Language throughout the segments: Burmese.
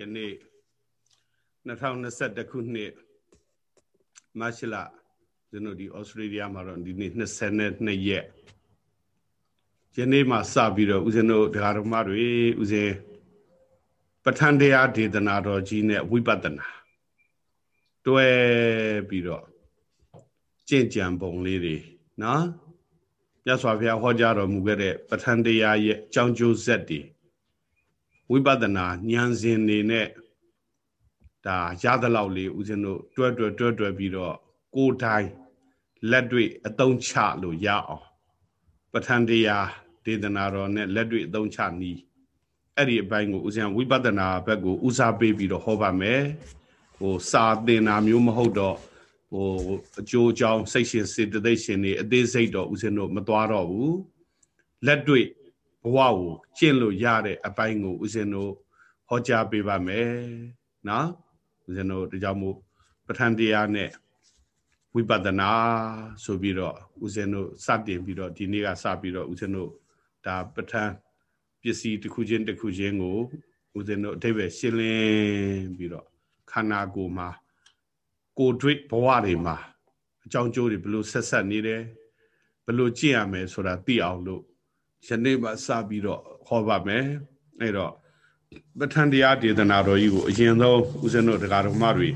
ယနေ့2021ခုနှစ်မတ်လကျွန်တော်ဒီဩစတြေးလျမှာတော့ဒီနေ့22ရက်ယနေ့မှစပြီးတော့ဦးဇင်းတို့ဒကာတော်မတွေဦးဇင်းပဋ္ဌာန်းတရားဒေသနာတော်ကြီးနဲ့ဝိပဿနာတွဲပြီးတော့ကြင်ကြံပုံလေးတွေနော်မြတ်စွာဘုရားဟောကြားတော်မူခဲ့တဲ့ပဋ္ဌာန်းတရားရဲ့အကြောင်းကျိုးဆက်တွေ ဝိပဿနာဉာဏ်စဉ်နေနဲ့ဒါရသလောက်လေးဦးဇင်းတို့တွဲတွဲတွဲတွဲပြီးတော့ကိုယ်တိုင်လက်တွေ့အသုံးချလို့ရအောင်ပဋ္ဌာန်းတရားဒေသနာတော်နဲ့လက်တွေ့အသုံးချနည်းအဲ့ဒီအပိုင်းကိုဦးဇင်းဝိပဿနာဘက်ကိုဦးစားပေးပြီးတော့ဟောပါမယ်ဟိုစာသင်တာမျိုးမဟုတ်တော့ဟိုအကျိုးအကြောင်းစိတ်ရှင်စေတသိက်ရှင်နေအသေးစိတ်တော့ဦးဇင်းတို့မသွားတော့ဘူးလက်တွေ့ ဘဝကိုကျင့်လို့ရတဲ့အပိုင်းကိုဦးဇင်းတို့ဟောကြားပေးပါမယ်နော်ဦးဇင်းတို့ဒါကြောင့်မို့ပဋ္ဌာန်းတရားနဲ့ဝိပဿနာဆိုပြီးတော့ဦးဇင်းတို့စတင်ပြီးတော့ဒီနေ့ကစပြီးတော့ဦးဇင်းတို့ဒါပဋ္ဌာန်းပစ္စည်းတစ်ခုချင်းတစ်ခုချင်းကိုဦးဇင်းတို့အတိပ္ပယ်ရှင်းလင်းပြီးတော့ခန္ဓာကိုယ်မှာကိုယ်တွေ့ဘဝတွေမှာအကြောင်းကျိုးတွေဘလို့ဆက်ဆက်နေတယ်ဘလို့ကြည့်ရမယ်ဆိုတာသိအောင်လို့ ယနေ့မှစပြီးတော့ဟောပါမယ်အဲ့တော့ပဋ္ဌာန်းတရားဒေသနာတော်ကြီးကိုအရင်ဆုံးဦးဇင်းတို့တရားတော်မတွေ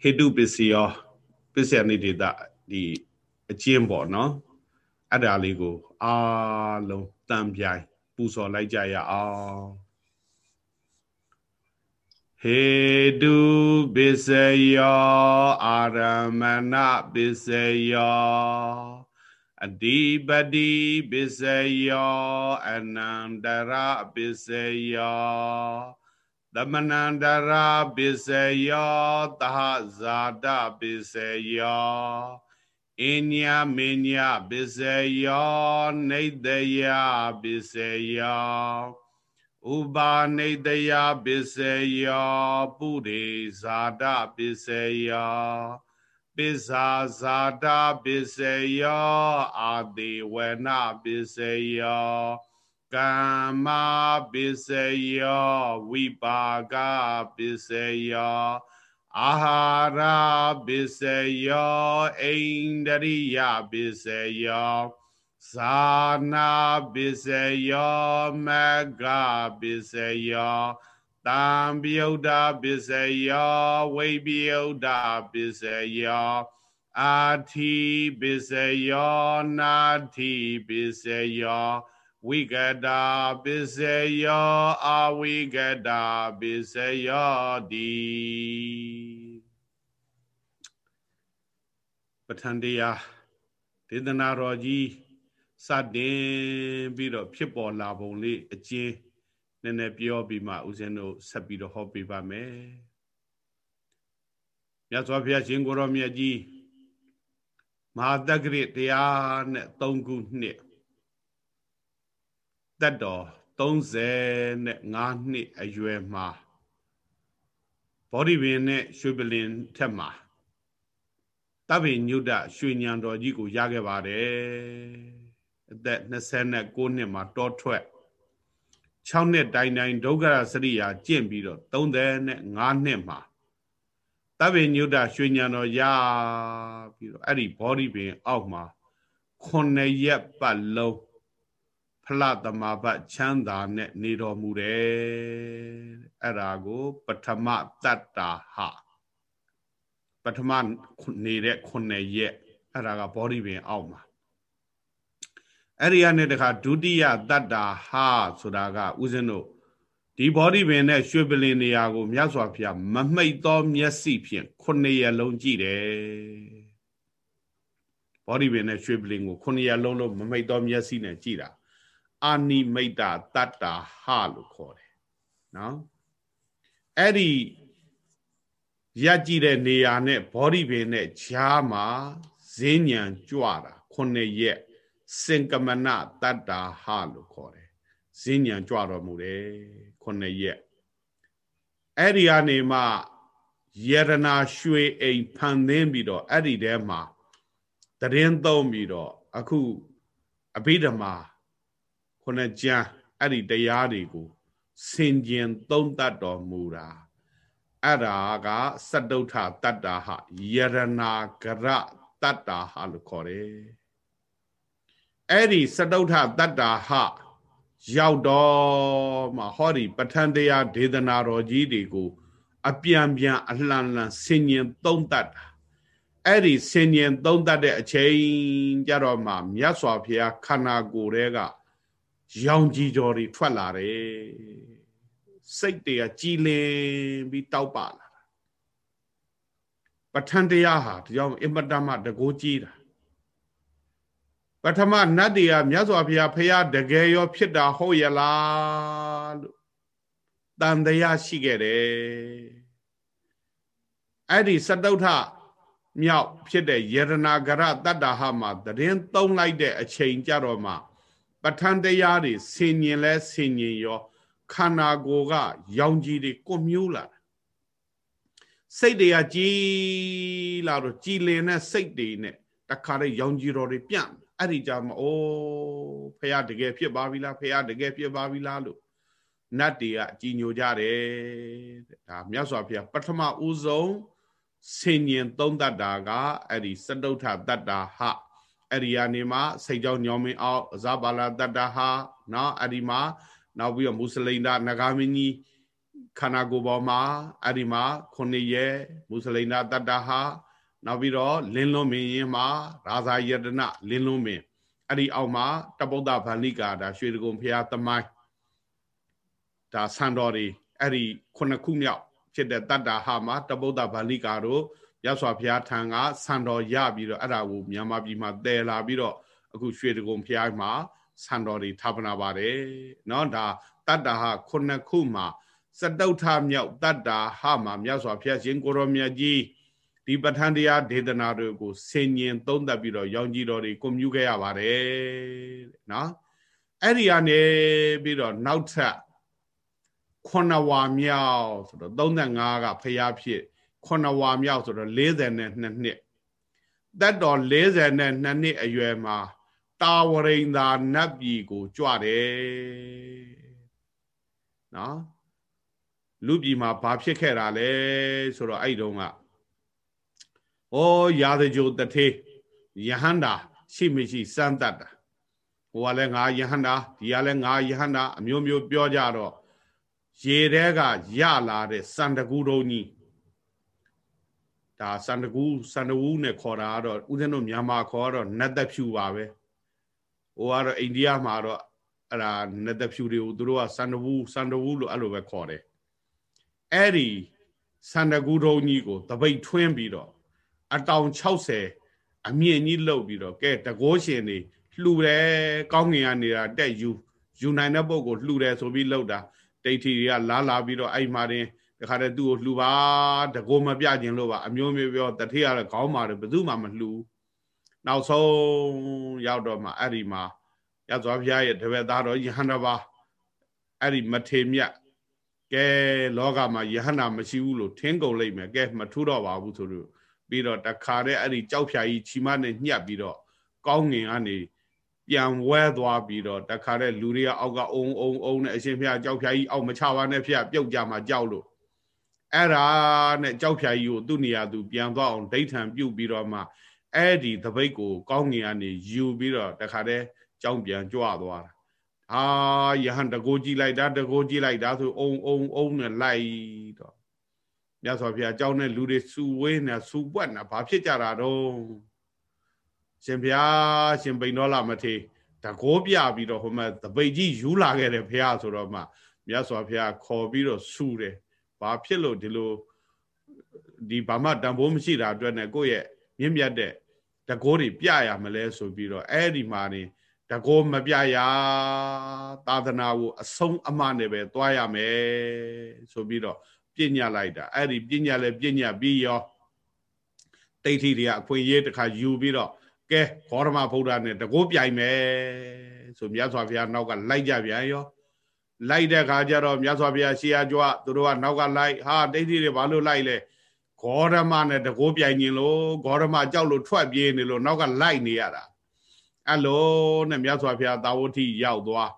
ဟေတုပစ္စယောပစ္စယနိဒေတာဒီအကျင့်ပေါ့နော်အဲ့ဒါလေးကိုအားလုံးတန်ပြိုင်ပူဇော်လိုက်ကြရအောင်ဟေတုပစ္စယောအာရမဏပစ္စယော အဓိပတိပစ္စယောအနန္တရပစ္စယောသမနန္တရာပစ္စယောသဟဇာတပစ္စယောအညာမညာပစ္စယောနေတယပစ္စယောဥပါနေတယပစ္စယောပုရိဇာတပစ္စယော ပစ္စာဇာတာပစ္စယောအာတိဝနပစ္စ ယောကမ္မပစ္စယောဝိပါကပစ္စယောအာဟာရပစ္စယောအိန္ဒရိယပစ္စယောဇာနာပစ္စယောမဂ္ဂပစ္စယောတံပြုဒ္ဓပစ္စယောဝိပြုဒ္ဓပစ္စယောအာတိပစ္စယောနာတိပစ္စယောဝိကတာပစ္စယောအာဝိကတာပစ္စယောတိပဋ္ဌာန်းတရားဒေသနာတော်ကြီးစတင်ပြီးတော့ဖြစ်ပေါ်လာပုံလေးအကျဉ်း နည်းနည်းပြောပြီးမှဦးဇင်းတို့ဆက်ပြီးတော့ဟောပေးပါမယ်မြတ်စွာဘုရားရှင်ကိုရောမြတ်ကြီးမဟာတက္ကရတရားနဲ့၃ခုနှစ်တက်တော်35နှစ်အရွယ်မှာဗောဓိပင်နဲ့ရွှေပလင်ထက်မှာတဗ္ဗညုဒရွှေညံတော်ကြီးကိုရခဲ့ပါတယ်အသက်29နှစ်မှာတောထွက် 6နှစ်တိုင်တိုင်ဒုက္ခရစရိယာကျင့်ပြီးတော့35နှစ်မှာတဗ္ဗညုဒရွှေညံတော်ရပြီးတော့အဲ့ဒီဘောဓိပင်အောက်မှာ9ရက်ပတ်လုံးဖလသမဘချမ်းသာနဲ့နေတော်မူတယ်အဲ့ဒါကို ပထမတတ္တာဟပထမနေတဲ့9ရက်အဲ့ဒါကဘောဓိပင်အောက်မှာ အဲ့ဒီကနေတခါဒုတိယတတ္တာဟာဆိုတာကဥစဉ်တို့ဒီဘောဓိပင်နဲ့ရွှေပလင်နေရာကိုမြတ်စွာဘုရားမမိတ်သောမျက်စိဖြင့်ခုနှစ်ရလုံးကြည့်တယ်ဘောဓိပင်နဲ့ရွှေပလင်ကိုခုနှစ်ရလုံးလုံးမမိတ်သောမျက်စိနဲ့ကြည့်တာအာနိမိတ်တာတတ္တာဟလို့ခေါ်တယ်နော်အဲ့ဒီရကြည့်တဲ့နေရာနဲ့ဘောဓိပင်နဲ့ဂျားမှာဈဉ္ဉံကြွတာခုနှစ်ရက် စင်ကမနတတ္တာဟလို့ခေါ်တယ်ဈဉ္ဉံကြွတော်မူတယ်ခုနှစ်ရက်အဲ့ဒီကနေမှယရနာရွှေအိမ်ဖန်သင်းပြီးတော့အဲ့ဒီထဲမှာတရင်သုံးပြီးတော့အခုအဘိဓမ္မာခုနှစ်ကျမ်းအဲ့ဒီတရားတွေကိုဆင်ကျင်သုံးတတ်တော်မူတာအဲ့ဒါကစတုထတတ္တာဟယရနာကရတတ္တာဟလို့ခေါ်တယ် အဲ့ဒီစတုထတတ္တာဟရောက်တော့မှဟောဒီပဋ္ဌာန်းတရားဒေသနာတော်ကြီးတွေကိုအပြန်ပြန်အလှန်လှန်ဆင်ញင်သုံးတတ်တာအဲ့ဒီဆင်ញင်သုံးတတ်တဲ့အချိန်ကြတော့မှမြတ်စွာဘုရားခန္ဓာကိုယ်တွေကရောင်ကြီးကြော်တွေထွက်လာတယ်စိတ်တွေကကြည်လင်ပြီးတောက်ပလာတာပဋ္ဌာန်းတရားဟာဒီကြောင့်အင်မတမတကိုးကြီးတာ ပထမနတ်တွေကမြတ်စွာဘုရားဖရာတကယ်ရော ဖြစ်တာဟုတ်ရလားလို့တန်တရားရှိခဲ့တယ်အဲ့ဒီစတုထမြောက်ဖြစ်တဲ့ယရနာဂရတတ္တာဟမှာတရင်သုံးလိုက်တဲ့အချိန်ကြတော့မှပဋ္ဌာန်းတရားတွေဆင်ញင်လဲဆင်ញင်ရောခန္ဓာကိုယ်ကရောင်ကြီးတွေကိုမျိုးလာစိတ်တွေကကြည်လာတော့ကြည်လင်တဲ့စိတ်တွေနဲ့တခါတည်းရောင်ကြီးတော်တွေပြန့် အဲ့ဒီကြမှာအိုးဖះတကယ်ဖြစ်ပါပြီလားဖះတကယ်ဖြစ်ပါပြီလားလို့နတ်တွေကကြည်ညိုကြတယ်ဒါမြတ်စွာဘုရားပထမဦးဆုံးဆင်ញင်သုံးတတ်တာကအဲ့ဒီစတုထတတ္တာဟအဲ့ဒီကနေမှစိတ်ကြောင့်ညောင်းမင်းအောင်အဇဘာလာတတ္တာဟနော်အဲ့ဒီမှာနောက်ပြီးတော့မုစလိန်ဒနဂါမင်းကြီးခန္ဓာကိုယ်ပေါ်မှာအဲ့ဒီမှာခုနှစ်ရက်မုစလိန်ဒတတ္တာဟ နောက်ပြီးတော့လင်းလွန်မင်းရင်မှာရာဇာယတနလင်းလွန်မင်းအဲ့ဒီအောက်မှာတပုဒ္ဒဗန္လိကာဒါရွှေတကုံဖျားသမိုင်းဒါဆန်တော်တွေအဲ့ဒီခုနှစ်ခုမြောက်ဖြစ်တဲ့တတ္တာဟာမှာတပုဒ္ဒဗန္လိကာတို့ရသော်ဘုရားထံကဆန်တော်ရပြီးတော့အဲ့ဒါကိုမြန်မာပြည်မှာတည်လာပြီးတော့အခုရွှေတကုံဘုရားမှာဆန်တော်တွေထာပနာပါတယ်เนาะဒါတတ္တာဟာခုနှစ်ခုမှာစတုထမြောက်တတ္တာဟာမှာမြတ်စွာဘုရားရှင်ကိုရောမြတ်ကြီး ဒီပဋ္ဌာန်းတရားဒေသနာတွေကိုဆင်ញင်သုံးသပ်ပြီးတော့ရောင်ကြီးတော်တွေကိုမြူခဲ့ရပါတယ်နော်အဲ့ဒီကနေပြီးတော့နောက်ထပ်ခုနဝါမြောက်ဆိုတော့35ကဖျားဖြစ်ခုနဝါမြောက်ဆိုတော့42နှစ်တက်တော်42နှစ်အရွယ်မှာတာဝရိန်သာနတ်ပြည်ကိုကြွတယ်နော်လူပြည်မှာဘာဖြစ်ခဲ့တာလဲဆိုတော့အဲ့တုန်းက ဩရာဇကြိုတထေယဟန္တာရှိမရှိစမ်းတတ်တာဟိုကလည်းငါယဟန္တာဒီကလည်းငါယဟန္တာအမျိုးမျိုးပြောကြတော့ရေတဲကရလာတဲ့စန္ဒကူတော်ကြီးဒါစန္ဒကူစန္ဒဝူးနဲ့ခေါ်တာကတော့ဦးဇင်းတို့မြန်မာခေါ်တော့နတ်သက်ဖြူပါပဲဟိုကတော့အိန္ဒိယမှာတော့အဲ့ဒါနတ်သက်ဖြူတွေကိုသူတို့ကစန္ဒဝူးစန္ဒဝူးလို့အဲ့လိုပဲခေါ်တယ်အဲ့ဒီစန္ဒကူတော်ကြီးကိုတပိတ်ထွင်းပြီးတော့ အတောင်60အမြင့်ကြီးလှုပ်ပြီးတော့ကဲတကောရှင်တွေလှူတယ်ကောင်းငင်ကနေတာတက်ယူယူနိုင်တဲ့ပုံကိုလှူတယ်ဆိုပြီးလှုပ်တာတိတ်ထီတွေကလာလာပြီးတော့အဲ့မှာတင်တခါတည်းသူ့ကိုလှူပါတကောမပြခြင်းလို့ပါအမျိုးမျိုးပြောတထေးရတော့ခေါင်းမာတယ်ဘယ်သူမှမလှူနောက်ဆုံးရောက်တော့မှအဲ့ဒီမှာရသော်ဘုရားရဲ့တပည့်သားတော်ယဟန္တာပါအဲ့ဒီမထေမြတ်ကဲလောကမှာယဟန္တာမရှိဘူးလို့ထင်းကုန်လိုက်မယ်ကဲမထူတော့ပါဘူးဆိုလို့ ပြီးတော့တခါတည်းအဲ့ဒီကြောက်ဖြာကြီးချီမနဲ့ညှပ်ပြီးတော့ကောင်းငင်ကနေပြန်ဝဲသွားပြီးတော့တခါတည်းလူတွေကအောက်ကအုံအုံအုံနဲ့အရှင်ဖျားကြောက်ဖြာကြီးအောက်မချပါနဲ့ဖျားပြုတ်ကြမှာကြောက်လို့အဲ့ဒါနဲ့ကြောက်ဖြာကြီးကိုသူ့နေရာသူပြန်သွားအောင်ဒိဋ္ဌံပြုတ်ပြီးတော့မှအဲ့ဒီတပိတ်ကိုကောင်းငင်ကနေယူပြီးတော့တခါတည်းကြောင်းပြန်ကြွသွားတာအာယဟန်တကိုကြည့်လိုက်တာတကိုကြည့်လိုက်တာဆိုအုံအုံအုံနဲ့လိုက်တော့ မြတ်စွာဘုရားအကြောင်းနဲ့လူတွေစူဝေးနေစူပွက်နေဘာဖြစ်ကြတာတော့ရှင်ဘုရားရှင်ပိန်တော်လာမထေတကောပြပြီးတော့ဟိုမှာတပိတ်ကြီးယူလာခဲ့တယ်ဘုရားဆိုတော့မှမြတ်စွာဘုရားခေါ်ပြီးတော့စူတယ်ဘာဖြစ်လို့ဒီလိုဒီဘာမှတန်ဖိုးမရှိတာအတွက်နဲ့ကိုယ့်ရဲ့မြင့်မြတ်တဲ့တကောတွေပြရမလဲဆိုပြီးတော့အဲ့ဒီမှာနေတကောမပြရသာသနာကိုအဆုံးအမနဲ့ပဲသွားရမယ်ဆိုပြီးတော့ ပြညတ်လိုက်တာအဲ့ဒီပြညတ်လဲပြညတ်ပြီးရောတိဋ္ဌိတွေကအခွင့်အရေးတစ်ခါယူပြီးတော့ကဲဂေါရမဗုဒ္ဓနဲ့တကိုးပြိုင်မယ်ဆိုမြတ်စွာဘုရားနောက်ကလိုက်ကြပြန်ရောလိုက်တဲ့ခါကျတော့မြတ်စွာဘုရားရှေးအကြွသူတို့ကနောက်ကလိုက်ဟာဒိဋ္ဌိတွေဘာလို့လိုက်လဲဂေါရမနဲ့တကိုးပြိုင်ခြင်းလို့ဂေါရမကြောက်လို့ထွက်ပြေးနေလို့နောက်ကလိုက်နေရတာအဲ့လိုနဲ့မြတ်စွာဘုရားသာဝတိရောက်သွား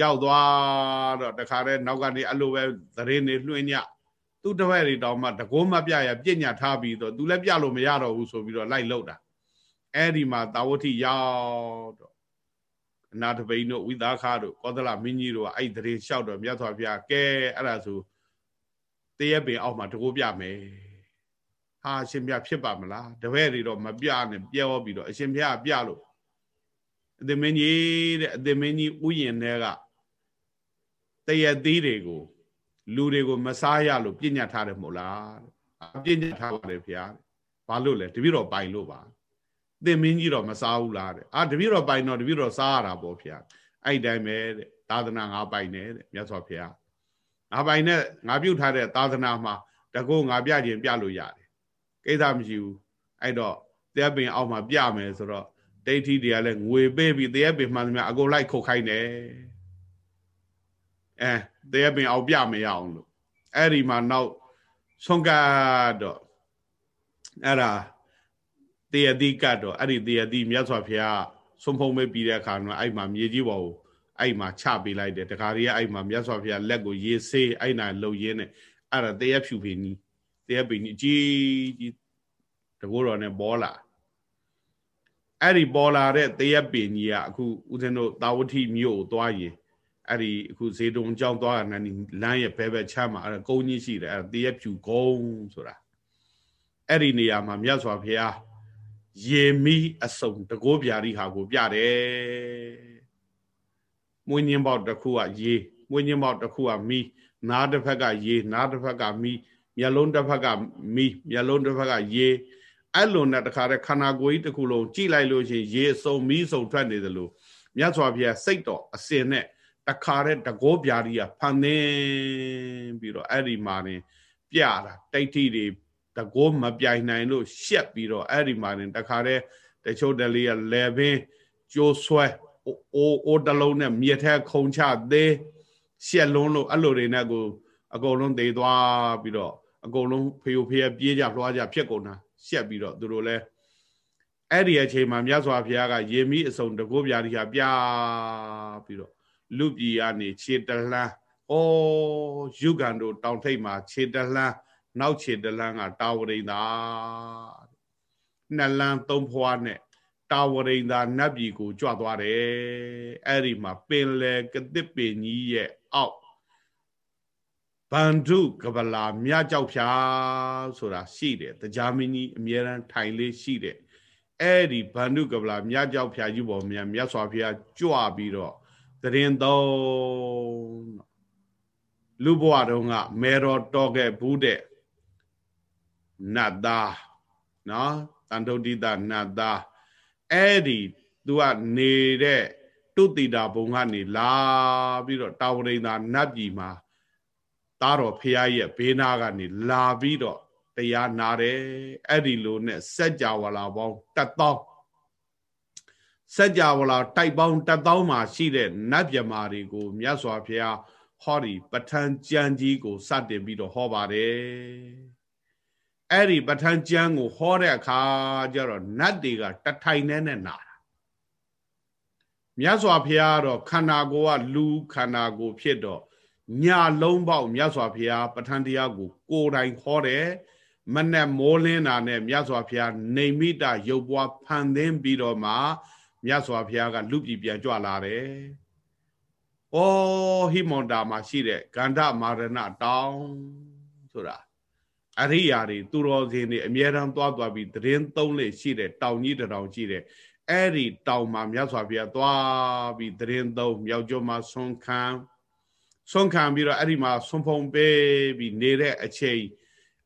ရောက်သွားတော့တခါတည်းနောက်ကနေအဲ့လိုပဲသတင်းတွေလွှင့်ည သူ့တပည့်တွေတောင်မှတကောမပြရပြညတ်ထားပြီးတော့သူလည်းပြလို့မရတော့ဘူးဆိုပြီးတော့လိုက်လောက်တာအဲ့ဒီမှာတာဝတိရောက်တော့အနာတပိန်တို့ဝိသခါတို့ကောသလမင်းကြီးတို့ကအဲ့ဒီသတင်းလျှောက်တော့မြတ်စွာဘုရားကဲအဲ့ဒါဆိုတရက်ပင်အောက်မှာတကောပြမယ်ဟာအရှင်ဘုရားဖြစ်ပါမလားတပည့်တွေတော့မပြနဲ့ပြောပြီးတော့အရှင်ဘုရားပြလို့အသင်မင်းကြီးတဲ့အသင်မင်းကြီးဥယျင်တွေကတရက်သီးတွေကို လူတွေကိုမစားရလို့ပြညတ်ထားတယ်မဟုတ်လားပြညတ်ထားပါတယ်ဗျာဘာလို့လဲတပည့်တော်ပိုင်လို့ပါသင်မင်းကြီးတော့မစားဘူးလားတဲ့အာတပည့်တော်ပိုင်တော့တပည့်တော်စားရတာပေါ့ဗျာအဲ့တိုင်းပဲတဲ့သာသနာငါပိုင်တယ်တဲ့မြတ်စွာဘုရားငါပိုင်နဲ့ငါပြုတ်ထားတဲ့သာသနာမှာတကုတ်ငါပြခြင်းပြလို့ရတယ်ကိစ္စမရှိဘူးအဲ့တော့တရားပင်အောက်မှာပြမယ်ဆိုတော့ဒိဋ္ဌိတွေကလည်းငွေပေးပြီးတရားပင်မှန်သမျှအကုန်လိုက်ခုတ်ခိုင်းတယ် အဲတရားပင်အောင်ပြမရအောင်လို့အဲ့ဒီမှာနောက်ဆုံးကတော့အဲ့ဒါတရားတိကတော့အဲ့ဒီတရားတိမြတ်စွာဘုရားဆုံးဖုံးပေးပြီးတဲ့အခါမှာအဲ့မှာမြေကြီးပေါ်ကိုအဲ့မှာချပေးလိုက်တယ်တခါကြီးအဲ့မှာမြတ်စွာဘုရားလက်ကိုရေးဆေးအဲ့နာလှုပ်ရင်းနဲ့အဲ့ဒါတရားဖြူပင်ကြီးတရားပင်ကြီးကြီးကြီးတကောတော်နဲ့ပေါ်လာအဲ့ဒီပေါ်လာတဲ့တရားပင်ကြီးကအခုဦးဇင်းတို့တာဝတိမြို့ကိုသွားရင် အဲ့ဒီအခုဇေတုံကြောင်းသွားတာနဲ့လမ်းရဲ့ဘဲဘက်ချမ်းမှာအဲ့ကုန်းကြီးရှိတယ်အဲ့ဒါတရားဖြူကုန်းဆိုတာအဲ့ဒီနေရာမှာမြတ်စွာဘုရားရေမီအစုံတကိုးပြာရီဟာကိုပြတယ်မွေးညင်းပေါက်တစ်ခုကရေမွေးညင်းပေါက်တစ်ခုကမီးနားတစ်ဖက်ကရေနားတစ်ဖက်ကမီးမျက်လုံးတစ်ဖက်ကမီးမျက်လုံးတစ်ဖက်ကရေအဲ့လိုနဲ့တခါတည်းခန္ဓာကိုယ်ကြီးတစ်ခုလုံးကြည့်လိုက်လို့ရှိရင်ရေအစုံမီးစုံထွက်နေသလိုမြတ်စွာဘုရားစိတ်တော်အစင်နဲ့ တခါတည်းတကောပြာကြီးကဖန်သင်းပြီးတော့အဲ့ဒီမှာနေပြတာတိတ်ထိတွေတကောမပြိုင်နိုင်လို့ရှက်ပြီးတော့အဲ့ဒီမှာနေတခါတည်းတချို့တလေးကလေပင်ကျိုးဆွဲအိုးအိုးတလုံးနဲ့မြေထဲခုံချသေးရှက်လုံးလို့အဲ့လိုတွေနဲ့ကိုအကုန်လုံးသေသွားပြီးတော့အကုန်လုံးဖေယိုဖေးပြေးကြလွှားကြဖြစ်ကုန်တာရှက်ပြီးတော့သူတို့လည်းအဲ့ဒီအချိန်မှာမြတ်စွာဘုရားကရေမိအစုံတကောပြာကြီးဟာပြပြီးတော့ လူပြည်ကနေခြေတလှမ်းဩယုဂန်တို့တောင်ထိပ်မှာခြေတလှမ်းနောက်ခြေတလှမ်းကတာဝရိန်သာနှစ်လမ်းသုံးဖွားနဲ့တာဝရိန်သာနတ်ပြည်ကိုကြွသွားတယ်အဲ့ဒီမှာပင်လေကတိပင်ကြီးရဲ့အောက်ဗန္ဓုကပလာမြကြောက်ဖြာဆိုတာရှိတယ်တရားမင်းကြီးအမြဲတမ်းထိုင်လေးရှိတယ်အဲ့ဒီဗန္ဓုကပလာမြကြောက်ဖြာယူပေါ်မြတ်မြတ်စွာဘုရားကြွပြီးတော့ သတင်းသုံးလူဘဝတုန်းကမေတော်တော်ခဲ့ဘူးတဲ့နတ်သားနော်တန်ထုဒ္ဓိတနတ်သားအဲ့ဒီသူကနေတဲ့တုတိတာဘုံကနေလာပြီးတော့တာဝရိန်သာနတ်ပြည်မှာသားတော်ဖရာရဲ့ဘေးနာကနေလာပြီးတော့တရားနာတယ်အဲ့ဒီလိုနဲ့စัจ java လာပေါင်းတသောင်း စัจ java လာတိုက်ပေါင်းတသောင်းမှာရှိတဲ့နတ်မြမာတွေကိုမြတ်စွာဘုရားဟောဒီပဋ္ဌာန်းကျမ်းကြီးကိုစတင်ပြီးတော့ဟောပါတယ်အဲ့ဒီပဋ္ဌာန်းကျမ်းကိုဟောတဲ့အခါကျတော့နတ်တွေကတထိုင်နဲ့နဲ့နာတာမြတ်စွာဘုရားတော့ခန္ဓာကိုယ်ကလူခန္ဓာကိုယ်ဖြစ်တော့ညာလုံးပေါက်မြတ်စွာဘုရားပဋ္ဌာန်းတရားကိုကိုယ်တိုင်ဟောတယ်မနဲ့မိုးလင်းတာနဲ့မြတ်စွာဘုရားနေမိတာရုပ်ပွားဖန်သင်းပြီးတော့မှ မြတ်စွာဘုရားကလူပြည်ပြန်ကြွလာတယ်။ဩဟိမွန်တာမှာရှိတဲ့ဂန္ဓမာရဏတောင်ဆိုတာအရိယာတွေသူတော်စင်တွေအမြဲတမ်းသွားသွားပြီးသတင်းသုံးလေရှိတဲ့တောင်ကြီးတောင်ရှိတဲ့အဲ့ဒီတောင်မှာမြတ်စွာဘုရားသွားပြီးသတင်းသုံးမြောက်ကျော်မှာဆွန်ခံဆွန်ခံပြီးတော့အဲ့ဒီမှာဆွန်ဖုံပေးပြီးနေတဲ့အချိန်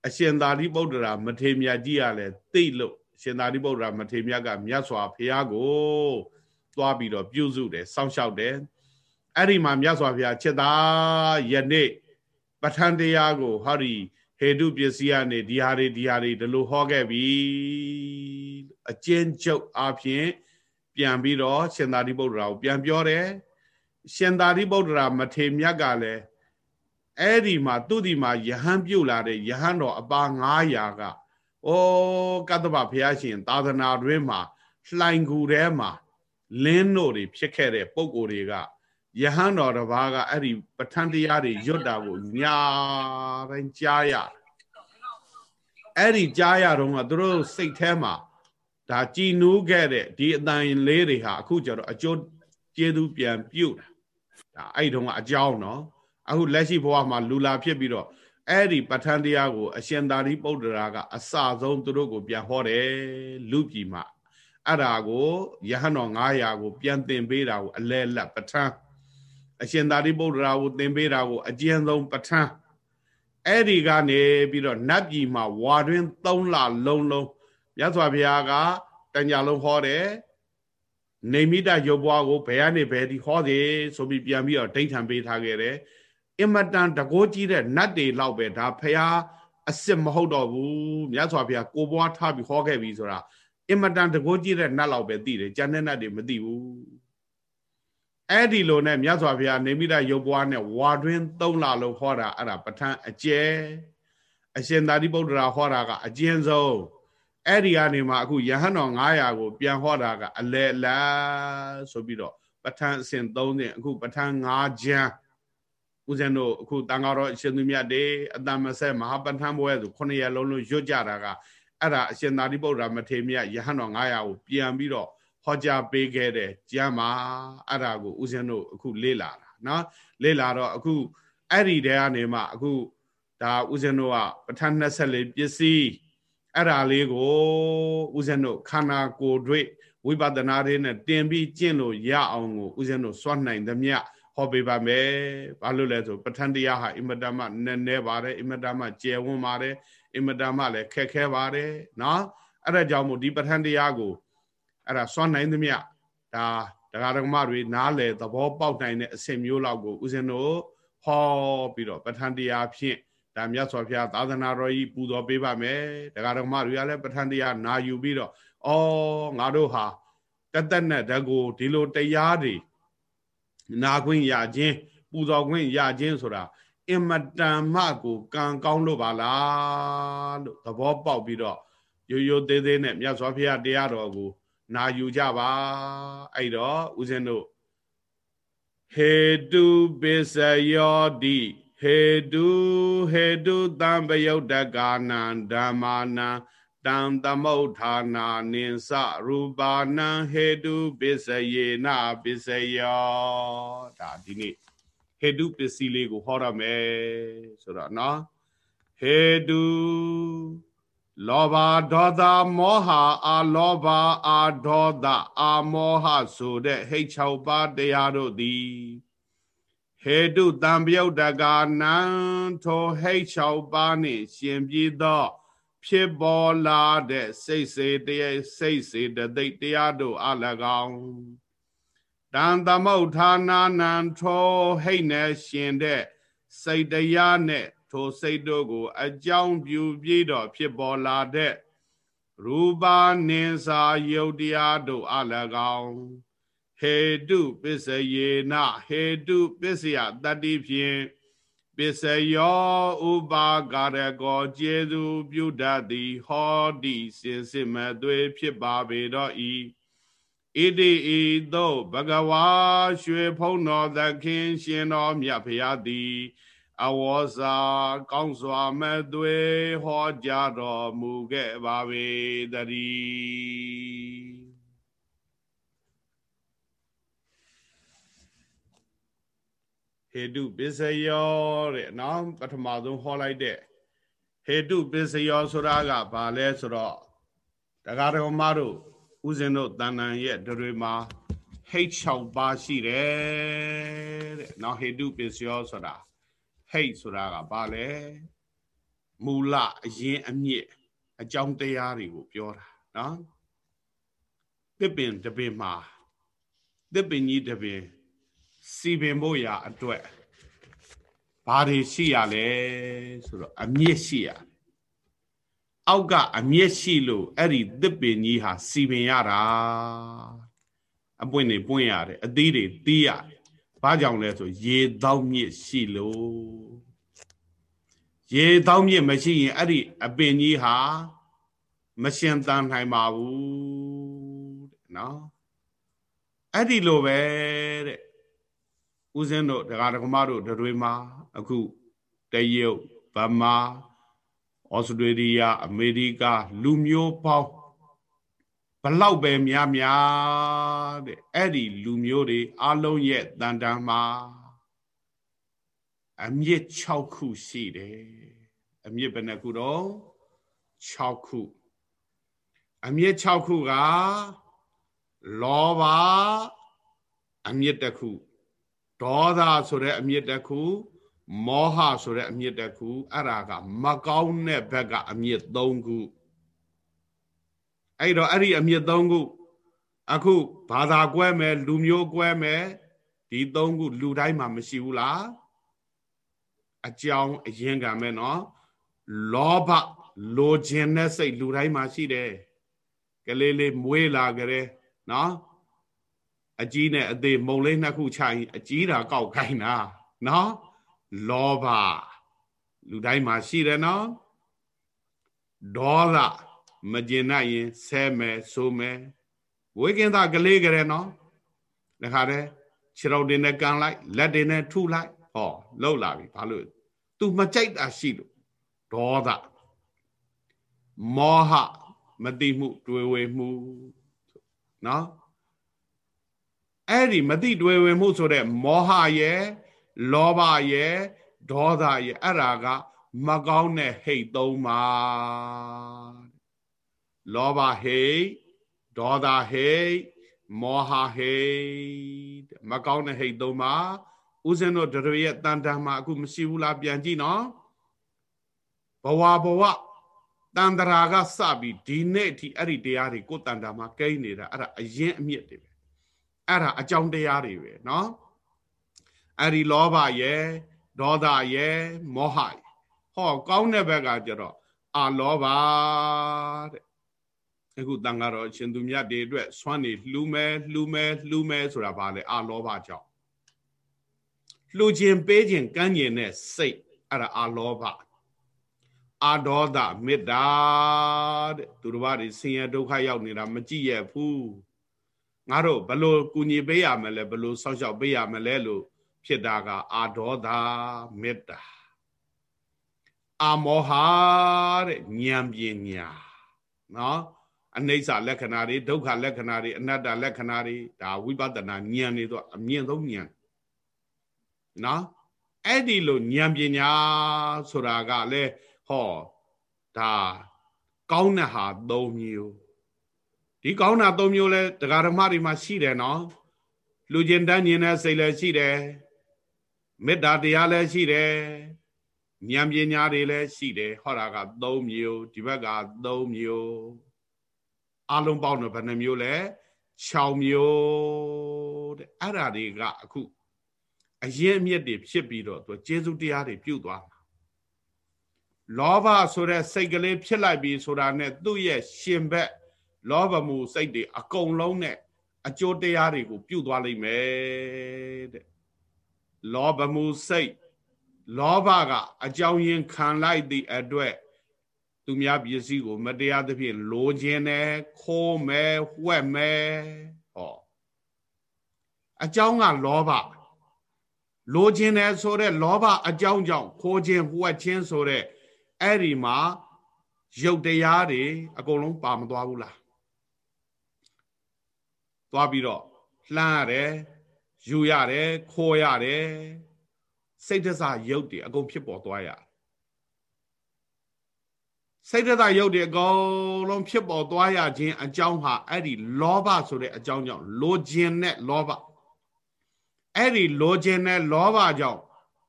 အရှင်သာရိပုတ္တရာမထေမြတ်ကြီးကလည်းသိလို့ ရှင်သာရိပုတ္တရာမထေမြတ်ကမြတ်စွာဘုရားကိုသွားပြီးတော့ပြုစုတယ်စောင့်ရှောက်တယ်အဲ့ဒီမှာမြတ်စွာဘုရားချက်သားယနေ့ပဋ္ဌာန်းတရားကိုဟောဒီဟေတုပစ္စည်းကနေဒီဟာတွေဒီဟာတွေဒီလိုဟောခဲ့ပြီအကျဉ်းချုပ်အဖြစ်ပြန်ပြီးတော့ရှင်သာရိပုတ္တရာကိုပြန်ပြောတယ်ရှင်သာရိပုတ္တရာမထေမြတ်ကလည်းအဲ့ဒီမှာသူ့ဒီမှာယဟန်ပြုတ်လာတဲ့ယဟန်တော်အပါ900က ဩကတ္တဗဘုရားရှင် သာသနာတွင်မှာလှိုင်ကူထဲမှာလင်းတို့တွေဖြစ်ခဲ့တဲ့ပုံကိုယ်တွေကယဟန်တော်တစ်ပါးကအဲ့ဒီပဋ္ဌာန်းတရားတွေရွတ်တာကိုညာတိုင်းကြားရအဲ့ဒီကြားရတော့ကသူတို့စိတ်ထဲမှာဒါကြည်နူးခဲ့တဲ့ဒီအတန်လေးတွေဟာအခုကျတော့အကျိုးကျေးဇူးပြန်ပြုတ်တာဒါအဲ့တုန်းကအကြောင်းနော်အခုလက်ရှိဘဝမှာလူလာဖြစ်ပြီးတော့ အဲ့ဒီပဋ္ဌာန်းတရားကို အရှင်သာရိပုတ္တရာကအစဆုံးသူတို့ကိုပြန်ဟောတယ်လူပြည်မှာအဲ့ဒါကိုယဟန်တော်900ကိုပြန်သင်ပေးတာကိုအလဲလက်ပဋ္ဌာန်းအရှင်သာရိပုတ္တရာကိုသင်ပေးတာကိုအကျဉ်းဆုံးပဋ္ဌာန်းအဲ့ဒီကနေပြီးတော့နတ်ပြည်မှာဝါတွင်3လလုံးလုံးမြတ်စွာဘုရားကတညာလုံးဟောတယ်နေမိတရုပ်ဘွားကိုဘယ်ကနေဘယ်ဒီဟောသည်ဆိုပြီးပြန်ပြီးတော့ဒိဋ္ဌံပေးထားခဲ့တယ် အင်မတန်တကိုးကြီးတဲ့နတ်တွေလောက်ပဲဒါဖះအစ်စ်မဟုတ်တော့ဘူးမြတ်စွာဘုရားကိုဘွားထားပြီးဟောခဲ့ပြီဆိုတာအင်မတန်တကိုးကြီးတဲ့နတ်လောက်ပဲသိတယ်ကျန်တဲ့နတ်တွေမသိဘူးအဲ့ဒီလိုနဲ့မြတ်စွာဘုရားနေမိတရုပ်ဘွားနဲ့ဝါတွင်း၃လလုံးဟောတာအဲ့ဒါပဋ္ဌာန်းအကျဲအရှင်သာရိပုတ္တရာဟောတာကအကျဉ်းဆုံးအဲ့ဒီကနေမှအခုယဟန်တော်900ကိုပြန်ဟောတာကအလဲအလားဆိုပြီးတော့ပဋ္ဌာန်းအစဉ်3စဉ်အခုပဋ္ဌာန်း5ကျမ်း ဦးဇင်းတို့အခုတန်ဃာတော်အရှင်သူမြတ်တွေအတမဆက်မဟာပဋ္ဌာန်းဘွဲဆို9ရက်လုံးလုံးရွတ်ကြတာကအဲ့ဒါအရှင်သာရိပုတ္တရာမထေရမြတ်ယဟန်တော်900ကိုပြန်ပြီးတော့ဟောကြားပေးခဲ့တဲ့ကျမ်းမှာအဲ့ဒါကိုဦးဇင်းတို့အခုလေ့လာတာနော်လေ့လာတော့အခုအဲ့ဒီတဲကနေမှအခုဒါဦးဇင်းတို့ကပဋ္ဌာန်း24ပစ္စည်းအဲ့ဒါလေးကိုဦးဇင်းတို့ခန္ဓာကိုယ်တွေ့ဝိပဿနာတွေနဲ့တင်ပြီးကျင့်လို့ရအောင်ကိုဦးဇင်းတို့စွန့်နိုင်သမျှ ဟောပေးပါမယ်။ဘာလို့လဲဆိုပဋ္ဌာန်းတရားဟာအင်မတန်မှနည်းနည်းပါတယ်အင်မတန်မှကျယ်ဝန်းပါတယ်အင်မတန်မှလည်းခက်ခဲပါတယ်နော်။အဲ့ဒါကြောင့်မို့ဒီပဋ္ဌာန်းတရားကိုအဲ့ဒါစွန့်နိုင်သမျှဒါတရားဓမ္မတွေနားလေသဘောပေါက်နိုင်တဲ့အစဉ်မျိုးလောက်ကိုဦးဇင်းတို့ဟောပြီးတော့ပဋ္ဌာန်းတရားဖြင့်ဒါမြတ်စွာဘုရားသာသနာတော်ကြီးပူဇော်ပေးပါမယ်တရားဓမ္မတွေကလည်းပဋ္ဌာန်းတရားနာယူပြီးတော့ဩငါတို့ဟာတသက်နဲ့တကူဒီလိုတရားတွေ နာခွင့်ရခြင်းပူဇော်ခွင့်ရခြင်းဆိုတာအင်မတန်မှကိုကံကောင်းလို့ပါလားလို့သဘောပေါက်ပြီးတော့ရိုးရိုးသေးသေးနဲ့မြတ်စွာဘုရားတရားတော်ကို နာယူကြပါအဲ့တော့ဦးဇင်းတို့ဟေတုပစ္စယောတိဟေတုဟေတုတံပယုတ်တကာနံဓမ္မာနံ တံသမုဋ္ဌာနာနိသရူပါနံဟေတုပစ္စယေနပစ္စယောဒါဒီနေ့ဟေတုပစ္စည်းလေးကိုဟောရမယ်ဆိုတော့နော်ဟေတုလောဘဒေါသမောဟအာလောဘအာဒေါသအာမောဟဆိုတဲ့ဟိတ်6ပါးတရားတို့သည်ဟေတုတံပြုတ်တကာနံထိုဟိတ်6ပါးနှင့်ရှင်ပြီးသော ဖြစ်ပေါ်လာတဲ့စိတ်စေတရားစိတ်စေတသိက်တရားတို့အ၎င်းတန်သမုဋ္ဌာနာနံထိုဟိတ်နဲ့ရှင်တဲ့စိတ်တရားနဲ့ထိုစိတ်တို့ကို အကြောင်းပြုပြီးတော့ဖြစ်ပေါ်လာတဲ့ရူပါနိစာယုတ်တရားတို့အ၎င်းဟေတုပစ္စယေနဟေတုပစ္စယတတ္တိဖြင့် ပစ္စယောဥပါကာရကောကျေသူပြုတတ်သည်ဟောတိစင်စစ်မသွေဖြစ်ပါပေတော့ဤဣတိဤသို့ဘဂဝါရွှေဖုံးတော်သခင်ရှင်တော်မြတ်ဖရာသည်အဝေါ်စာကောင်းစွာမဲ့သွေဟောကြားတော်မူခဲ့ပါပေတည်း ဟေတုပစ္စယောတဲ့နော်ပထမဆုံးဟောလိုက်တဲ့ဟေတုပစ္စယောဆိုတာကဘာလဲဆိုတော့တရားတော်မတို့ဦးဇင်းတို့တဏ္ဍန်ရဲ့တွေမှာဟိတ်6ပါးရှိတယ်တဲ့နော်ဟေတုပစ္စယောဆိုတာဟိတ်ဆိုတာကဘာလဲမူလအရင်အမြစ်အကြောင်းတရားတွေကိုပြောတာနော်သစ်ပင်တပင်မှာသစ်ပင်ကြီးတပင် စီပင်ဖို့ရာအတွက်ဘာတွေရှိရလဲဆိုတော့အမြင့်ရှိရအောက်ကအမြင့်ရှိလို့အဲ့ဒီသစ်ပင်ကြီးဟာစီပင်ရတာအပွင့်တွေပွင့်ရတယ်အသီးတွေသီးရတယ်ဘာကြောင့်လဲဆိုရေတောက်မြင့်ရှိလို့ရေတောက်မြင့်မရှိရင်အဲ့ဒီအပင်ကြီးဟာမရှင်တန်နိုင်ပါဘူးတဲ့နော်အဲ့ဒီလိုပဲတဲ့ ဦးဇင်းတို့ဒကာဒကမတို့တွေမှာအခုတရုတ်ဗမာဩစတြေးလျအမေရိကလူမျိုးပေါင်းဘလောက်ပဲများများတဲ့အဲ့ဒီလူမျိုးတွေအလုံးရဲ့တန်တန်မှာအမြင့်6ခုရှိတယ်အမြင့်ဘယ်နှခုတော့6ခုအမြင့်6ခုကလောဘအမြင့်တစ်ခု ဒေါသဆိုတဲ့အမြင့်တစ်ခုမောဟဆိုတဲ့အမြင့်တစ်ခုအဲ့ဒါကမကောင်းတဲ့ဘက်ကအမြင့်၃ခုအဲ့တော့အဲ့ဒီအမြင့်၃ခုအခုဘာသာကွဲမယ်လူမျိုးကွဲမယ်ဒီ၃ခုလူတိုင်းမှာမရှိဘူးလားအကြောင်းအရင်ကမဲ့နော်လောဘလိုခြင်းတဲ့စိတ်လူတိုင်းမှာရှိတယ်ကလေးလေးမွေးလာကြတယ်နော် အကြီးနဲ့အသေးမုံလေးနှစ်ခုချရင်အကြီးတာကောက်ခိုင်းတာနော်လောဘလူတိုင်းမှာရှိတယ်နော်ဒေါသမကျင်နိုင်ရင်ဆဲမယ်ဆိုမယ်ဝိကင်းသားကလေးကလေးနော်ဒါခါတဲ့ခြေတော်တင်နဲ့ကန်လိုက်လက်တင်နဲ့ထုလိုက်ဟောလှုပ်လာပြီဘာလို့ तू မကြိုက်တာရှိလို့ဒေါသမောဟမတိမှု တွေ့ဝေမှုနော် အဲ့ဒီမတိတွေ့ဝေမှုဆိုတဲ့မောဟရဲ့လောဘရဲ့ဒေါသရဲ့အဲ့ဒါကမကောင်းတဲ့ဟိတ်သုံးပါလောဘဟိတ်ဒေါသဟိတ်မောဟဟိတ်မကောင်းတဲ့ဟိတ်သုံးပါဦးဇင်းတို့တို့ရဲ့တန်တန်မှာအခုမရှိဘူးလားပြန်ကြည့်နော်ဘဝဘဝတန်တရာကစပြီးဒီနေ့အထိအဲ့ဒီတရားတွေကိုတန်တာမှာကိန်းနေတာအဲ့ဒါအရင်အမြင့်တွေပဲ အဲ့ဒါအကြောင်းတရားတွေပဲเนาะအဲ့ဒီလောဘရဲ့ဒေါသရဲ့မောဟရဲ့ဟောကောင်းတဲ့ဘက်ကကျတော့အာလောဘတဲ့အခုတန်ဃာတော်ရှင်သူမြတ်တွေအတွက်ဆွမ်းနေလှူမဲလှူမဲလှူမဲဆိုတာဘာလဲအာလောဘကြောင့်လှူခြင်းပေးခြင်းကမ်းခြင်းနဲ့စိတ်အဲ့ဒါအာလောဘအာဒေါသမေတ္တာတဲ့သူတို့ဘာတွေဆင်းရဲဒုက္ခရောက်နေတာမကြည့်ရဘူး ငါတို့ဘလို့ကူညီပေးရမလဲဘလို့ဆောက်ရှောက်ပေးရမလဲလို့ဖြစ်တာက အာဒေါသမေတ္တာအာမောဟတဲ့ဉာဏ်ပညာနော်အနိစ္စလက္ခဏာတွေဒုက္ခလက္ခဏာတွေအနတ္တလက္ခဏာတွေဒါဝိပဿနာဉာဏ်တွေတော့အမြင့်ဆုံးဉာဏ်နော်အဲ့ဒီလိုဉာဏ်ပညာဆိုတာကလည်းဟောဒါကောင်းတဲ့ဟာ၃မျိုး ဒီကောင်းတာ၃မျိုးလဲတရားဓမ္မတွေမှာရှိတယ်နော်လူကျင်တန်းကျင်တဲ့စိတ်လည်းရှိတယ်မေတ္တာတရားလည်းရှိတယ်ဉာဏ်ပညာတွေလည်းရှိတယ်ဟောတာက၃မျိုးဒီဘက်က၃မျိုးအလုံးပေါင်းတော့ဘယ်နှမျိုးလဲ6မျိုးတဲ့အဲ့ဓာတွေကအခုအရင်အမြင့်တွေဖြစ်ပြီးတော့သူကျေစုတရားတွေပြုတ်သွားမှာလောဘဆိုတဲ့စိတ်ကလေးဖြစ်လိုက်ပြီဆိုတာနဲ့သူ့ရဲ့ရှင်ဘက် လောဘမှုစိတ်တွေအကုန်လုံးနဲ့အကျိုးတရားတွေကို ပြုတ်သွားလိမ့်မယ်တဲ့လောဘမှုစိတ်လောဘကအကြောင်းရင်းခံလိုက်သည့်အတွက်သူများပစ္စည်းကို မတရားသဖြင့်လိုခြင်းနဲ့ခိုးမယ်ဝှက်မယ်ဟောအကြောင်းကလောဘလိုခြင်းနဲ့ဆိုတဲ့လောဘအကြောင်းကြောင့်ခိုးခြင်းဝှက်ခြင်းဆိုတဲ့အဲ့ဒီမှာရုပ်တရားတွေအကုန်လုံးပါမသွားဘူးလား သွားပြီးတော့လှမ်းရတယ်ယူရတယ်ခိုးရတယ်စိတ်တစရုပ်တွေအကုန်ဖြစ်ပေါ်သွားရစိတ်တစရုပ်တွေအကုန်လုံးဖြစ်ပေါ်သွားရခြင်းအကြောင်းဟာအဲ့ဒီလောဘဆိုတဲ့အကြောင်းကြောင့်လိုခြင်းနဲ့လောဘအဲ့ဒီလိုခြင်းနဲ့လောဘကြောင့်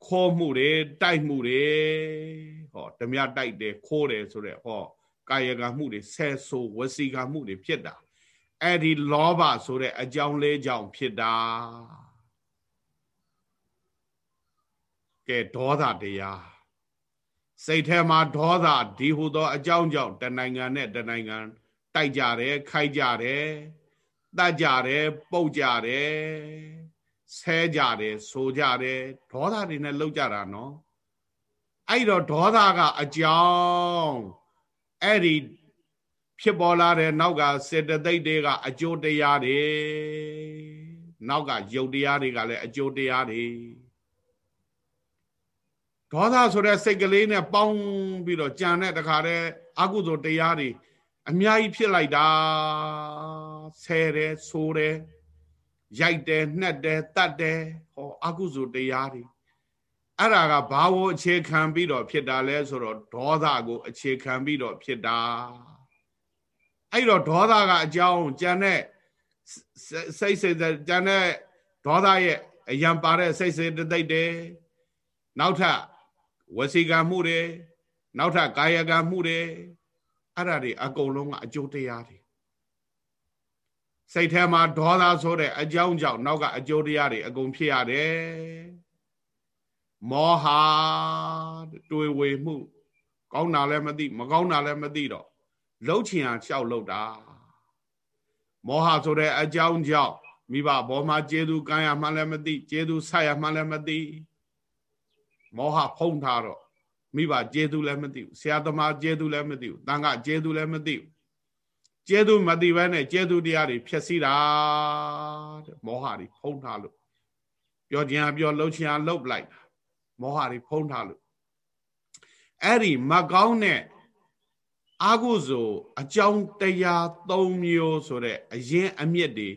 ခိုးမှုတွေတိုက်မှုတွေဟောဓမြတိုက်တယ်ခိုးတယ်ဆိုတဲ့ဟောကာယကမှုတွေဆဲဆိုဝစီကမှုတွေဖြစ်တာ အဲ့ဒီလောဘဆိုတဲ့အကြောင်းလေးကြောင့်ဖြစ်တာကဲဒေါသတရားစိတ်ထဲမှာဒေါသဒီဟုသောအကြောင်းကြောင့်တနိုင်ငံနဲ့တနိုင်ငံတိုက်ကြတယ်ခိုက်ကြတယ်တတ်ကြတယ်ပုတ်ကြတယ်ဆဲကြတယ်ဆိုကြတယ်ဒေါသတွေနဲ့လောက်ကြတာနော်အဲ့တော့ဒေါသကအကြောင်းအဲ့ဒီ ဖြစ်ပေါ်လာတဲ့နောက်ကစေတသိက်တွေကအကျိုးတရားတွေနောက်ကယုတ်တရားတွေကလည်းအကျိုးတရားတွေဒေါသဆိုတဲ့စိတ်ကလေးနဲ့ပေါင်းပြီးတော့ကြံတဲ့တခါတည်းအကုသိုလ်တရားတွေအများကြီးဖြစ်လိုက်တာဆဲတယ်ဆိုးတယ်ရိုက်တယ်နှက်တယ်တတ်တယ်ဟောအကုသိုလ်တရားတွေအဲ့ဒါကဘာကိုအခြေခံပြီးတော့ဖြစ်တာလဲဆိုတော့ဒေါသကိုအခြေခံပြီးတော့ဖြစ်တာ အဲ့တော့ဒေါသကအကြောင်းကြံတဲ့စိတ်စိတ်ကြံတဲ့ဒေါသရဲ့အယံပါတဲ့စိတ်စိတ်တိတ်တယ်နောက်ထပ်ဝစီကံမှုတွေနောက်ထပ်ကာယကံမှုတွေအဲ့ဒါတွေအကုန်လုံးကအကျိုးတရားတွေစိတ်ထဲမှာဒေါသဆိုတဲ့အကြောင်းကြောင့်နောက်ကအကျိုးတရားတွေအကုန်ဖြစ်ရတယ်မောဟတွေးဝေမှု ကောင်းတာလည်းမသိမကောင်းတာလည်းမသိတော့ လှုပ်ချင်အောင်ရှောက်လှုပ်တာမောဟဆိုတဲ့အကြောင်းကြောင့်မိဘဘောမှာကျေသူကံရမှလည်းမသိကျေသူဆက်ရမှလည်းမသိမောဟဖုံးထားတော့မိဘကျေသူလည်းမသိဘူးဆရာသမားကျေသူလည်းမသိဘူးတန်ခကျေသူလည်းမသိဘူးကျေသူမသိဘဲနဲ့ကျေသူတရားတွေဖြည့်စည်းတာတဲ့မောဟတွေဖုံးထားလို့ပြောခြင်းအပြောလှုပ်ခြင်းအလှုပ်လိုက်တာမောဟတွေဖုံးထားလို့အဲ့ဒီမကောင်းတဲ့ အာဟုဆိုအကြောင်းတရား၃မျိုးဆိုတဲ့အရင်အမြင့်တွေ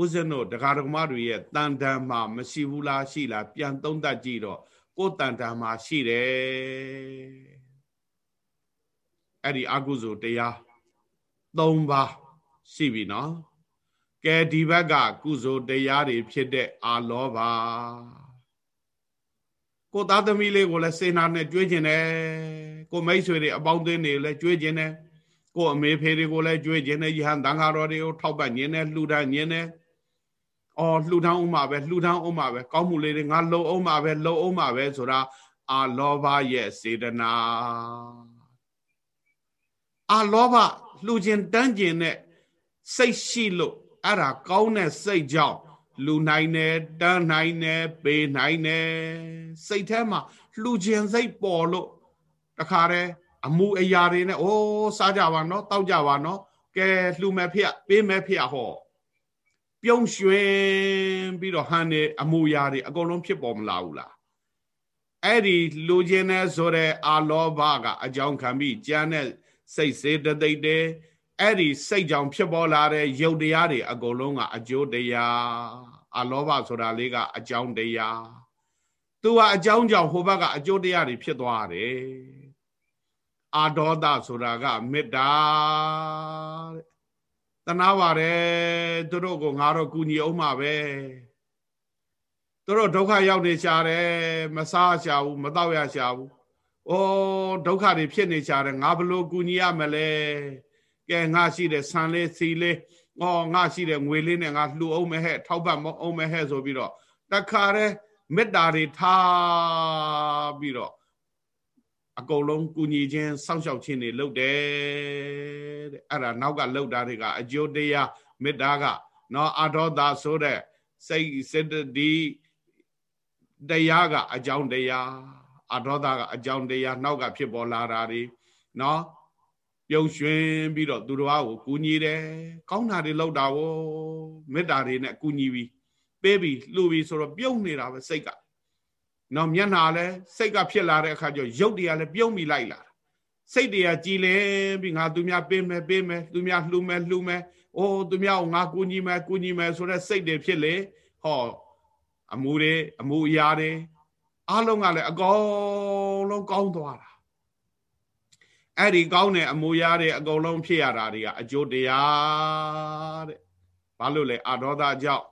ဥစ္စနောဒကာဒကမတွေရဲ့တန်တန်မှာမရှိဘူးလားရှိလားပြန်သုံးသပ်ကြည့်တော့ကိုယ်တန်တန်မှာရှိတယ်အဲ့ဒီအာဟုဆိုတရား၃ပါးရှိပြီနော်ကဲဒီဘက်ကကုသိုလ်တရားတွေဖြစ်တဲ့အာလောဘကိုသားသမီးလေးကိုလည်းစေနာနဲ့ကြွေးကျင်တယ် ကိုမိတ်ဆွေတွေအပေါင်းအသင်းတွေလည်းကြွေးကျင်တယ်ကိုအမေဖေတွေကိုလည်းကြွေးကျင်တယ်ယဟန်တန်ခါတော်တွေကိုထောက်ပံ့ညင်းတယ်လှူဒန်းညင်းတယ်အော်လှူဒန်းအောင်မှာပဲလှူဒန်းအောင်မှာပဲကောင်းမှုလေးတွေငါလုံအောင်မှာပဲလုံအောင်မှာပဲဆိုတာအာလောဘရဲ့စေတနာအာလောဘလှူခြင်းတန်းခြင်းနဲ့စိတ်ရှိလို့အဲ့ဒါကောင်းတဲ့စိတ်ကြောင့်လူနိုင်တယ်တန်းနိုင်တယ်ပေးနိုင်တယ်စိတ်ထဲမှာလှူခြင်းစိတ်ပေါ်လို့ တခါတည်းအမှုအရာတွေနဲ့အိုးစားကြပါနော်တောက်ကြပါနော်ကဲလှူမဲ့ဖေပေးမဲ့ဖေဟောပြုံးရွှင်ပြီးတော့ဟန်နေအမှုရာတွေအကုန်လုံးဖြစ်ပေါ်မလာဘူးလားအဲ့ဒီလူချင်းနဲ့ဆိုတဲ့အာလောဘကအကြောင်းခံပြီးကြမ်းတဲ့စိတ်စေတသိက်တွေအဲ့ဒီစိတ်ကြောင့်ဖြစ်ပေါ်လာတဲ့ယုတ်တရားတွေအကုန်လုံးကအကျိုးတရားအလောဘဆိုတာလေးကအကြောင်းတရားသူကအကြောင်းကြောင့်ဟိုဘက်ကအကျိုးတရားတွေဖြစ်သွားတယ် အာဒေါသဆိုတာကမေတ္တာတဲ့တနာပါတယ်သူတို့ကိုငါတော့ကူညီအောင်မှာပဲသူတို့ဒုက္ခရောက်နေကြတယ်မစားရှာဘူးမတော့ရရှာဘူးဩဒုက္ခတွေဖြစ်နေကြတယ်ငါဘလို့ကူညီရမလဲကဲငါရှိတဲ့ဆန်လေးစီလေးဩငါရှိတဲ့ငွေလေးနဲ့ငါလှူအောင်မယ်ဟဲ့ထောက်ပံ့မအောင်မယ်ဟဲ့ဆိုပြီးတော့တခါတည်းမေတ္တာတွေထားပြီးတော့ အကုန်လုံးကုညီခြင်းစောင့်ရှောက်ခြင်းတွေလုပ်တယ်တဲ့အဲ့ဒါနောက်ကလှုပ်တာတွေကအကျိုးတရားမေတ္တာကနော်အာဒေါသဆိုတဲ့စိတ်စေတဒီတရားကအကြောင်းတရားအာဒေါသကအကြောင်းတရားနောက်ကဖြစ်ပေါ်လာတာတွေနော်ပြုံးရွှင်ပြီးတော့သူတော်ကိုကူညီတယ်ကောင်းတာတွေလောက်တာဝမေတ္တာတွေနဲ့ကူညီပြီးပေးပြီးလှူပြီးဆိုတော့ပြုံးနေတာပဲစိတ်က နော်မျက်နှာလဲစိတ်ကဖြစ်လာတဲ့အခါကျရုပ်တွေကလည်းပြုံးပြီးလိုက်လာစိတ်တွေကကြည်လင်ပြီးငါသူများပေးမယ်ပေးမယ်သူများလှူမယ်လှူမယ်အိုးသူများကိုငါကူညီမယ်ကူညီမယ်ဆိုတဲ့စိတ်တွေဖြစ်လေဟောအမှုတွေအမှုအရာတွေအားလုံးကလည်းအကုန်လုံးကောင်းသွားတာအဲ့ဒီကောင်းတဲ့အမူအရာတွေအကုန်လုံးဖြစ်ရတာတွေကအကျိုးတရားတဲ့ဘာလို့လဲအဒေါသကြောင့်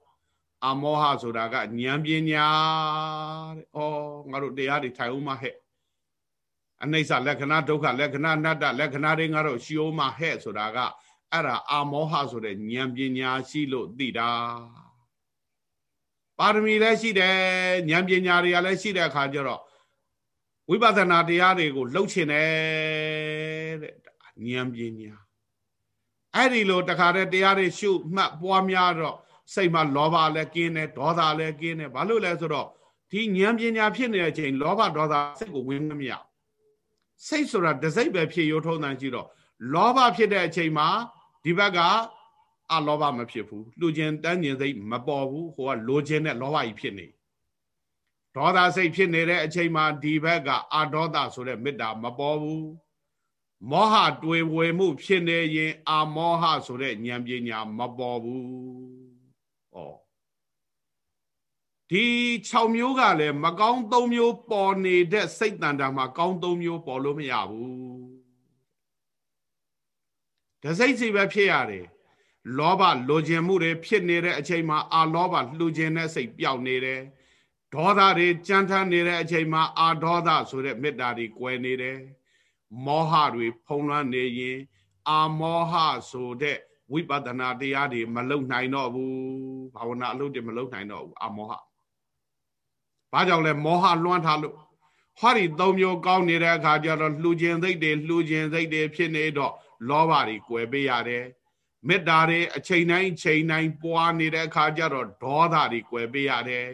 အမောဟဆိုတာကဉာဏ်ပညာတဲ့ဩငါတို့တရားတွေထိုင်ဦးမဟဲ့အနိစ္စလက္ခဏာဒုက္ခလက္ခဏာအနတ္တလက္ခဏာတွေငါတို့ရှိဦးမဟဲ့ဆိုတာကအဲ့ဒါအမောဟဆိုတဲ့ဉာဏ်ပညာရှိလို့သိတာပါရမီလည်းရှိတယ်ဉာဏ်ပညာတွေကလည်းရှိတဲ့အခါကျတော့ဝိပဿနာတရားတွေကိုလှုပ်ချင်တယ်တဲ့ဉာဏ်ပညာအဲ့ဒီလိုတခါတည်းတရားတွေရှုမှတ်ပွားများတော့ စိတ်မှာလောဘလည်းကင်းတယ်ဒေါသလည်းကင်းတယ်ဘာလို့လဲဆိုတော့ဒီဉာဏ်ပညာဖြစ်နေတဲ့အချိန်လောဘဒေါသစိတ်ကိုဝင်မမြစိတ်ဆိုတာတစိတ်ပဲဖြစ်ရိုးထုံးတန်ကြည့်တော့လောဘဖြစ်တဲ့အချိန်မှာဒီဘက်ကအလောဘမဖြစ်ဘူးလှူခြင်းတန်းခြင်းစိတ်မပေါ်ဘူးဟိုကလိုခြင်းနဲ့လောဘကြီးဖြစ်နေဒေါသစိတ်ဖြစ်နေတဲ့အချိန်မှာဒီဘက်ကအာဒေါသဆိုတဲ့မေတ္တာမပေါ်ဘူးမောဟတွေဝေမှုဖြစ်နေရင်အာမောဟဆိုတဲ့ဉာဏ်ပညာမပေါ်ဘူး။ ဩဒီ6မျိုးကလည်းမကောင်း3မျိုးပေါ်နေတဲ့စိတ်တန်တာမှာကောင်း3မျိုးပေါ်လို့မရဘူး။ဒစိတ်စီပဲဖြစ်ရတယ်။လောဘလိုချင်မှုတွေဖြစ်နေတဲ့အချိန်မှာအာလောဘလှူခြင်းတဲ့စိတ်ပျောက်နေတယ်။ဒေါသတွေကြမ်းထမ်းနေတဲ့အချိန်မှာအာဒေါသဆိုတဲ့မေတ္တာတွေကွယ်နေတယ်။မောဟတွေဖုံးလွှမ်းနေရင် အာမောဟဆိုတဲ့ ဝိပဿနာတရားတွေမလုံနိုင်တော့ဘူးဘာဝနာအလုပ်တွေမလုံနိုင်တော့ဘူးအာမောဟဘာကြောင့်လဲမောဟလွှမ်းထားလို့ဟောဒီသုံးမျိုးကောင်းနေတဲ့အခါကျတော့လှူခြင်းစိတ်တွေလှူခြင်းစိတ်တွေဖြစ်နေတော့လောဘတွေကွယ်ပေးရတယ်မေတ္တာတွေအချိန်တိုင်းချိန်တိုင်းပွားနေတဲ့အခါကျတော့ဒေါသတွေကွယ်ပေးရတယ်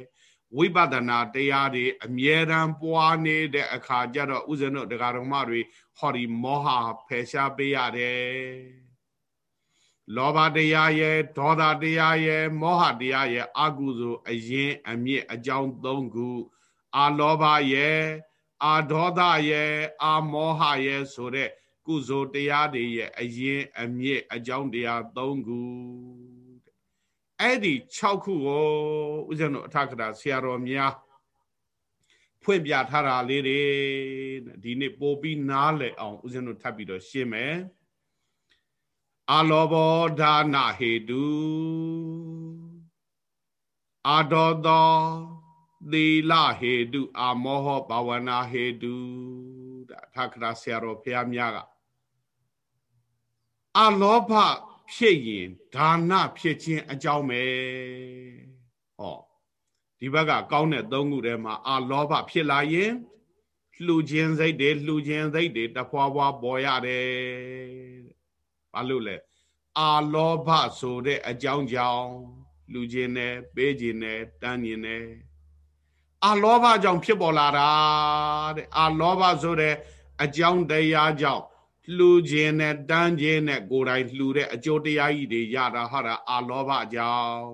ဝိပဿနာတရားတွေအမြဲတမ်းပွားနေတဲ့အခါကျတော့ဥစဉ်တို့ဒကာတော်မတွေဟောဒီမောဟဖယ်ရှားပေးရတယ် လောဘတရားရဲ့ဒေါသတရားရဲ့မောဟတရားရဲ့အကုသိုလ်အရင်အမြင့်အကြောင်း၃ခုအာလောဘရဲ့အာဒေါသရဲ့အာမောဟရဲ့ဆိုတဲ့ကုသိုလ်တရားတွေရဲ့အရင်အမြင့်အကြောင်းတရား၃ခုအဲ့ဒီ6ခုကိုဦးဇင်းတို့အထကရာဆရာတော်များဖွင့်ပြထားတာလေးတွေဒီနေ့ပို့ပြီးနားလည်အောင်ဦးဇင်းတို့ထပ်ပြီးတော့ရှင်းမယ် အာလောဘောဒါနာဟေတုအာဒောသောသီလဟေတုအာမောဟဘာဝနာဟေတုဒါထခရာဆရာတော်ဘုရားများကအာလောဘဖြစ်ရင်ဒါနဖြစ်ခြင်းအကြောင်းပဲဟောဒီဘက်ကကောင်းတဲ့သုံးခုထဲမှာအာလောဘဖြစ်လာရင်လှူခြင်းစိတ်တွေလှူခြင်းစိတ်တွေတဖွာဖွာပေါ်ရတယ် ဘာလို့လဲအာလောဘဆိုတဲ့အကြောင်းကြောင့်လှူခြင်းနဲ့ပေးခြင်းနဲ့တန်းခြင်းနဲ့အာလောဘကြောင့်ဖြစ်ပေါ်လာတာတဲ့အာလောဘဆိုတဲ့အကြောင်းတရားကြောင့်လှူခြင်းနဲ့တန်းခြင်းနဲ့ကိုယ်တိုင်လှူတဲ့အကျိုးတရားကြီးတွေရတာဟာတာအာလောဘကြောင့်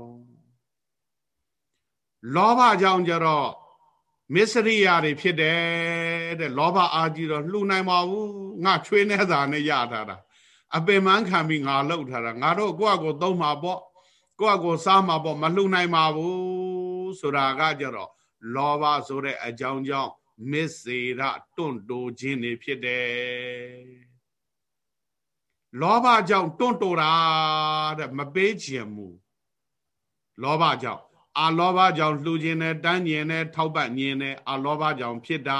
လောဘကြောင့်ကြတော့မစ္စရိယာတွေဖြစ်တယ်တဲ့လောဘအာကြီးတော့လှူနိုင်ပါဘူးငါချွေးနေတာနဲ့ရထားတာ အပင်မန်းခံပြီးငါလှုပ်ထားတာငါတို့ကိုယ့်အကိုသုံးမှာပေါ့ကိုယ့်အကိုစားမှာပေါ့မလှူနိုင်ပါဘူးဆိုတာကကြတော့လောဘဆိုတဲ့အကြောင်းကြောင့်မစ္စေရတွန့်တိုခြင်းတွေဖြစ်တယ်လောဘကြောင့်တွန့်တိုတာတဲ့မပေးခြင်းမူလောဘကြောင့်အာလောဘကြောင့်လှူခြင်းနဲ့တန်းကျင်နဲ့ထောက်ပံ့ခြင်းနဲ့အာလောဘကြောင့်ဖြစ်တာ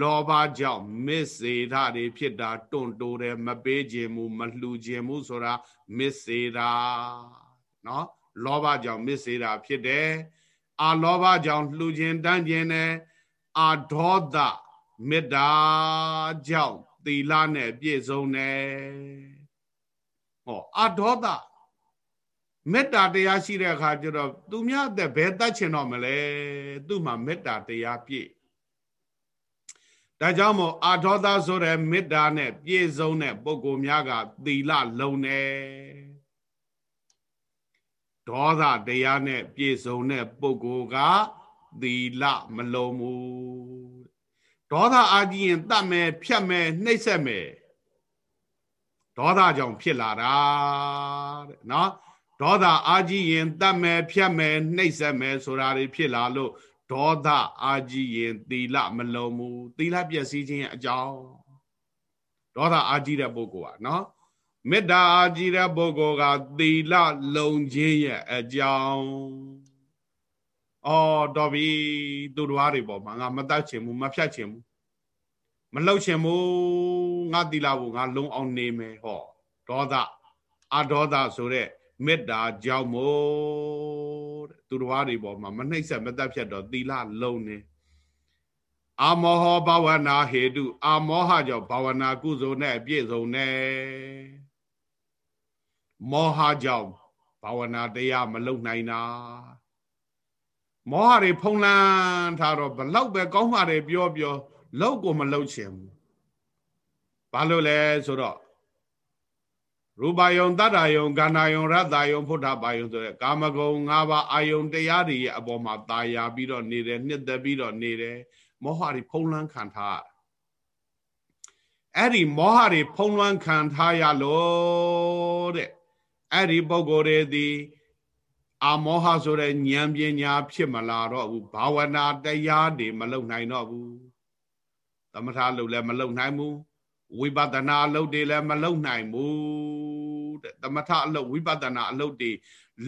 လောဘကြောင့်မစ္စေဓာတွေဖြစ်တာတွန့်တိုးတယ်မပေးခြင်းမူမလှူခြင်းမူဆိုတာမစ္စေဓာနော်လောဘကြောင့်မစ္စေဓာဖြစ်တယ်အာလောဘကြောင့်လှူခြင်းတန်းခြင်းနဲ့အာဒေါသမေတ္တာကြောင့်သီလနဲ့ပြည့်စုံတယ်ဟောအာဒေါသမေတ္တာတရားရှိတဲ့အခါကျတော့သူများအသက်ဘယ်တတ်ချင်တော့မလဲသူ့မှာမေတ္တာတရားပြည့် ဒါကြောင့်မို့အာထောသဆိုတဲ့မေတ္တာနဲ့ပြည့်စုံတဲ့ပုဂ္ဂိုလ်များကသီလလုံနေဒေါသတရားနဲ့ပြည့်စုံတဲ့ပုဂ္ဂိုလ်ကသီလမလုံဘူးဒေါသအာကြီးရင်တတ်မယ်ဖြတ်မယ်နှိပ်စက်မယ်ဒေါသကြောင့်ဖြစ်လာတာတဲ့နော်ဒေါသအာကြီးရင်တတ်မယ်ဖြတ်မယ်နှိပ်စက်မယ်ဆိုတာတွေဖြစ်လာလို့ ဒေါသအာကြီးရင်သီလမလုံးဘူးသီလပျက်စီးခြင်းရဲ့အကြောင်းဒေါသအာကြီးတဲ့ပုဂ္ဂိုလ်ကနော်မေတ္တာအာကြီးတဲ့ပုဂ္ဂိုလ်ကသီလလုံခြင်းရဲ့အကြောင်းအော်တော်ပြီသူတော်တွေပေါ့မှာငါမတတ်ချင်ဘူးမဖြတ်ချင်ဘူးမလှုပ်ချင်ဘူးငါသီလကိုငါလုံအောင်နေမယ်ဟောဒေါသအဒေါသဆိုတဲ့မေတ္တာကြောင့်မို့တဲ့ သူတော်တွေပေါ်မှာမနှိမ့်ဆက်မသက်ဖြတ်တော့သီလလုံးနေအာမောဟဘာဝနာဟေတုအာမောဟကြောင့်ဘာဝနာကုသိုလ်နဲ့အပြည့်စုံနေမောဟကြောင့်ဘာဝနာတရားမလုံနိုင်တာမောဟတွေဖုံးလန်းထားတော့ဘလောက်ပဲကောင်းမှတယ်ပြောပြောလောက်ကိုမလောက်ချင်ဘူးဘာလို့လဲဆိုတော့ ရူပယုံတတ္တယုံခန္ဓာယုံရတ္တယုံဖုဒ္ဓဘာယုံဆိုတဲ့ကာမဂုဏ်၅ပါးအာယုံတရားတွေရဲ့အပေါ်မှာตายရပြီးတော့နေတယ်နှစ်သက်ပြီးတော့နေတယ်မောဟတွေဖုံးလွှမ်းခံထားအဲ့ဒီမောဟတွေဖုံးလွှမ်းခံထားရလို့တဲ့အဲ့ဒီပုဂ္ဂိုလ်တွေသည်အာမောဟဆိုတဲ့ဉာဏ်ပညာဖြစ်မလာတော့ဘူးဘာဝနာတရားတွေမလုံနိုင်တော့ဘူးသမထလုပ်လည်းမလုံနိုင်ဘူး ဝိပဿနာအလုပ်တွေလည်းမလုံနိုင်ဘူးတဲ့သမထအလုပ်ဝိပဿနာအလုပ်တွေ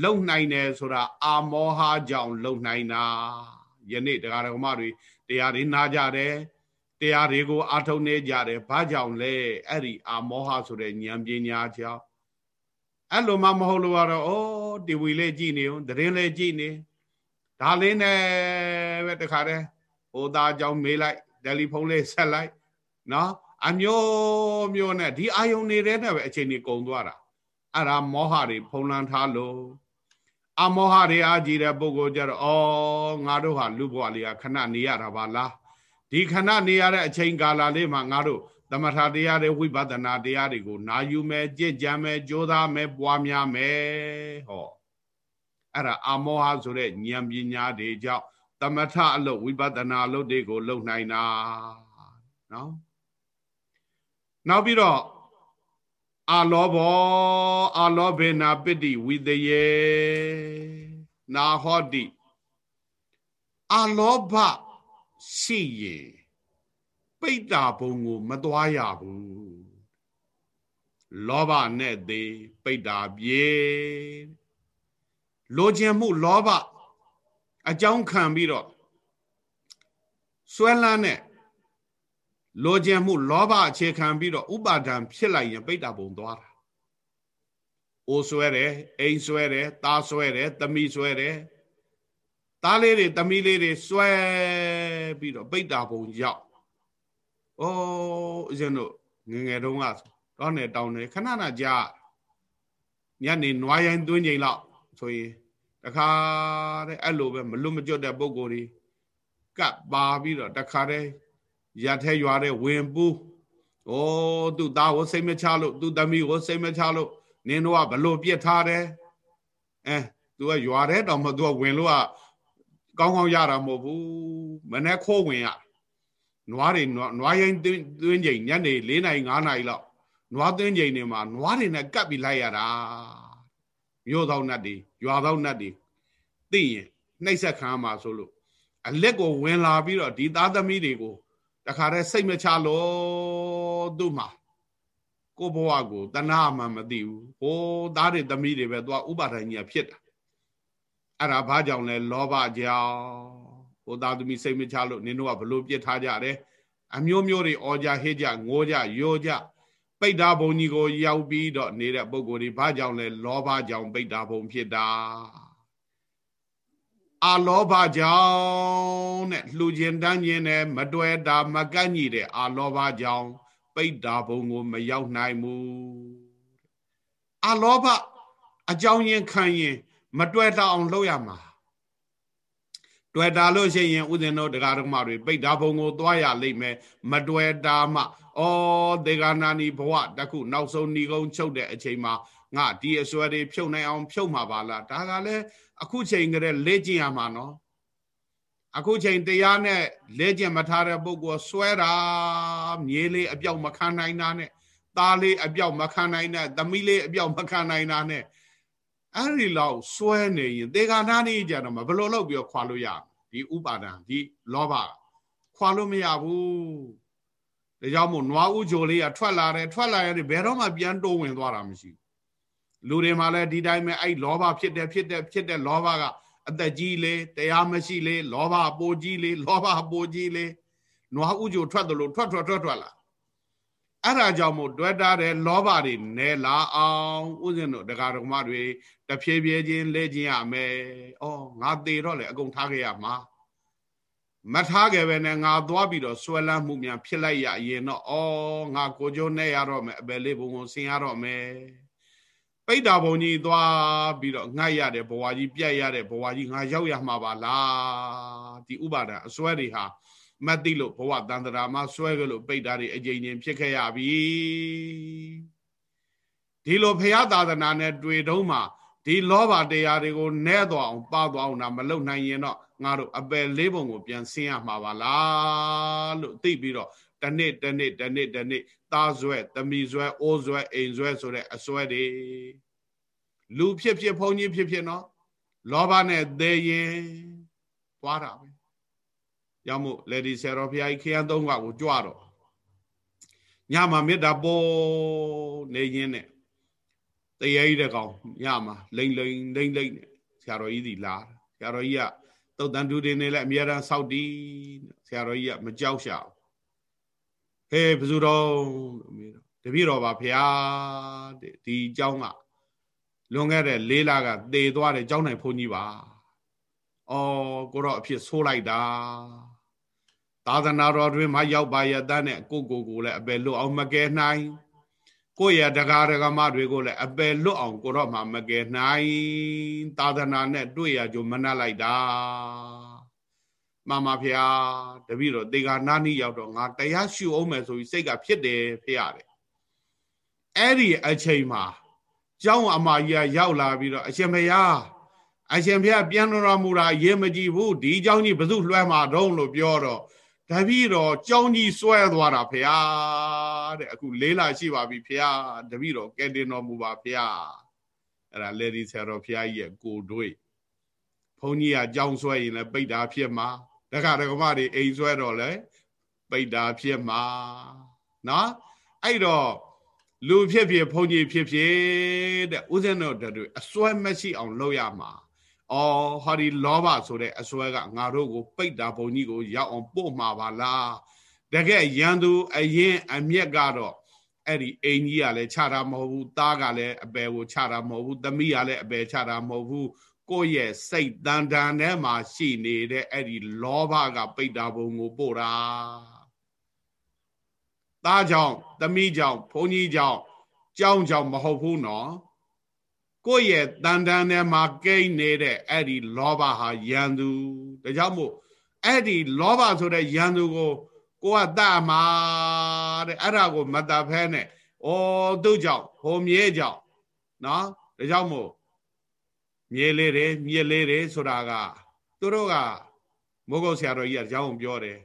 လုံနိုင်တယ်ဆိုတာအာမောဟကြောင့်လုံနိုင်တာယနေ့တရားတော်မတွေတရားတွေနာကြတယ်တရားတွေကိုအာထုံနေကြတယ်ဘာကြောင့်လဲအဲ့ဒီအာမောဟဆိုတဲ့ဉာဏ်ပညာကြောင့်အဲ့လိုမှမဟုတ်လို့ကတော့ဩတီဗီလေးကြည့်နေဦးသတင်းလေးကြည့်နေဒါလေးနဲ့ပဲတခါတည်းဟိုသားကြောင့်မေးလိုက်တယ်လီဖုန်းလေးဆက်လိုက်နော် အမျိုးမျိုးနဲ့ဒီအာယုန်နေတဲ့နဲ့ပဲအချိန်ကြီးကုန်သွားတာအဲ့ဒါမောဟတွေဖုံးလန်းထားလို့အမောဟတွေအာကြည့်တဲ့ပုဂ္ဂိုလ်ကြတော့ဩငါတို့ဟာလူဘဝလေးကခဏနေရတာပါလားဒီခဏနေရတဲ့အချိန်ကာလလေးမှာငါတို့သမထတရားတွေဝိပဿနာတရားတွေကိုနာယူမယ်ကြည်ကြံမယ်ကြိုးစားမယ်ပွားများမယ်ဟောအဲ့ဒါအမောဟဆိုတဲ့ဉာဏ်ပညာတွေကြောင့်သမထအလုပ်ဝိပဿနာအလုပ်တွေကိုလုပ်နိုင်တာနော် နောက်ပြီးတော့အာလောဘောအာလောဘေနာပတ္တိဝိတယေနာဟောတိအာလောဘရှိရင်ပိတ္တာဘုံကို မသွားရဘူးလောဘနဲ့သေးပိတ္တာပြေလိုချင်မှုလောဘအကြောင်းခံပြီးတော့ဆွဲလန်းတဲ့ လိုချင်မှုလောဘအခြေခံပြီးတော့ဥပါဒံဖြစ်လိုက်ရင်ပိတ္တာဘုံသွားတာအိုးဆွဲတယ်အိမ်ဆွဲတယ်သားဆွဲတယ်သမီးဆွဲတယ်သားလေးတွေသမီးလေးတွေဆွဲပြီးတော့ပိတ္တာဘုံရောက်ဩဦးဇင်းတို့ငငယ်တုန်းကတော့နဲ့တောင်းတယ်ခဏခဏကြာညနေနွားရိုင်းသွင်းချိန်လောက်ဆိုရင်တခါတဲ့အဲ့လိုပဲမလွတ်မကျွတ်တဲ့ပုံကိုယ်ကြီးကပ်ပါပြီးတော့တခါတည်း ရထဲရွာတဲ့ဝင်ပူးဩသူ့သားကိုစိတ်မချလို့သူ့သမီးကိုစိတ်မချလို့နင်းတို့ကဘလို့ပြစ်ထားတယ်အဲသူကရွာထဲတောင်မှသူကဝင်လို့ကကောင်းကောင်းရတာမဟုတ်ဘူးမနေ့ခိုးဝင်ရနွားတွေနွားရိုင်းသွင်းချိန်ညနေ၄နာရီ၅နာရီလောက်နွားသွင်းချိန်တွေမှာနွားတွေနဲ့ကပ်ပြီးလိုက်ရတာမြို့သောနတ်တွေရွာသောနတ်တွေသိရင်နှိပ်ဆက်ခံမှာဆိုလို့အလက်ကိုဝင်လာပြီးတော့ဒီသားသမီးတွေကို တခါတည်းစိတ်မချလို့သူ့မှာကိုဘဝကိုတဏှာမှမသိဘူးဟိုးသားတွေသမီးတွေပဲသွားဥပါဒိုင်ကြီးဖြစ်တာအဲ့ဒါဘာကြောင့်လဲလောဘကြောင့်ဟိုသားသမီးစိတ်မချလို့နင်တို့ကဘလို့ပြစ်ထားကြတယ်အမျိုးမျိုးတွေအော်ကြဟစ်ကြငိုကြယောကြပိဋ္ဌာဘုံကြီးကိုရောက်ပြီးတော့နေတဲ့ပုံကိုယ်တွေဘာကြောင့်လဲလောဘကြောင့်ပိဋ္ဌာဘုံဖြစ်တာ အာလောဘကြောင့်တဲ့လှူခြင်းတန်းခြင်းနဲ့မတွေ့တာမကန့်ညီတဲ့အာလောဘကြောင့်ပိဋ္ဌာဘုံကိုမရောက်နိုင်ဘူးအာလောဘအကြောင်းရင်းခံရင် မတွေ့တာအောင်လုပ်ရမှာတွေ့တာလို့ရှိရင်ဥစဉ်တို့တရားဓမ္မတွေပိဋ္ဌာဘုံကိုသွားရလိမ့်မယ်မတွေ့တာမှဩဒေဂာနာနီဘဝတခုနောက်ဆုံးဏီကုံချုပ်တဲ့အချိန်မှာငါဒီအစွဲတွေဖြုတ်နိုင်အောင်ဖြုတ်မှာပါလားဒါကလည်း အခုချိန်ကလေးလေ့ကျင့်ရမှာနော်အခုချိန်တရားနဲ့လေ့ကျင့်မထားတဲ့ပုဂ္ဂိုလ်ဆွဲတာမြေးလေးအပြောက်မခံနိုင်တာနဲ့သားလေးအပြောက်မခံနိုင်တဲ့သမီးလေးအပြောက်မခံနိုင်တာနဲ့အဲ့ဒီလောက်စွဲနေရင်သေခါနာနေကြတော့မဘလို့လောက်ပြီးခွာလို့ရဒီဥပါဒံဒီလောဘခွာလို့မရဘူးဒါကြောင့်မို့နွားဥကြိုလေးကထွက်လာတယ်ထွက်လာရင်ဘယ်တော့မှပြန်တိုးဝင်သွားတာမရှိဘူး လူတွေမှာလည်းဒီတိုင်းပဲအဲ့လောဘဖြစ်တယ်ဖြစ်တယ်ဖြစ်တဲ့လောဘကအသက်ကြီးလေတရားမရှိလေလောဘပိုကြီးလေလောဘပိုကြီးလေနွားဥကြိုထွက်တယ်လို့ထွက်ထွက်ထွက်ထွက်လာအဲ့ဒါကြောင့်မို့တွေ့တာတဲ့လောဘတွေနဲလာအောင်ဥစဉ်တို့တရားတော်မတွေတဖြည်းဖြည်းချင်းလဲခြင်းရမယ်။အော်ငါသေတော့လေအကုန်ထားခဲ့ရမှာ။မထားခဲ့ပဲနဲ့ငါသွားပြီးတော့ဆွဲလန်းမှုများဖြစ်လိုက်ရရင်တော့အော်ငါကိုကြိုးနဲ့ရတော့မယ်အပယ်လေးဘုံကိုဆင်ရတော့မယ်။ ပိဋ္ဌာဘုံကြီးသွားပြီးတော့ငှက်ရတဲ့ဘဝကြီးပြတ်ရတဲ့ဘဝကြီးငါရောက်ရမှာပါလား။ဒီဥပါဒံအစွဲတွေဟာမသိလို့ဘဝတန်တရာမှာဆွဲကြလို့ပိတ်တာတွေအကြိမ်ချင်းဖြစ်ခဲ့ရပြီဒီလိုဖရာသာသနာနဲ့တွေ့တုံးမှာဒီလောဘတရားတွေကိုနဲသွားအောင်ပါသွားအောင်ဒါမလုပ်နိုင်ရင်တော့ငါတို့အပယ်လေးပုံကိုပြန်ဆင်းရမှာပါလားလို့သိပြီးတော့တနေ့တနေ့တနေ့တနေ့ သားဆွဲသမီးဆွဲအိုးဆွဲအိမ်ဆွဲဆိုတဲ့အစွဲတွေလူဖြစ်ဖြစ်ဘုန်းကြီးဖြစ်ဖြစ်နော်လောဘနဲ့သေရင်သွားတာပဲရောက်မို့လေဒီဆရာတော်ဘုရားကြီးခရမ်းသုံးကကိုကြွတော့ညမှာမေတ္တာပေါ်နေရင်းနဲ့တရေကြီးတဲ့ကောင်ညမှာလိမ့်လိမ့်လိမ့်လိမ့်နဲ့ဆရာတော်ကြီးစီလာဆရာတော်ကြီးကတုတ်တန်တူတွေနေလဲအများအားစောက်တီးဆရာတော်ကြီးကမကြောက်ရှာ ဟေးဘယ်သူတော်လို့မေးတော့တပည့်တော်ပါဖျားတဲ့ဒီเจ้าကလွန်ခဲ့တဲ့၄လကသေသွားတဲ့เจ้าနိုင်ဘုန်းကြီးပါအော်ကိုတော့အဖြစ်ဆိုးလိုက်တာသာသနာတော်တွင်မရောက်ပါရတဲ့နဲ့ကိုကိုကိုလည်းအပယ်လွတ်အောင်မကယ်နိုင်ကိုယ့်ရဲ့တရားဒဂမတွေကိုလည်းအပယ်လွတ်အောင်ကိုတော့မှမကယ်နိုင်သာသနာနဲ့တွေ့ရကြမနှက်လိုက်တာ မှန်ပါဗျာတပည့်တော်တေဃာနာနီရောက်တော့ငါတရားရှုအောင်မယ်ဆိုပြီးစိတ်ကဖြစ်တယ်ဖြစ်ရတယ်အဲ့ဒီအချိန်မှာကျောင်းအမကြီးကရောက်လာပြီးတော့အရှင်ဘုရားအရှင်ဘုရားပြန်တော်မူတာရေမကြည့်ဘူးဒီကျောင်းကြီးဘု து လွှဲမှာတော့လို့ပြောတော့တပည့်တော်ကြောင်းကြီးဆွဲသွားတာဖရာတဲ့အခုလေးလာရှိပါပြီဖရာတပည့်တော်ကဲတင်တော်မူပါဖရာအဲ့ဒါလေဒီဆရာတော်ဖရာကြီးရဲ့ကိုတို့ဘုန်းကြီးကကြောင်းဆွဲရင်လည်းပိတ်တာဖြစ်မှာ တခါတကမတွေအိမ်စွဲတော့လည်းပိတ်တာဖြစ်မှာနော်အဲ့တော့လူဖြစ်ဖြစ်ဘုန်းကြီးဖြစ်ဖြစ်တဲ့ဥစဉ်တော်တို့အစွဲမရှိအောင်လုပ်ရမှာအော်ဟာဒီလောဘဆိုတဲ့အစွဲကငါတို့ကို ပိတ်တာဘုံကြီးကိုရောက်အောင်ပို့မှာပါလားတကယ်ရန်သူအရင်အမျက်ကတော့အဲ့ဒီအိမ်ကြီးကလည်းခြာတာမဟုတ်ဘူးသားကလည်းအပယ်ကိုခြာတာမဟုတ်ဘူးသမီးကလည်းအပယ်ခြာတာမဟုတ်ဘူး ကိုယ့်ရဲ့စိတ်တန်တန်ထဲမှာရှိနေတဲ့အဲ့ဒီလောဘကပိတ်တာဘုံကိုပို့တာသားကြောင့်သမီးကြောင့်ဘုန်းကြီးကြောင့်ကြောင်းကြောင့်မဟုတ်ဘူးနော်ကိုယ့်ရဲ့တန်တန်ထဲမှာကိန်းနေတဲ့အဲ့ဒီလောဘဟာယံသူဒါကြောင့်မို့အဲ့ဒီလောဘဆိုတဲ့ယံသူကိုကိုကတတ်မှာတဲ့အဲ့ဒါကိုမတတ်ဖဲနဲ့ဩသူ့ကြောင့်ဟိုမြဲကြောင့်နော်ဒါကြောင့်မို့ မြဲလေးတယ်မြဲလေးတယ်ဆိုတာကသူတို့ကမိုးကုတ်ဆရာတော်ကြီးကကြောင်းပြောတယ်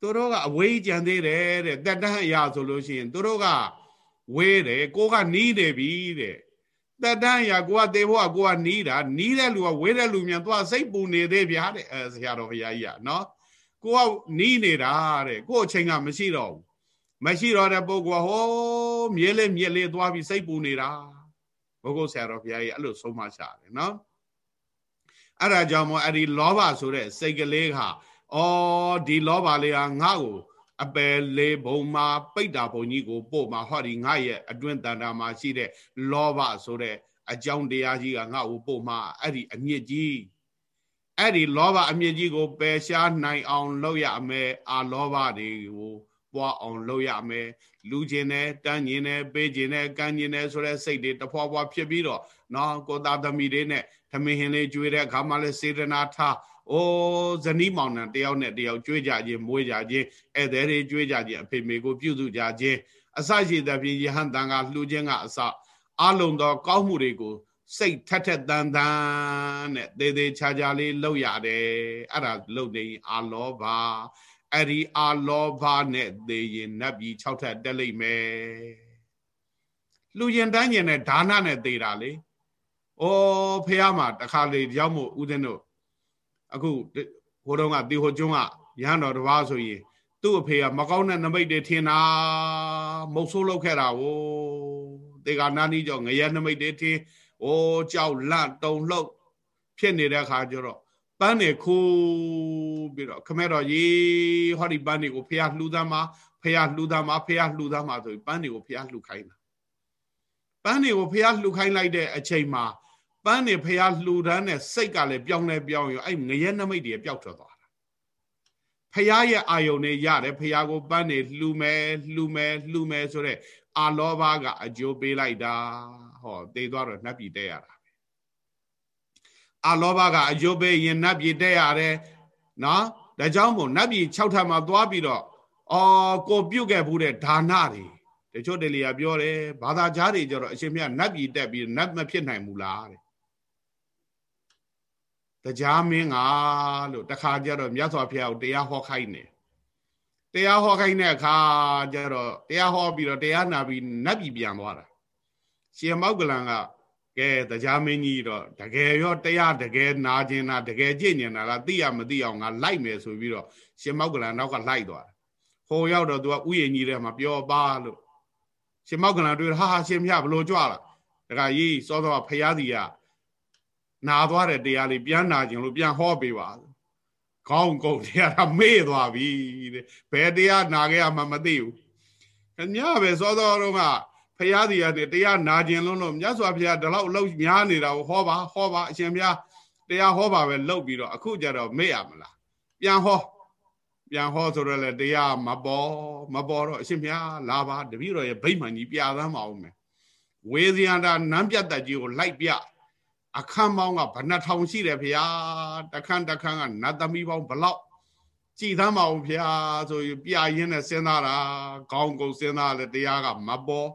သူတို့ကအဝေးကြံသေးတယ်တဲ့တက်တန်းအရာဆိုလို့ရှိရင်သူတို့ကဝေးတယ်ကိုကနီးတယ်ပြီတဲ့တက်တန်းရကိုကသေဖို့ကကိုကနီးတာနီးတဲ့လူကဝေးတဲ့လူမြန်သွားစိတ်ပူနေသေးဗျာတဲ့အဲဆရာတော်ဘုရားကြီးကနော်ကိုကနီးနေတာတဲ့ကိုအချိန်ကမရှိတော့ဘူးမရှိတော့တဲ့ပုဂ္ဂိုလ်ဟောမြဲလေးမြဲလေးသွားပြီးစိတ်ပူနေတာ ဘုဂုတ်ဆရာတော်ဘုရားကြီးအဲ့လိုဆုံးမချတယ်နော်အဲ့ဒါကြောင့်မို့အဲ့ဒီလောဘဆိုတဲ့စိတ်ကလေးကအော်ဒီလောဘလေးကငါ့ကိုအပယ်လေးဘုံမှာပိတ်တာဘုံကြီးကိုပို့မှာဟောဒီငါရဲ့အတွင်းတန်တာမှာရှိတဲ့လောဘဆိုတဲ့အကြောင်းတရားကြီးကငါ့ကိုပို့မှာအဲ့ဒီအမြင့်ကြီးအဲ့ဒီလောဘအမြင့်ကြီးကိုပယ်ရှားနိုင်အောင်လုပ်ရမယ်အာလောဘတွေကို ပွားအောင်လုပ်ရမယ်လူကျင်တယ်တန်းကျင်တယ်ပေးကျင်တယ်ကန်းကျင်တယ်ဆိုတဲ့စိတ်တွေတဖွာဖွာဖြစ်ပြီးတော့နော်ကိုသားသမီးတွေနဲ့သမင်းဟင်းလေးကျွေးတဲ့အခါမှလည်းစေတနာထားအိုးဇနီးမောင်နှံတယောက်နဲ့တယောက်ကြွေးကြခြင်းမွေးကြခြင်းဧည့်သည်တွေကြွေးကြခြင်းအဖေမေကိုပြုစုကြခြင်းအစရှိသဖြင့်ယဟန်တန်ကလှူခြင်းကအစအလုံးသော ကောင်းမှုတွေကိုစိတ်ထက်ထက်တန်တန်နဲ့သေးသေးချာချာလေးလုပ်ရတယ်အဲ့ဒါလုပ်နေအာလောဘ အဲ့ဒီအာလောဘနဲ့သေရင်နတ်ပြည်6ထပ်တက်လိမ့်မယ်လူရင်တန်းကျင်တဲ့ဒါနနဲ့သေတာလေဩဖះမှာတခါလေရောက်မို့ဦးဇင်းတို့အခုဟိုတုန်းကတီဟိုကျွန်းကရဟန်းတော်တစ်ပါးဆိုရင်သူ့အဖေကမကောင်းတဲ့နမိတ်တွေထင်တာမုတ်ဆိုးလောက်ခဲ့တာကိုတေကနာနီကြောင့်ငရဲနမိတ်တွေထင်အိုးကြောက်လန့်တုံလှုပ်ဖြစ်နေတဲ့ခါကျတော့ ပန်းနေခိုးပြီးတော့ခမဲတော်ကြီးဟောဒီပန်းတွေကိုဖះလှူသားမှာဖះလှူသားမှာဖះလှူသားမှာဆိုပြီးပန်းတွေကိုဖះလှူခိုင်းတာပန်းတွေကိုဖះလှူခိုင်းလိုက်တဲ့အချိန်မှာပန်းနေဖះလှူဒန်းတဲ့စိတ်ကလည်းပြောင်းလဲပြောင်းရောအဲ့ငရဲနမိတ်တွေပျောက်ထွက်သွားတာဖះရဲ့အာယုန်တွေရတယ်ဖះကိုပန်းနေလှူမယ်လှူမယ်လှူမယ်ဆိုတဲ့အာလောဘကအကျိုးပေးလိုက်တာဟောသေသွားတော့နှက်ပြည်တဲ့ရတာပဲ အာလောဘကအကျိုးပေးရင်နှက်ပြည်တဲ့ရတယ်နော်ဒါကြောင့်မို့နှက်ပြည်6ထပ်မှာသွားပြီးတော့အော်ကိုပြုတ်ခဲ့ဘူးတဲ့ဒါနတွေတချို့တလေကပြောတယ်ဘာသာကြားတွေကြတော့အရှင်မြတ်နတ်ပြည်တက်ပြီးနတ်မဖြစ်နိုင်ဘူးလားတဲ့တရားမင်းကလို့တခါကျတော့မြတ်စွာဘုရားကိုတရားဟောခိုင်းတယ်တရားဟောခိုင်းတဲ့အခါကျတော့တရားဟောပြီးတော့တရားနာပြီးနတ်ပြည်ပြန်သွားတာရှင်မောက်ကလန်က ကဲတရားမင်းကြီးတော့တကယ်ရောတရားတကယ်နာကျင်တာတကယ်ကြည့်နေတာလားသိရမသိအောင်ငါလိုက်မယ်ဆိုပြီးတော့ရှင်မောက်ကလန်နောက်ကလိုက်သွားတယ်ဟိုရောက်တော့သူကဥယျာဉ်ကြီးထဲမှာပြောပါလို့ရှင်မောက်ကလန်တွေ့ဟာဟာရှင်မြဘလို့ကြွလာတခါကြီးစောစောဖယားစီကနာသွားတဲ့တရားလေးပြန်နာခြင်းလို့ပြန်ဟောပေးပါခေါင်းကုန်တရားကမေ့သွားပြီတဲ့ဘယ်တရားနာခဲ့ရမှမသိဘူးခင်ဗျားပဲစောစောတော့က ဖရာစီကနေတရားနာခြင်းလုံးလို့မြတ်စွာဘုရားဒီလောက်အလောက်များနေတာကိုဟောပါဟောပါအရှင်ဘုရားတရားဟောပါပဲလုပ်ပြီးတော့အခုကြတော့မေ့ရမလားပြန်ဟောပြန်ဟောဆိုတော့လေတရားမပေါ်မပေါ်တော့အရှင်ဘုရားလာပါတပည့်တော်ရဲ့ဗိမ္မာန်ကြီးပြသမ်းမအောင်မယ်ဝေဇယန္တာနန်းပြတ်တက်ကြီးကိုလိုက်ပြအခန်းပေါင်းကဘဏ္ဍထောင်ရှိတယ်ဖေဟာတခန်းတခန်းကနတ်သမီးပေါင်းဘလောက်ကြည်သမ်းမအောင်ဖေဟာဆိုရင်ပြရင်းနဲ့စဉ်းစားတာခေါင်းကုန်စဉ်းစားလဲတရားကမပေါ်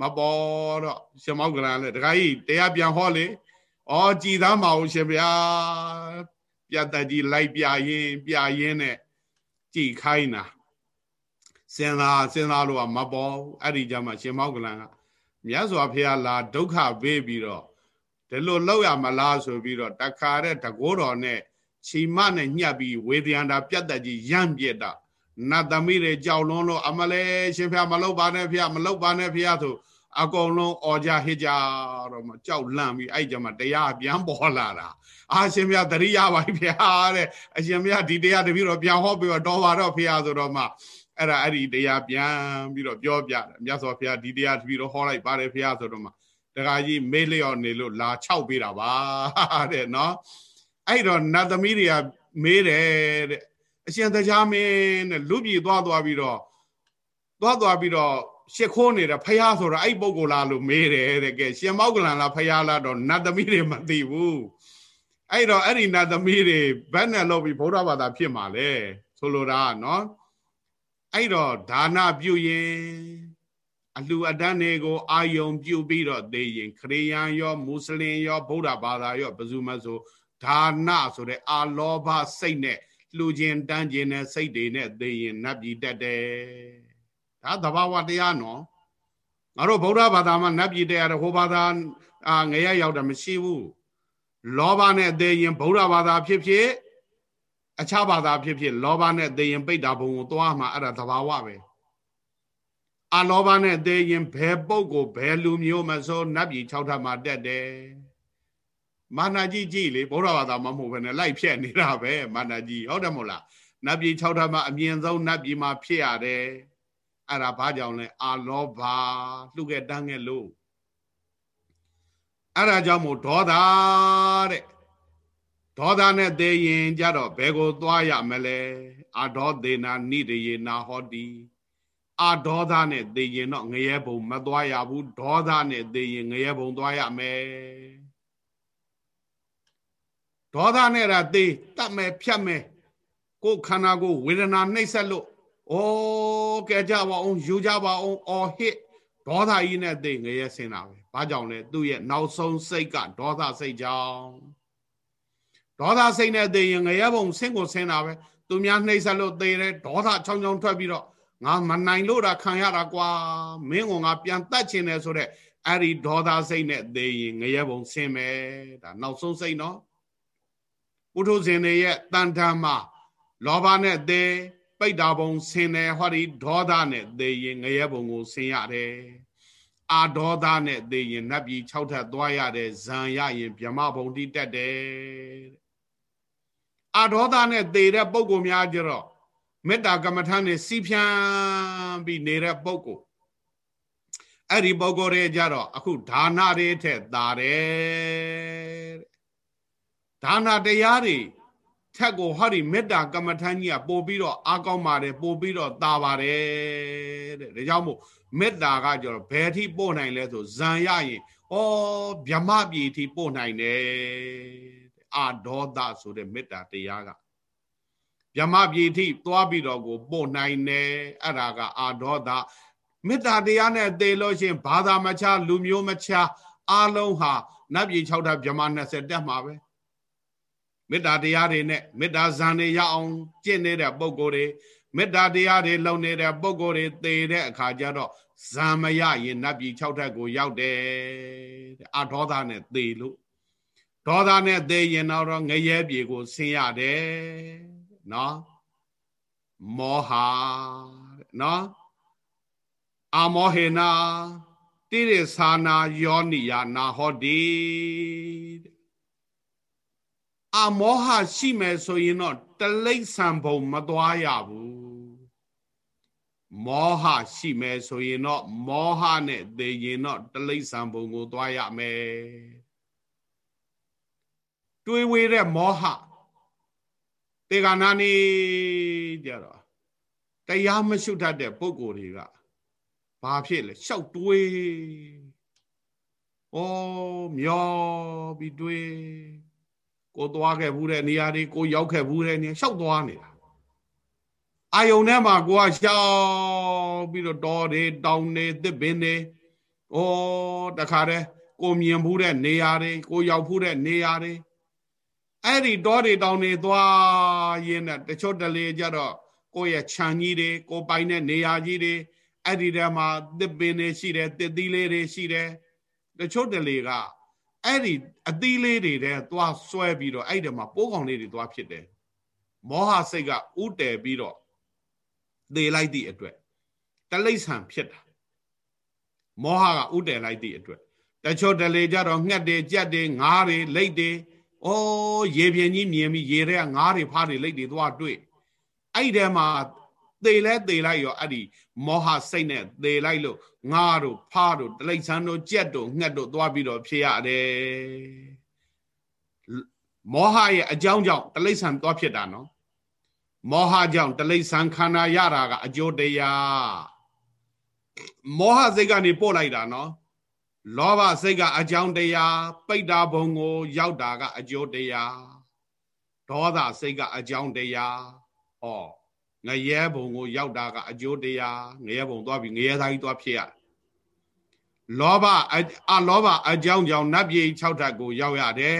မပေါ်တော့ရှင်မောက်ကလန်လဲတခါကြီးတရားပြန်ဟောလေဩကြည်သမ်းမအောင်ရှင်ဗျာပြတ်တကြီးလိုက်ပြရင်းပြရင်းနဲ့ကြည်ခိုင်းတာစဉ်းစားစဉ်းစားလို့ကမပေါ်အဲ့ဒီကြမှာရှင်မောက်ကလန်ကမြတ်စွာဘုရားလာဒုက္ခပေးပြီးတော့ဒီလိုလောက်ရမလားဆိုပြီးတော့တခါတဲ့တကိုးတော်နဲ့ချီမနဲ့ညှပ်ပြီးဝေဒယန္တာပြတ်တက်ကြီးရမ်းပြက်တာ နတ်သမီးတွေကြောက်လွန်းလို့အမလဲရှင်ဖျားမလုပ်ပါနဲ့ဖျားမလုပ်ပါနဲ့ဖျားဆိုအကုန်လုံးអော်ကြဟစ်ကြတော့မှကြောက်လန့်ပြီးအဲ့ကြမှာတရားပြန်ပေါ်လာတာအာရှင်မြတ်တရိယာပါဖျားတဲ့အရှင်မြတ်ဒီတရားတပည့်တော့ပြန်ဟောပြီးတော့တော်ပါတော့ဖျားဆိုတော့မှအဲ့ဒါအဲ့ဒီတရားပြန်ပြီးတော့ပြောပြတယ်မြတ်စွာဘုရားဒီတရားတပည့်တော့ဟောလိုက်ပါတယ်ဖျားဆိုတော့မှတခါကြီးမေးလျော့နေလို့လာ၆ပေးတာပါတဲ့နော်အဲ့တော့နတ်သမီးတွေကမေးတယ်တဲ့ အရှင်တရားမင်းတဲ့လူပြည်သွားသွားပြီးတော့သွားသွားပြီးတော့ရှစ်ခိုးနေတဲ့ဖះဆိုတော့အဲ့ပုဂ္ဂိုလ်လားလို့မေးတယ်တဲ့ကဲရှင်မောက်ကလန်လားဖះလားတော့နတ်သမီးတွေမသိဘူးအဲ့တော့အဲ့ဒီနတ်သမီးတွေဘက်နဲ့လုပ်ပြီးဗုဒ္ဓဘာသာဖြစ်မှာလေဆိုလိုတာနော်အဲ့တော့ဒါနပြုရင်အလှအတန်းတွေကိုအာယုံပြုပြီးတော့သိရင်ခရိယန်ရောမွတ်စလင်ရောဗုဒ္ဓဘာသာရောဘယ်သူမှဆိုဒါနဆိုတဲ့အာလောဘစိတ်နဲ့ လှူခြင်းတန်းခြင်းနဲ့စိတ်တွေနဲ့သိရင်နတ်ပြည်တက်တယ်ဒါသဘာဝတရားနော်ငါတို့ဗုဒ္ဓဘာသာမှာနတ်ပြည်တက်ရတဲ့ဟိုဘာသာအာငရရောက်တာမရှိဘူးလောဘနဲ့သိရင်ဗုဒ္ဓဘာသာဖြစ်ဖြစ်အခြားဘာသာဖြစ်ဖြစ်လောဘနဲ့သိရင်ပိဋ္ဌာဘုံကိုသွားမှာအဲ့ဒါသဘာဝပဲအလောဘနဲ့သေးရင်ဘယ်ပုဂ္ဂိုလ်ဘယ်လူမျိုးမဆိုနတ်ပြည်၆ထပ်မှာတက်တယ် မာနာကြီးကြည့်လေဘုရားဘာသာမဟုတ်ဘဲနဲ့လိုက်ဖြက်နေတာပဲမာနာကြီးဟုတ်တယ်မို့လားနတ်ပြည်၆ထပ်မှာအမြင့်ဆုံးနတ်ပြည်မှာဖြစ်ရတယ်အဲ့ဒါဘာကြောင့်လဲအလောဘလှုပ်ခဲ့တန်းခဲ့လို့အဲ့ဒါကြောင့်မို့ဒေါသတဲ့ဒေါသနဲ့သေးရင်ကြတော့ဘယ်ကိုသွားရမလဲအဒေါသေနာနိတယေနာဟောတိအာဒေါသနဲ့သိရင်တော့ငရဲဘုံမသွားရဘူးဒေါသနဲ့သိရင်ငရဲဘုံသွားရမယ် ဒေါသနဲ့ရာသိတတ်မယ်ဖြတ်မယ်ကိုယ်ခန္ဓာကိုဝေဒနာနှိပ်စက်လို့ဩကဲကြပါအောင်ယူကြပါအောင်အော်ဟစ်ဒေါသကြီးနဲ့သိငရဲဆင်းတာပဲဘာကြောင့်လဲသူ့ရဲ့နောက်ဆုံးစိတ်ကဒေါသစိတ်ကြောင့်ဒေါသစိတ်နဲ့သိရင်ငရဲဘုံဆင်းကိုဆင်းတာပဲသူများနှိပ်စက်လို့သိတယ်ဒေါသချောင်းချောင်းထွက်ပြီးတော့ငါမနိုင်လို့တာခံရတာကွာမင်းကငါပြန်တတ်ချင်တယ်ဆိုတော့အဲ့ဒီဒေါသစိတ်နဲ့သေရင်ငရဲဘုံဆင်းမယ်ဒါနောက်ဆုံးစိတ်နော် ပုထုဇဉ်တွေရဲ့တန်ထမ်းမှာလောဘနဲ့သေပိတ်တာဘုံဆင်းတယ်ဟောဒီဒေါသနဲ့သေရင်ငရဲဘုံကိုဆင်းရတယ်အာဒေါသနဲ့သေရင်နတ်ပြည်6ထပ်သွားရတဲ့ဇံရရင်ဗြဟ္မဘုံတိတက်တယ်အာဒေါသနဲ့သေတဲ့ပုံကိုများကြတော့မေတ္တာကမ္မထာနဲ့စီဖြံပြီးနေတဲ့ပုဂ္ဂိုလ်အဲ့ဒီပုဂ္ဂိုလ်တွေကြတော့အခုဒါနတွေထက်သာတယ် ဒါနတရားတွေထက်ကိုဟောဒီမေတ္တာကမ္မထာကြီးကပို့ပြီးတော့အားကောင်းပါတယ်ပို့ပြီးတော့သာပါတယ်တဲ့ဒါကြောင့်မို့မေတ္တာကကြတော့ဘယ်ထိပို့နိုင်လဲဆိုဇံရရင်ဩဗြဟ္မပြည်ထိပို့နိုင်တယ်အာဒေါသဆိုတဲ့မေတ္တာတရားကဗြဟ္မပြည်ထိသွားပြီးတော့ကိုပို့နိုင်တယ်အဲ့ဒါကအာဒေါသမေတ္တာတရားနဲ့သေလို့ရှင်ဘာသာမချလူမျိုးမချအလုံးဟာနတ်ပြည်6ဓာတ်ဗြဟ္မာ20တက်မှာပဲ မေတ္တာတရားတွေနဲ့မေတ္တာဇံတွေရအောင်ကျင့်နေတဲ့ပုံကိုယ်တွေမေတ္တာတရားတွေလုံနေတဲ့ပုံကိုယ်တွေသေတဲ့အခါကျတော့ဇံမရရင်နတ်ပြည်6ဓာတ်ကိုရောက်တယ်တဲ့အဒေါသနဲ့သေလို့ဒေါသနဲ့သေရင်တော့ငရဲပြေကိုဆင်းရတယ်နော်မောဟနော်အာမောဟေနာတိရသာနာယောနိယနာဟောတိ အာမောဟရှိမယ်ဆိုရင်တော့တလိษံဘုံမသွားရဘူးမောဟရှိမယ်ဆိုရင်တော့မောဟနဲ့သေရင်တော့တလိษံဘုံကိုသွားရမယ်တွေးဝေးတဲ့မောဟတေဂာနာနေကြတော့တရားမရှုတတ်တဲ့ပုဂ္ဂိုလ်တွေကဘာဖြစ်လဲရှောက်တွေးဩမျောပြီးတွေး ကိုသွားခဲ့ဘူးတဲ့နေရာတွေကိုရောက်ခဲ့ဘူးတဲ့နေရာရှောက်သွားနေတာအာယုံထဲမှာကိုကရှောက်ပြီးတော့တော်တွေတောင်းနေသစ်ပင်တွေဩတခါတည်းကိုမြင်ဘူးတဲ့နေရာတွေကိုရောက်ဘူးတဲ့နေရာတွေအဲ့ဒီတောတွေတောင်တွေသွားရင်းနဲ့တချို့တလေကြတော့ကိုယ့်ရဲ့ခြံကြီးတွေကိုပိုင်တဲ့နေရာကြီးတွေအဲ့ဒီထဲမှာသစ်ပင်တွေရှိတယ်သစ်သီးလေးတွေရှိတယ်တချို့တလေက အဲ့ဒီအသီးလေးတွေတဲ့သွားဆွဲပြီးတော့အဲ့ဒီမှာပိုးကောင်လေးတွေသွားဖြစ်တယ်မောဟစိတ်ကဥတည်ပြီးတော့သေလိုက်သည့်အတွက်တလိษံဖြစ်တာမောဟကဥတည်လိုက်သည့်အတွက်တချို့တလေကြတော့ငှက်တွေကြက်တွေငါးတွေလိတ်တွေဩရေပြင်းကြီးမြင်ပြီးရေထဲကငါးတွေဖားတွေလိတ်တွေသွားတွေ့အဲ့ဒီထဲမှာ သေလဲသေလိုက်ရောအဲ့ဒီမောဟစိတ်နဲ့သေလိုက်လို့ငါတို့ဖားတို့တလိဆန်းတို့ကြက်တို့ငှက်တို့သွားပြီးတော့ဖြစ်ရတယ်မောဟရဲ့အကြောင်းကြောင့်တလိဆန်းသွားဖြစ်တာနော်မောဟကြောင့်တလိဆန်းခန္ဓာရတာကအကျိုးတရားမောဟစိတ်ကနေပို့လိုက်တာနော်လောဘစိတ်ကအကြောင်းတရားပိတ်တာဘုံကို ရောက်တာကအကျိုးတရားဒေါသစိတ်ကအကြောင်းတရားဟော ငရဲဘုံကိုရောက်တာကအကျိုးတရားငရဲဘုံသွားပြီးငရဲသားကြီးသွားဖြစ်ရလောဘအလောဘအကြောင်းကြောင့်နတ်ပြည်6ဓာတ်ကိုရောက်ရတယ်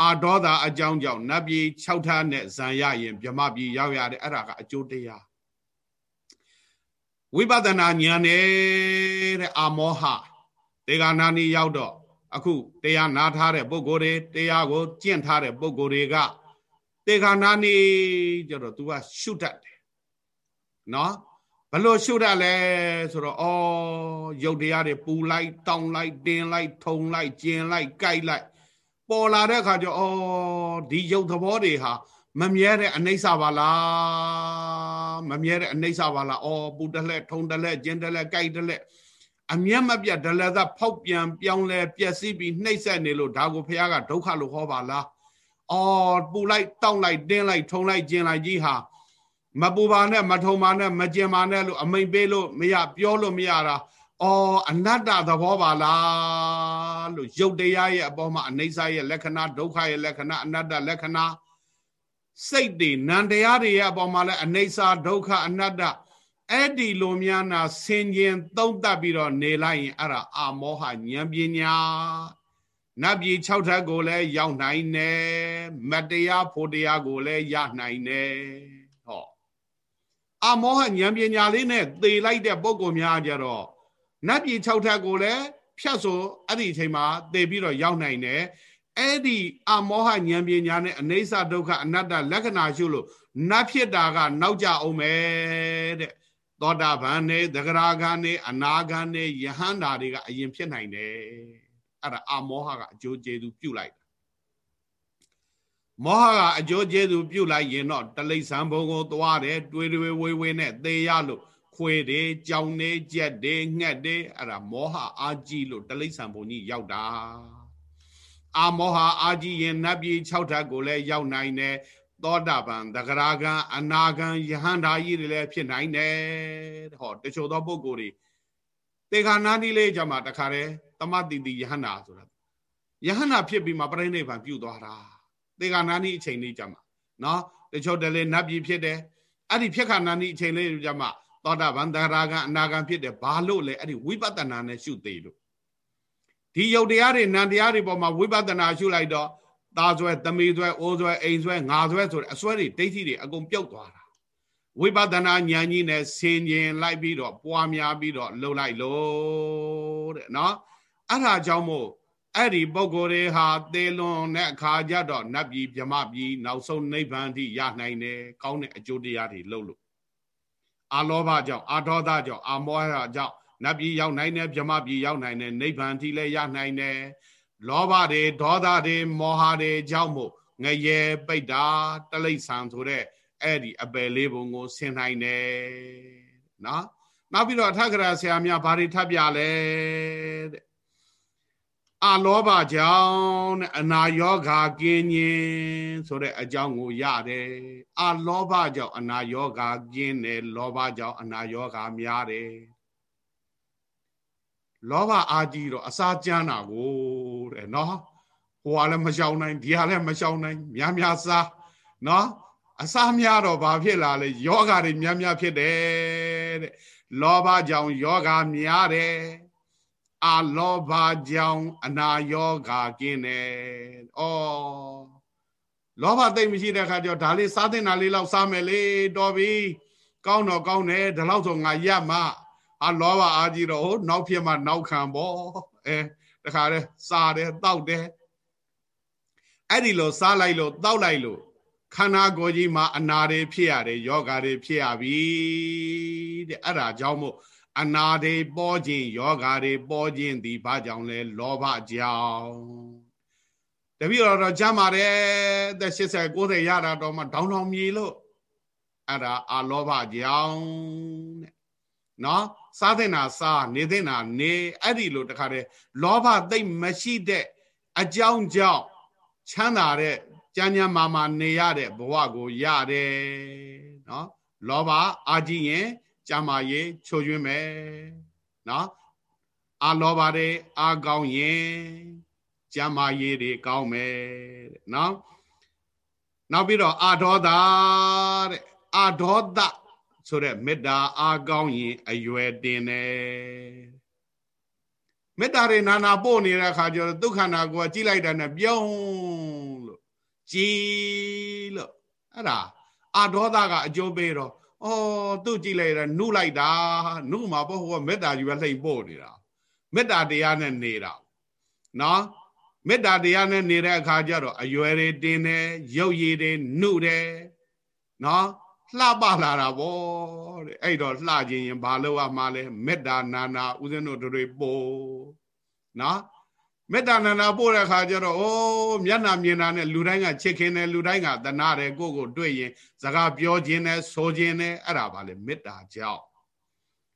အာဒေါသအကြောင်းကြောင့်နတ်ပြည်6ဓာတ်နဲ့ဇံရရင်ဗြဟ္မပြည်ရောက်ရတယ်အဲ့ဒါကအကျိုးတရားဝိပဿနာဉာဏ်နဲ့တဲ့အာမောဟတေဂာနာနီရောက်တော့အခုတရားနာထားတဲ့ပုဂ္ဂိုလ်တွေတရားကိုကျင့်ထားတဲ့ပုဂ္ဂိုလ်တွေကတေဂာနာနီကျတော့ तू ကရှုတတ်တယ် နော်ဘလို့ရှုတတ်လဲဆိုတော့ဩရုပ်တရားတွေပူလိုက်တောင်းလိုက်တင်းလိုက်ထုံလိုက်ကျင်လိုက်ကြိုက်လိုက် ပေါ်လာတဲ့အခါကျဩဒီရုပ်သဘောတွေဟာမမြဲတဲ့အနိစ္စပါလားမမြဲတဲ့အနိစ္စပါလားဩပူတလဲထုံတလဲကျင်တလဲကြိုက်တလဲအမျက်မပြတ်ဒလသဖောက်ပြန်ပြောင်းလဲပျက်စီးပြီးနှိမ့်ဆက်နေလို့ဒါကိုဘုရားကဒုက္ခလို့ဟောပါလားအော်ပူလိုက်တောက်လိုက်တင်းလိုက်ထုံလိုက်ကျင်လိုက်ကြီးဟာ မပူပါနဲ့မထုံပါနဲ့မကျင်ပါနဲ့လို့အမိန်ပေးလို့မရပြောလို့မရတာအော်အနတ္တသဘောပါလားလို့ရုပ်တရားရဲ့အပေါ်မှာအနိစ္စရဲ့လက္ခဏာဒုက္ခရဲ့လက္ခဏာအနတ္တလက္ခဏာစိတ်တွေနံတရားတွေရဲ့အပေါ်မှာလည်းအနိစ္စဒုက္ခအနတ္တအဲ့ဒီလိုများနာဆင်ခြင်သုံးသပ်ပြီးတော့နေလိုက်ရင်အဲ့ဒါအာမောဟဉာဏ်ပညာနတ်ပြည်6ထပ်ကိုလည်းရောက်နိုင်တယ်မတရားဖို့တရားကိုလည်းရနိုင်တယ်ဟော အာမောဟဉာဏ်ပညာလေးနဲ့သေလိုက်တဲ့ပုံကိုများကြတော့နတ်ပြည်6ထပ်ကိုလည်းဖြတ်ဆိုအဲ့ဒီအချိန်မှာသေပြီးတော့ရောက်နိုင်တယ်အဲ့ဒီအမောဟဉာဏ်ပညာနဲ့အနိစ္စဒုက္ခအနတ္တလက္ခဏာရှုလို့နတ်ဖြစ်တာကနောက်ကြအောင်ပဲတဲ့သောတာပန်နေသဂရာဂန်နေအနာဂန်နေယဟန္တာတွေကအရင်ဖြစ်နိုင်တယ်အဲ့ဒါအမောဟကအကျိုးကျေးဇူးပြုလိုက် မောဟကအကျိုးကျေးဇူးပြုလိုက်ရင်တော့တလိษံဘုံကိုသွားတယ်တွေးတွေးဝေးဝေးနဲ့သေရလို့ခွေတွေကြောင်တွေကြက်တွေငှက်တွေအဲ့ဒါမောဟအာကြီးလို့တလိษံဘုံကြီးရောက်တာအာမောဟအာကြီးရင်နတ်ပြည်6ဓာတ်ကိုလည်းရောက်နိုင်တယ်သောတာပန်တဂရာဂံအနာဂံယဟန္တာကြီးတွေလည်းဖြစ်နိုင်တယ်ဟောတချို့သောပုဂ္ဂိုလ်တွေတေခာနာတိလေးကြမှာတခါတည်းတမတိတိယဟန္တာဆိုတာယဟန္တာဖြစ်ပြီးမှပြိဋိဘံပြုသွားတာ တေခာနာတိအချိန်လေးကြမှာနော်တချို့တလေနတ်ပြည်ဖြစ်တယ်အဲ့ဒီဖြစ်ခါနာတိအချိန်လေးကြမှာသောတာပန်သရဂံအနာဂံဖြစ်တယ်ဘာလို့လဲအဲ့ဒီဝိပဿနာနဲ့ရှုသေးလို့ဒီယုတ်တရားတွေနံတရားတွေပေါ်မှာဝိပဿနာရှုလိုက်တော့သားဆွဲသမီးဆွဲအိုးဆွဲအိမ်ဆွဲငါဆွဲဆိုတဲ့အစွဲတွေဒိဋ္ဌိတွေအကုန်ပြုတ်သွားတာဝိပဿနာဉာဏ်ကြီးနဲ့ဆင်ခြင်လိုက်ပြီးတော့ပွားများပြီးတော့လှုပ်လိုက်လို့တဲ့နော်အဲ့ဒါကြောင့်မို့ အဲ့ဒီပုဂ္ဂိုလ်တွေဟာသေလွန်တဲ့အခါကျတော့နတ်ပြည်ဗြဟ္မပြည်နောက်ဆုံးနိဗ္ဗာန်ထိရနိုင်တယ်ကောင်းတဲ့အကျိုးတရားတွေလှုပ်လို့အာလောဘကြောင့်အာဒေါသကြောင့်အာမောဟကြောင့်နတ်ပြည်ရောက်နိုင်တယ်ဗြဟ္မပြည်ရောက်နိုင်တယ်နိဗ္ဗာန်ထိလည်းရနိုင်တယ်လောဘတွေဒေါသတွေမောဟတွေကြောင့်မို့ငရဲပိတ်တာတလိ္ဆန်ဆိုတဲ့အဲ့ဒီအပယ်လေးပုံကိုဆင်နိုင်တယ်နော်နောက်ပြီးတော့အထက်ကရာဆရာများဘာတွေထပ်ပြလဲတဲ့ အလောဘကြောင့်အနာယောဂါကင်းခြင်းဆိုတဲ့အကြောင်းကိုရတယ်အလောဘကြောင့်အနာယောဂါကင်းတယ်လောဘကြောင့်အနာယောဂါများတယ်လောဘအာကြီးတော့အစာကြမ်းတာကိုတဲ့နော်ဟိုကလည်းမရှောင်နိုင်ဒီကလည်းမရှောင်နိုင်များများစားနော်အစာများတော့ဘာဖြစ်လာလဲယောဂါတွေများများဖြစ်တယ်တဲ့လောဘကြောင့်ယောဂါများတယ် အလောဘကြောင့်အနာယောဂါကင်းတယ်။ဩလောဘသိမ့်မရှိတဲ့ခါကျတော့ဒါလေးစားတင်တာလေးလောက်စားမယ်လေတော်ပြီ။ကောင်းတော့ကောင်းတယ်ဒါလောက်ဆိုငါရမှအလောဘအားကြီးတော့ဟိုနောက်ဖြစ်မှနောက်ခံပေါ့။အဲတခါတည်းစားတယ်တောက်တယ်။အဲ့ဒီလိုစားလိုက်လို့တောက်လိုက်လို့ခန္ဓာကိုယ်ကြီးမှာအနာတွေဖြစ်ရတယ်ယောဂါတွေဖြစ်ရပြီတဲ့အဲ့ဒါကြောင့်မို့ အနာတွေပေါ်ခြင်းယောဂါတွေပေါ်ခြင်းဒီဘာကြောင့်လဲလောဘကြောင့်တပည့်တော်တော့ကြမ်းပါတယ်သက်80 90ရတာတော့မှဒေါင်းထောင်မြေလို့အဲ့ဒါအလောဘကြောင့်တဲ့နော်စားတဲ့နာစားနေတဲ့နာနေအဲ့ဒီလိုတခါတည်းလောဘသိမ့်မရှိတဲ့အကြောင်းကြောင့်ချမ်းသာတဲ့ကြမ်းကြမ်းမာမာနေရတဲ့ဘဝကိုရတယ်နော်လောဘအာကြည့်ရင် ကြမ်းမာရေးချိုးရွင်းမယ်နော်အာလောဘတွေအာကောင်းရင်ကြမ်းမာရေးတွေကောင်းမယ်တဲ့နော်နောက်ပြီးတော့အာဒေါသတဲ့အာဒေါသဆိုတဲ့မေတ္တာအာကောင်းရင်အရွယ်တင်တယ်မေတ္တာတွေနာနာပို့နေတဲ့အခါကျတော့ဒုက္ခနာကိုကြည့်လိုက်တာနဲ့ပြုံးလို့ကြည်လို့အဲ့ဒါအာဒေါသကအကျိုးပေးတော့ အော်သူ့ကြည့်လိုက်ရနုလိုက်တာနုမှာပေါ့ဟိုကမေတ္တာကြီးပဲလှိမ့်ပို့နေတာမေတ္တာတရားနဲ့နေတာနော်မေတ္တာတရားနဲ့နေတဲ့အခါကျတော့အရွယ်တွေတင်းတယ်ရုပ်ရည်တွေနှုတယ်နော်လှပလာတာဗောတဲ့အဲ့တော့လှခြင်းရင်ဘာလို့ရမှာလဲမေတ္တာနာနာဦးဇင်းတို့တို့ပို့နော် မေတ္တာနာနာပို့တဲ့အခါကျတော့အိုးမျက်နှာမြင်တာနဲ့လူတိုင်းကချစ်ခင်တယ်လူတိုင်းကသနာတယ်ကိုကိုတွေ့ရင်စကားပြောခြင်းနဲ့ဆိုခြင်းနဲ့အဲ့ဒါပါလေမေတ္တာကြောင့်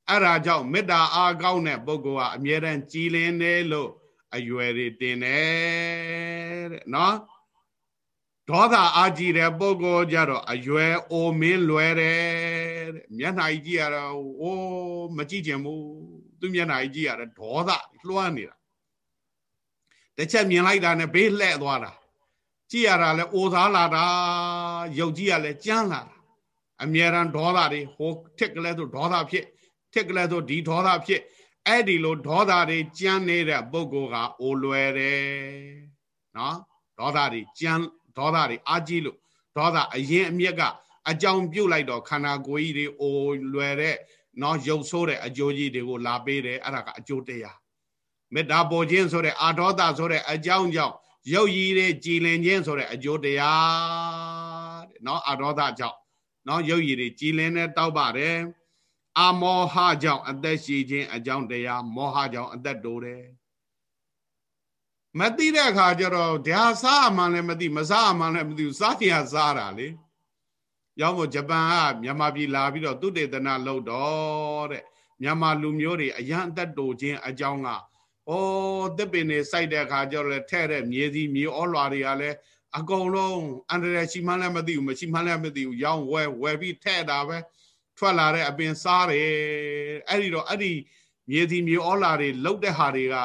အဲ့ဒါကြောင့်မေတ္တာအားကောင်းတဲ့ပုဂ္ဂိုလ်ကအမြဲတမ်းကြည်လင်တယ်လို့အရွယ်တွေတင်တယ်တဲ့နော်ဒေါသအာကြည့်တဲ့ပုဂ္ဂိုလ်ကြတော့အရွယ်အိုမင်းလွယ်တယ်တဲ့မျက်နှာကြီးကြည့်ရတော့အိုးမကြည့်ချင်ဘူးသူမျက်နှာကြီးကြည့်ရတော့ဒေါသလွှမ်းနေတာ တစ်ချက်မြင်လိုက်တာနဲ့ဘေးလှဲ့သွားတာကြည့်ရတာလဲအိုသားလာတာရုပ်ကြီးကလည်းကြမ်းလာတာအမြဲတမ်းဒေါသတွေဟိုထက်ကလေးဆိုဒေါသဖြစ်ထက်ကလေးဆိုဒီဒေါသဖြစ်အဲ့ဒီလိုဒေါသတွေကြမ်းနေတဲ့ပုဂ္ဂိုလ်ကအိုလွယ်တယ်နော်ဒေါသတွေကြမ်းဒေါသတွေအာကြီးလို့ဒေါသအရင်အမြက်ကအကြောင်းပြုတ်လိုက်တော့ခန္ဓာကိုယ်ကြီးတွေအိုလွယ်တဲ့နော်ရုပ်ဆိုးတဲ့အကျိုးကြီးတွေကိုလာပေးတယ်အဲ့ဒါကအကျိုးတရား မေတ္တာပေါ်ခြင်းဆိုတဲ့အာဒေါသဆိုတဲ့အကြောင်းကြောင့်ရုပ်ရည်တဲ့ကြည်လင်ခြင်းဆိုတဲ့အကျိုးတရားတဲ့နော်အာဒေါသကြောင့်နော်ရုပ်ရည်တွေကြည်လင်တဲ့တောက်ပါတယ်အာမောဟကြောင့်အသက်ရှိခြင်းအကြောင်းတရားမောဟကြောင့်အသက်တိုးတယ်မသိတဲ့အခါကျတော့ဒါစားအမှန်လည်းမသိမစားအမှန်လည်းမသိဘူးစားချင်စားတာလေရောက်မို့ဂျပန်ကမြန်မာပြည်လာပြီးတော့သူတေသနာလုပ်တော့တဲ့မြန်မာလူမျိုးတွေအရန်အသက်တိုးခြင်းအကြောင်းက ဩတစ်ပင်နေစိုက်တဲ့အခါကျတော့လေထဲ့တဲ့မြေစီမြေဩလွာတွေကလည်းအကုန်လုံးအန္တရာယ်ရှိမှန်းလည်းမသိဘူးမရှိမှန်းလည်းမသိဘူးရောင်းဝဲဝဲပြီးထဲ့တာပဲထွက်လာတဲ့အပင်စားတယ်အဲ့ဒီတော့အဲ့ဒီမြေစီမြေဩလာတွေလုတ်တဲ့ဟာတွေက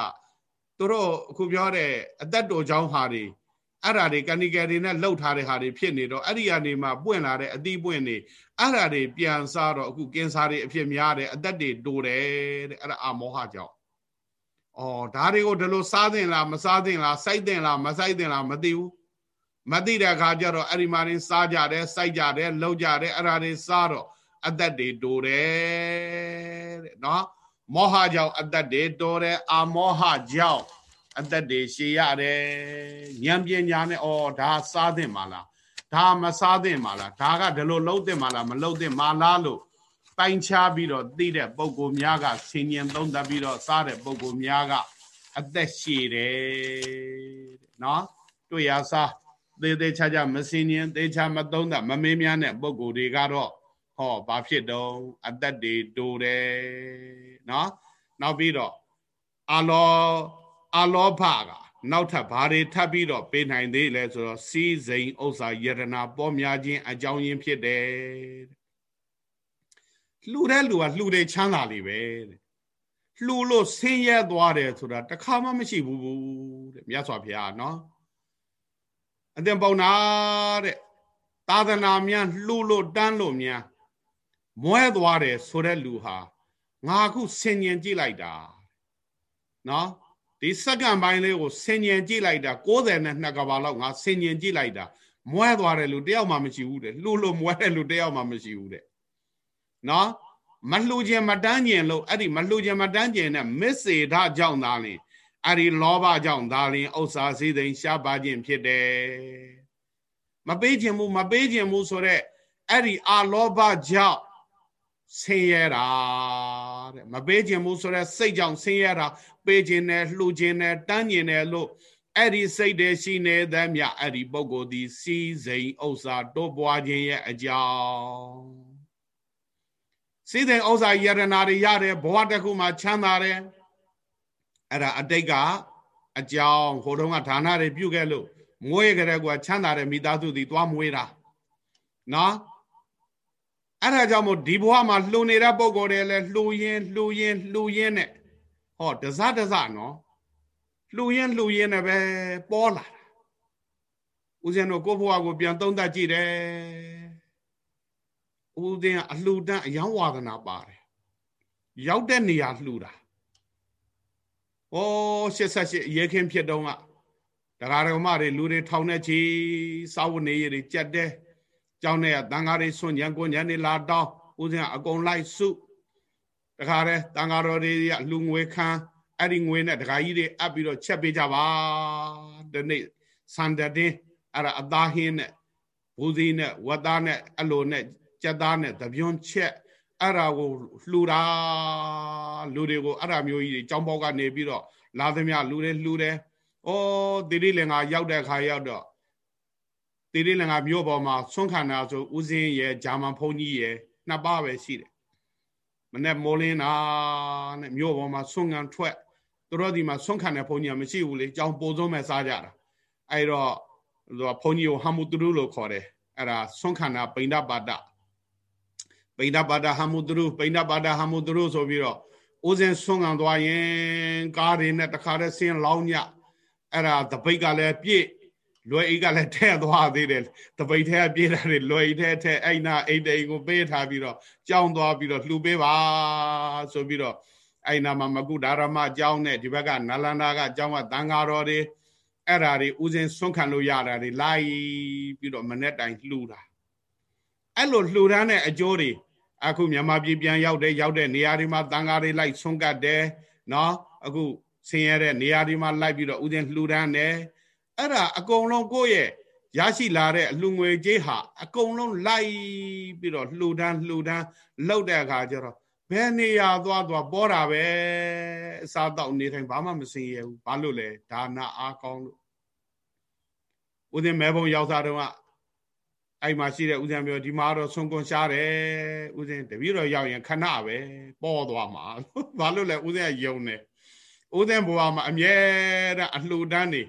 သူတို့အခုပြောတဲ့အသက်တော်ချောင်းဟာတွေအဲ့ဓာတွေကဏိကယ်တွေနဲ့လှုပ်ထားတဲ့ဟာတွေဖြစ်နေတော့အဲ့ဒီကနေမှပွင့်လာတဲ့အသီးပွင့်နေအဲ့ဒါတွေပြန်စားတော့အခုကင်ဆာတွေအဖြစ်များတယ်အသက်တွေတိုးတယ်တဲ့အဲ့ဒါအမောဟကြောင့် အော်ဒါတွေကိုဒီလိုစားသင့်လားမစားသင့်လားစိုက်သင့်လားမစိုက်သင့်လားမသိဘူးမသိတဲ့အခါကျတော့အဲ့ဒီမှာရင်းစားကြတယ်စိုက်ကြတယ်လှုပ်ကြတယ်အဲ့ဒါတွေစားတော့အသက်တွေတိုးတယ်တဲ့နော်မောဟကြောင့်အသက်တွေတိုးတယ်အာမောဟကြောင့်အသက်တွေရှည်ရတယ်ဉာဏ်ပညာနဲ့ဩဒါစားသင့်ပါလားဒါမစားသင့်ပါလားဒါကဒီလိုလှုပ်သင့်ပါလားမလှုပ်သင့်ပါလားလို့ ပိုင်းခြားပြီးတော့သိတဲ့ပုံကိုများကဆင်ញင်သုံးသပ်ပြီးတော့စားတဲ့ပုံကိုများကအသက်ရှည်တယ်တဲ့နော်တွေ့ရစားသေးသေးချာချာမစင်ញင်သေးချာမသုံးသပ်မမေးမြန်းတဲ့ပုံကိုတွေကတော့ဟောဘာဖြစ်တော့အသက်တွေတိုးတယ်နော်နောက်ပြီးတော့အလောအလောဖကနောက်ထပ်ဘာတွေထပ်ပြီးတော့ပေးနိုင်သေးလဲဆိုတော့စီးစိမ်ဥစ္စာယတနာပေါ်များခြင်းအကြောင်းရင်းဖြစ်တယ် လှူတဲ့လူကလှူတဲ့ချမ်းသာလေးပဲတဲ့လှူလို့ဆင်းရဲသွားတယ်ဆိုတာတခါမှမရှိဘူးတဲ့မြတ်စွာဘုရားနော်အသင်ပုံနာတဲ့သာသနာများလှူလို့တန်းလို့များမွဲသွားတယ်ဆိုတဲ့လူဟာငါခုဆင်ញင်ကြည့်လိုက်တာနော်ဒီစက္ကန့်ပိုင်းလေးကိုဆင်ញင်ကြည့်လိုက်တာ60နဲ့2ကဘာလောက်ငါဆင်ញင်ကြည့်လိုက်တာမွဲသွားတယ်လို့တယောက်မှမရှိဘူးတဲ့လှူလို့မွဲတယ်လို့တယောက်မှမရှိဘူးတဲ့ နော်မလှူခြင်းမတန်းကျင်လို့အဲ့ဒီမလှူခြင်းမတန်းကျင်တဲ့မစ္စေဓကြောင့်သာလင်အဲ့ဒီလောဘကြောင့်သာလင်ဥစ္စာစည်းစိမ်ရှားပါခြင်းဖြစ်တယ်မပေးခြင်းမူမပေးခြင်းမူဆိုတဲ့အဲ့ဒီအာလောဘကြောင့်ဆင်းရဲတာတဲ့မပေးခြင်းဘူးဆိုတော့စိတ်ကြောင့်ဆင်းရဲတာပေးခြင်းနဲ့လှူခြင်းနဲ့တန်းကျင်တယ်လို့အဲ့ဒီစိတ်တွေရှိနေတဲ့မြအဲ့ဒီပုဂ္ဂိုလ်ဒီစီစိန်ဥစ္စာတိုးပွားခြင်းရဲ့အကြောင်း စီစိန်ဥစ္စာယရနာတွေရတယ်ဘဝတစ်ခုမှာချမ်းသာတယ်အဲ့ဒါအတိတ်ကအကြောင်းဟိုတုန်းကဌာနတွေပြုခဲ့လို့မွေးကြတဲ့ကွာချမ်းသာတဲ့မိသားစုတွေသွားမွေးတာနော်အဲ့ဒါကြောင့်မို့ဒီဘဝမှာလှူနေတဲ့ပုံကိုယ်တွေလည်းလှူရင်းလှူရင်းလှူရင်းနဲ့ဟောတစတစနော်လှူရင်းလှူရင်းနဲ့ပဲပေါ်လာတာဦးဇင်းတို့ကိုယ့်ဘဝကိုပြန်သုံးသပ်ကြည့်တယ် ဦးဇင်းကအလှူဒန်းအယောင်းဝါဒနာပါတယ်ရောက်တဲ့နေရာလှူတာဩ88ရေခင်းဖြစ်တော့ကတရားတော်မတွေလူတွေထောင်နေချီစာဝနေရတွေကြက်တဲ့ကျောင်းထဲကတန်ဃာတွေဆွညံကိုညံနေလာတောင်းဦးဇင်းအကုန်လိုက်စုတခါတည်းတန်ဃာတော်တွေကလူငွေခံအဲ့ဒီငွေနဲ့တခါကြီးတွေအပ်ပြီးတော့ချက်ပေးကြပါဒီနေ့စန္ဒတင်အဲ့ဒါအသားဟင်းနဲ့ဘူဇီနဲ့ဝတ်သားနဲ့အလိုနဲ့ ကြက်သားနဲ့တပြွန်းချက်အဲ့ဒါကိုလှူတာလူတွေကိုအဲ့ဒါမျိုးကြီးတွေကြောင်းပေါက်ကနေပြီးတော့လာသမျှလူတွေလှူတယ်။ဩတိရိလင်္ကာရောက်တဲ့အခါရောက်တော့တိရိလင်္ကာမြို့ပေါ်မှာဆွန့်ခန္ဓာဆိုဦးစင်းရဲ့ဂျာမန်ဘုန်းကြီးရဲ့နှစ်ပါးပဲရှိတယ်မနဲ့မိုးလင်းတာနဲ့မြို့ပေါ်မှာဆွန့်ခံထွက်သူတို့ဒီမှာဆွန့်ခံတဲ့ဘုန်းကြီးကမရှိဘူးလေကြောင်ပိုစုံးမဲ့စားကြတာအဲ့တော့သူကဘုန်းကြီးကိုဟမ်မူတူလို့ခေါ်တယ်အဲ့ဒါဆွန့်ခံတာပိန္ဒပါဒ ပိန္ဒပါဒဟမ်မူတူပိန္ဒပါဒဟမ်မူတူဆိုပြီးတော့ဦးစင်းဆွန့်ခံသွားရင်ကားတွေနဲ့တခါတည်းဆင်းလောင်းညအဲ့ဒါတပိတ်ကလည်းပြည့်လွယ်အိတ်ကလည်းထဲသွားသေးတယ်တပိတ်ထဲပြေးတာတွေလွယ်အိတ်ထဲထဲအဲ့နာအိတ်တိန်ကိုပေးထားပြီးတော့ကြောင်းသွားပြီးတော့လှူပေးပါဆိုပြီးတော့အဲ့နာမှာမကုဒါရမအကြောင်းနဲ့ဒီဘက်ကနလန္ဒာကအကြောင်းကတန်ဃာတော်တွေအဲ့ဓာတွေဥစဉ်ဆွန့်ခံလို့ရတာတွေလိုက်ပြီးတော့မနေ့တိုင်လှူတာ အဲ့လိုလှူဒန်းတဲ့အကျိုးတွေအခုမြန်မာပြည်ပြန်ရောက်တဲ့ရောက်တဲ့နေရာတွေမှာတန်ဃာတွေလိုက်ဆွန့်ကတ်တယ်နော်အခုဆင်းရဲတဲ့နေရာတွေမှာလိုက်ပြီးတော့ဥစဉ်လှူဒန်းတယ်အဲ့ဒါအကုန်လုံးကိုယ့်ရဲ့ရရှိလာတဲ့အလှငွေကြေးဟာအကုန်လုံးလိုက်ပြီးတော့လှူဒန်းလှူဒန်းလောက်တဲ့အခါကျတော့ဘယ်နေရာသွားသွားပေါ်တာပဲအစားတောက်နေတိုင်းဘာမှမစင်ရဘူးဘာလို့လဲဒါနာအားကောင်းလို့ဦးဇင်းမဲဘုံရောက်သားတော့ အဲ့မှာရှိတဲ့ဦးဇင်းပြောဒီမှာတော့ဆွန်ကွန်ရှားတယ်ဦးဇင်းတပည့်တော်ရောက်ရင်ခဏပဲပေါ်သွားမှာဘာလို့လဲဦးဇင်းကယုံတယ်ဦးဇင်းဘဝမှာအမြဲတမ်းအလှူဒန်းနေ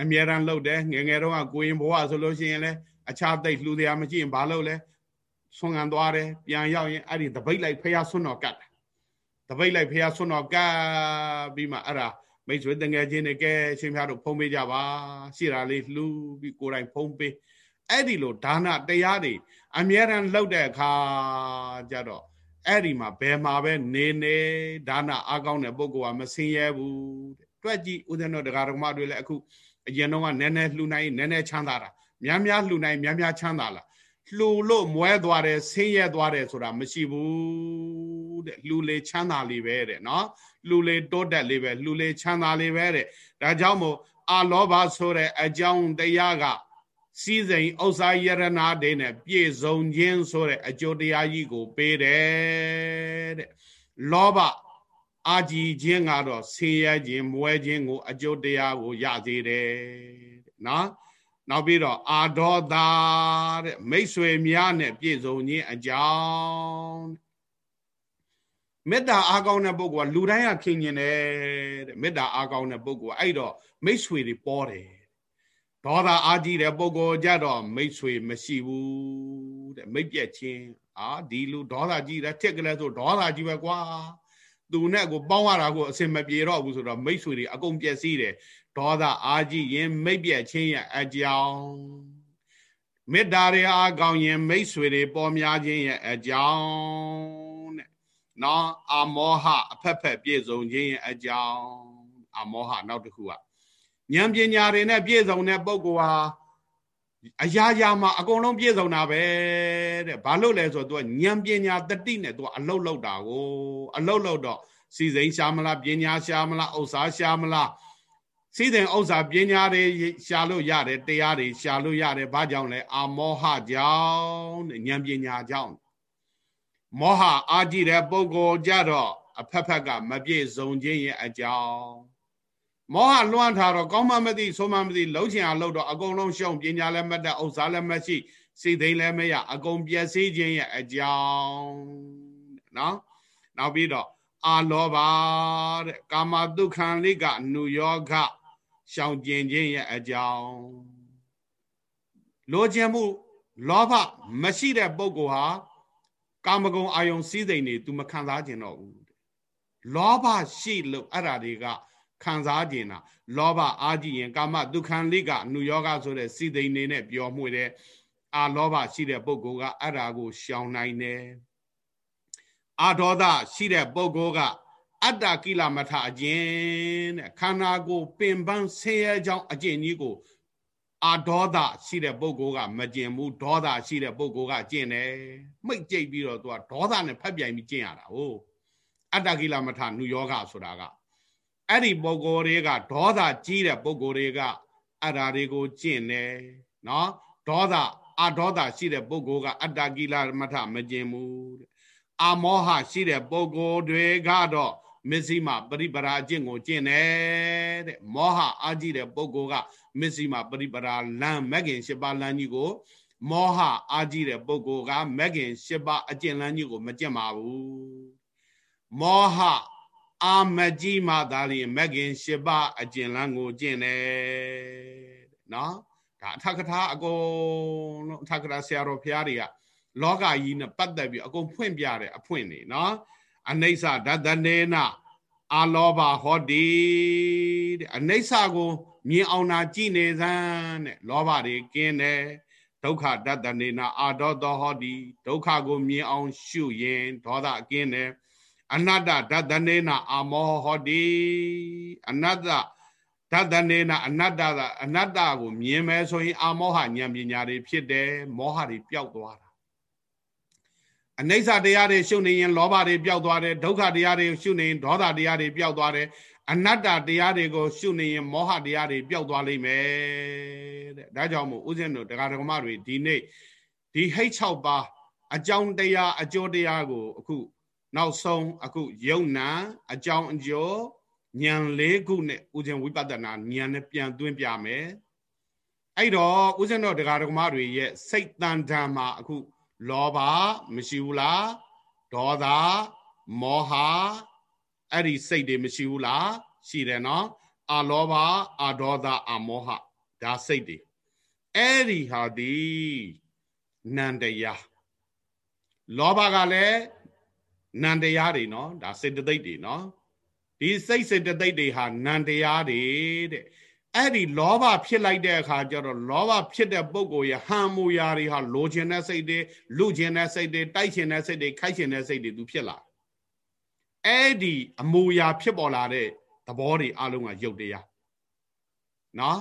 အမြဲတမ်းလှုပ်တယ်ငယ်ငယ်တော့ကိုရင်ဘဝဆိုလို့ရှိရင်လည်းအခြားသိလှူတရားမရှိရင်ဘာလုပ်လဲဆွမ်းခံသွားတယ်ပြန်ရောက်ရင်အဲ့ဒီတပိတ်လိုက်ဖះဆွန်းတော်ကတ်တပိတ်လိုက်ဖះဆွန်းတော်ကတ်ပြီးမှအဲ့ဒါမိတ်ဆွေတငယ်ချင်းတွေကဲရှင်ဖះတို့ဖုံးပေးကြပါရှိတာလေးလှူပြီးကိုယ်တိုင်ဖုံးပေး အဲ့ဒီလိုဒါနတရားတွေအမြဲတမ်းလှုပ်တဲ့အခါကျတော့အဲ့ဒီမှာဘယ်မှာပဲနေနေဒါနအားကောင်းတဲ့ပုဂ္ဂိုလ်ကမဆင်းရဲဘူးတွက်ကြည့်ဦးဇင်းတို့တရားတော်မတွေလည်းအခုအရင်တော့ကနည်းနည်းလှူနိုင်နည်းနည်းချမ်းသာတာများများလှူနိုင်များများချမ်းသာလားလှူလို့မွဲသွားတယ်ဆင်းရဲသွားတယ်ဆိုတာမရှိဘူးတဲ့လှူလေချမ်းသာလေးပဲတဲ့နော်လှူလေတိုးတက်လေးပဲလှူလေချမ်းသာလေးပဲတဲ့ဒါကြောင့်မို့အာလောဘဆိုတဲ့အကြောင်းတရားက စည်းစိမ်ဥစ္စာယရနာတွေနဲ့ပြည့်စုံခြင်းဆိုတဲ့အကျိုးတရားကြီးကို ပေးတယ်တဲ့လောဘအာကြည်ခြင်းကတော့ဆင်းရဲခြင်းမွဲခြင်းကို အကျိုးတရားကိုရစေတယ်တဲ့နော်နောက်ပြီးတော့အာဒေါသတဲ့မိတ်ဆွေများနဲ့ပြည့်စုံခြင်းအကြောင်းမေတ္တာအားကောင်းတဲ့ပုဂ္ဂိုလ်ကလူတိုင်းကခင်ကျင်တယ်တဲ့မေတ္တာအားကောင်းတဲ့ပုဂ္ဂိုလ်အဲ့တော့မိတ်ဆွေတွေပေါ်တယ် ဒေါသအားကြီးတဲ့ပုဂ္ဂိုလ်ကြတော့မိတ်ဆွေမရှိဘူးတဲ့မိတ်ပြက်ချင်းအာဒီလူဒေါသကြီးတယ်ထက်ကလေးဆိုဒေါသကြီးပဲကွာသူနဲ့ကိုပေါင်းရတာကိုအစင်မပြေတော့ဘူးဆိုတော့မိတ်ဆွေတွေအကုန်ပြက်စီးတယ်ဒေါသအာကြီးရင်မိတ်ပြက်ချင်းရဲ့အကြောင်းမေတ္တာတွေအားကောင်းရင်မိတ်ဆွေတွေပေါ်များခြင်းရဲ့အကြောင်းတဲ့နော်အမောဟအဖက်ဖက်ပြည့်စုံခြင်းရဲ့အကြောင်းအမောဟနောက်တစ်ခုက ဉာဏ်ပညာတွေနဲ့ပြည့်စုံတဲ့ပုဂ္ဂိုလ်ဟာအရာရာမှာအကုန်လုံးပြည့်စုံတာပဲတဲ့ဘာလို့လဲဆိုတော့ तू ဉာဏ်ပညာတတိနဲ့ तू အလုတ်လောက်တာကိုအလုတ်လောက်တော့စီစိန်ရှာမလားပညာရှာမလားဥစ္စာရှာမလားစီးတဲ့ဥစ္စာပညာတွေရှာလို့ရတယ်တရားတွေရှာလို့ရတယ်ဘာကြောင့်လဲအာမောဟကြောင့်ဉာဏ်ပညာကြောင့်မောဟအာကြည့်တဲ့ပုဂ္ဂိုလ်ကြတော့အဖက်ဖက်ကမပြည့်စုံခြင်းရဲ့အကြောင်း မောဟလွှမ်းထားတော့ကောင်းမှမသိဆိုမှမသိလှုပ်ချင်အောင်လှုပ်တော့အကုန်လုံးရှုံပညာလည်းမတတ်ဥစ္စာလည်းမရှိစိတ်သိမ်းလည်းမရအကုန်ပြည့်စည်ခြင်းရဲ့အကြောင်းနော်နောက်ပြီးတော့အာလောဘတဲ့ကာမဒုက္ခံလိကနုယောဂရှောင်ကျင်ခြင်းရဲ့အကြောင်းလိုချင်မှုလောဘမရှိတဲ့ပုဂ္ဂိုလ်ဟာကာမဂုဏ်အာယုံစည်းစိမ်နေ तू မခံစားကျင်တော့ဘူးလောဘရှိလို့အဲ့ဓာတွေက ခံစားကျင်တာလောဘအာကြည့်ရင်ကာမဒုက္ခံလိကအနုယောဂဆိုတဲ့စည်းစိမ်နေနဲ့ပျော်မွေ့တဲ့အာလောဘရှိတဲ့ပုဂ္ဂိုလ်ကအဲ့ဓာကိုရှောင်နိုင်တယ်အာဒေါသရှိတဲ့ပုဂ္ဂိုလ်ကအတ္တကိလမထအကျင့်တဲ့ခန္ဓာကိုပင်ပန်းဆင်းရဲကြောင်းအကျင့်ကြီးကိုအာဒေါသရှိတဲ့ပုဂ္ဂိုလ်ကမကျင်ဘူးဒေါသရှိတဲ့ပုဂ္ဂိုလ်ကကျင့်တယ်မိတ်ကြိတ်ပြီးတော့သူကဒေါသနဲ့ဖက်ပြိုင်ပြီးကျင့်ရတာဟုတ်အတ္တကိလမထနုယောဂဆိုတာက အဲ့ဒီပုဂ္ဂိုလ်တွေကဒေါသကြီးတဲ့ပုဂ္ဂိုလ်တွေကအဲ့ဓာတွေကိုကျင့်တယ်နော်ဒေါသအဒေါသရှိတဲ့ပုဂ္ဂိုလ်ကအတ္တကိလမထမကျင်ဘူးတဲ့အမောဟရှိတဲ့ပုဂ္ဂိုလ်တွေကတော့မစ္စည်းမပရိပရာအကျင့်ကိုကျင့်တယ်တဲ့မောဟအာကြည့်တဲ့ပုဂ္ဂိုလ်ကမစ္စည်းမပရိပရာလမ်းမဂ်ခင်၈ပါးလမ်းကြီးကိုမောဟအာကြည့်တဲ့ပုဂ္ဂိုလ်ကမဂ်ခင်၈ပါးအကျင့်လမ်းကြီးကိုမကျင့်ပါဘူးမောဟ အာမကြီးမှသာလျှင်မဂ်ခင်၈ပါးအကျင့်လမ်းကိုကျင့်တယ်နော်ဒါအထကထာအကုန်လုံးအထကထာဆရာတော်ဘုရားတွေကလောကကြီးနဲ့ပတ်သက်ပြီးအကုန်ဖွင့်ပြတဲ့အဖွင့်နေနော်အနိစ္စဓတနေနအာလောဘဟောတိတဲ့အနိစ္စကိုမြင်အောင်နာကြည်နေစမ်းတဲ့လောဘတွေကင်းတယ်ဒုက္ခဓတနေနအာဒေါသောဟောတိဒုက္ခကိုမြင်အောင်ရှုရင်ဒေါသကင်းတယ် အနတ္တဓတနေနအာမောဟောတိအနတ္တဓတနေနအနတ္တအနတ္တကိုမြင်မယ်ဆိုရင်အာမောဟဉာဏ်ပညာတွေဖြစ်တယ်မောဟတွေပျောက်သွားတာအနိစ္စတရားတွေရှုနေရင်လောဘတွေပျောက်သွားတယ်ဒုက္ခတရားတွေရှုနေရင်ဒေါသတရားတွေပျောက်သွားတယ်အနတ္တတရားတွေကိုရှုနေရင်မောဟတရားတွေပျောက်သွားလိမ့်မယ်တဲ့ဒါကြောင့်မို့ဦးဇင်းတို့တရားဓမ္မတွေဒီနေ့ဒီဟိတ်6ပါးအကြောင်းတရားအကျိုးတရားကိုအခု နောက်ဆုံးအခုယုံနာအကြောင်းအကျိုးဉာဏ်၄ခုနဲ့ဦးဇင်းဝိပဿနာဉာဏ်နဲ့ပြန်သွင်းပြမယ်အဲ့တော့ဦးဇင်းတို့တရားဓမ္မတွေရဲ့စိတ်တန်တန်မှာအခု လောဘမရှိဘူးလားဒေါသမောဟအဲ့ဒီစိတ်တွေမရှိဘူးလားရှိတယ်နော်အလောဘအဒေါသအမောဟဒါစိတ်တွေအဲ့ဒီဟာဒီနန္တရားလောဘကလည်း နန္တရားတွေနော်ဒါစေတသိက်တွေနော်ဒီစိတ်စေတသိက်တွေဟာနန္တရားတွေတဲ့အဲ့ဒီလောဘဖြစ်လိုက်တဲ့အခါကျတော့လောဘဖြစ်တဲ့ပုံကိုရဟံမူရာတွေဟာလိုချင်တဲ့စိတ်တွေလူချင်တဲ့စိတ်တွေတိုက်ချင်တဲ့စိတ်တွေခိုက်ချင်တဲ့စိတ်တွေသူဖြစ်လာအဲ့ဒီအမူအရာဖြစ်ပေါ်လာတဲ့သဘောတွေအလုံးကယုတ်တရားနော်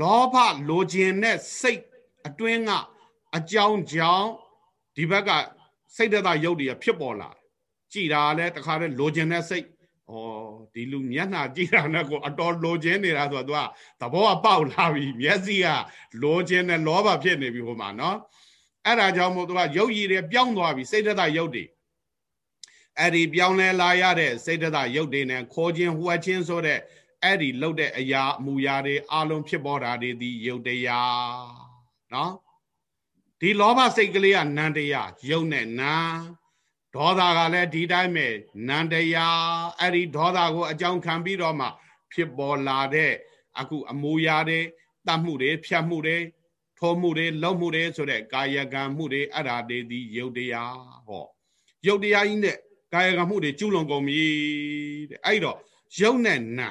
လောဘလိုချင်တဲ့စိတ်အတွင်းကအကြောင်းကြောင့်ဒီဘက်က စိတ်သက်သာယုတ်တွေဖြစ်ပေါ်လာကြည်တာလည်းတခါတည်းလိုချင်တဲ့စိတ်ဩဒီလူမျက်နှာကြည့်တာနဲ့ကိုအတော်လိုချင်နေတာဆိုတော့သူကသဘောကပေါက်လာပြီမျက်စိကလိုချင်တဲ့လောဘဖြစ်နေပြီဟိုမှာနော်အဲ့ဒါကြောင့်မို့သူကရုပ်ရည်တွေပြောင်းသွားပြီစိတ်သက်သာယုတ်တွေအဲ့ဒီပြောင်းလဲလာရတဲ့စိတ်သက်ရုပ်တွေနဲ့ခေါ်ခြင်းဟွက်ခြင်းဆိုတဲ့အဲ့ဒီလှုပ်တဲ့အရာအမူအရာတွေအလုံးဖြစ်ပေါ်တာတွေဒီရုပ်တရားနော် ဒီလောဘစိတ်ကလေးကနန္တရားရုပ်နဲ့နာဒေါသကလည်းဒီတိုင်းပဲနန္တရားအဲ့ဒီဒေါသကိုအကြောင်းခံပြီးတော့မှ ဖြစ်ပေါ်လာတဲ့အခုအမူအရာတွေတတ်မှုတွေဖြတ်မှုတွေထိုးမှုတွေလှုပ်မှုတွေဆိုတဲ့ကာယကံမှုတွေအဲ့ဒါတွေဒီရုပ်တရားဟောရုပ်တရားကြီးနဲ့ကာယကံမှုတွေကျူးလွန်ကုန်ပြီတဲ့အဲ့တော့ယုံနဲ့နာ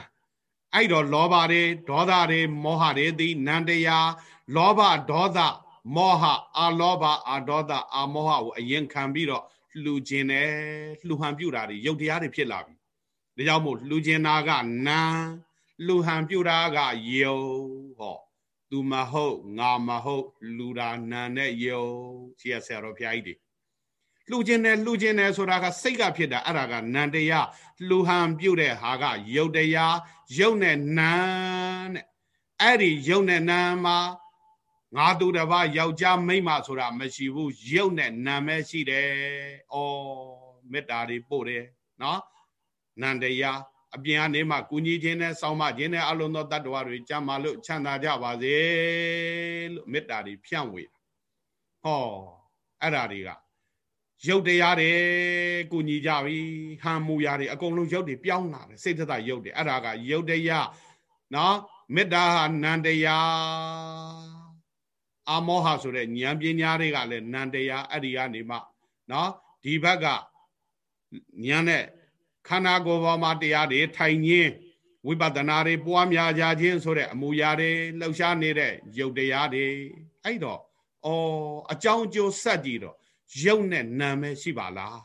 အဲ့တော့လောဘတွေဒေါသတွေမောဟတွေသည်နန္တရားလောဘဒေါသ မောဟအာလောဘအာဒေါသအာမောဟကိုအရင်ခံပြီးတော့လှူခြင်းတယ်လှူဟန်ပြုတာတွေယုတ်တရားတွေဖြစ်လာပြီဒါကြောင့်မို့လှူခြင်းနာကနာလှူဟန်ပြုတာကယုတ်ဟောသူမဟုတ်ငါမဟုတ်လူတာနာနဲ့ယုတ်ရှိရဆရာတော်ဘုရားကြီးတွေလှူခြင်းနဲ့လှူခြင်းနဲ့ဆိုတာကစိတ်ကဖြစ်တာအဲ့ဒါကနန္တရားလှူဟန်ပြုတဲ့ဟာကယုတ်တရားယုတ်နဲ့နံတဲ့အဲ့ဒီယုတ်နဲ့နံမှာ ငါသူတစ်ပါးယောက်ျားမိန်းမဆိုတာမရှိဘူးယုတ်နဲ့နံပဲရှိတယ်။အော်မေတ္တာတွေပို့တယ်နော်။နန္တရားအပြင်ကနေမှကုညီခြင်းနဲ့စောင့်မခြင်းနဲ့အလုံးသောတတ္တဝါတွေကြံမာလို့ချမ်းသာကြပါစေလို့မေတ္တာတွေဖြန့်ဝေတာ။ဟောအဲ့ဓာတွေကရုပ်တရားတွေကုညီကြပြီဟန်မူရာတွေအကုန်လုံးရုပ်တွေပြောင်းလာတယ်စိတ်သက်သာရုပ်တွေအဲ့ဒါကရုပ်တရားနော်မေတ္တာဟာနန္တရား အာမောဟဆိုတဲ့ဉာဏ်ပညာတွေကလည်းနန္တရားအဲ့ဒီကနေမှနော်ဒီဘက်ကဉာဏ်နဲ့ခန္ဓာကိုယ်ပေါ်မှာတရားတွေထိုင်ခြင်းဝိပဿနာတွေပွားများကြခြင်းဆိုတဲ့အမူအရာတွေလှုပ်ရှားနေတဲ့ယုတ်တရားတွေအဲ့တော့ဩအကြောင်းအကျိုးဆက်ကြည့်တော့ယုတ်နဲ့နာမ်ပဲရှိပါလား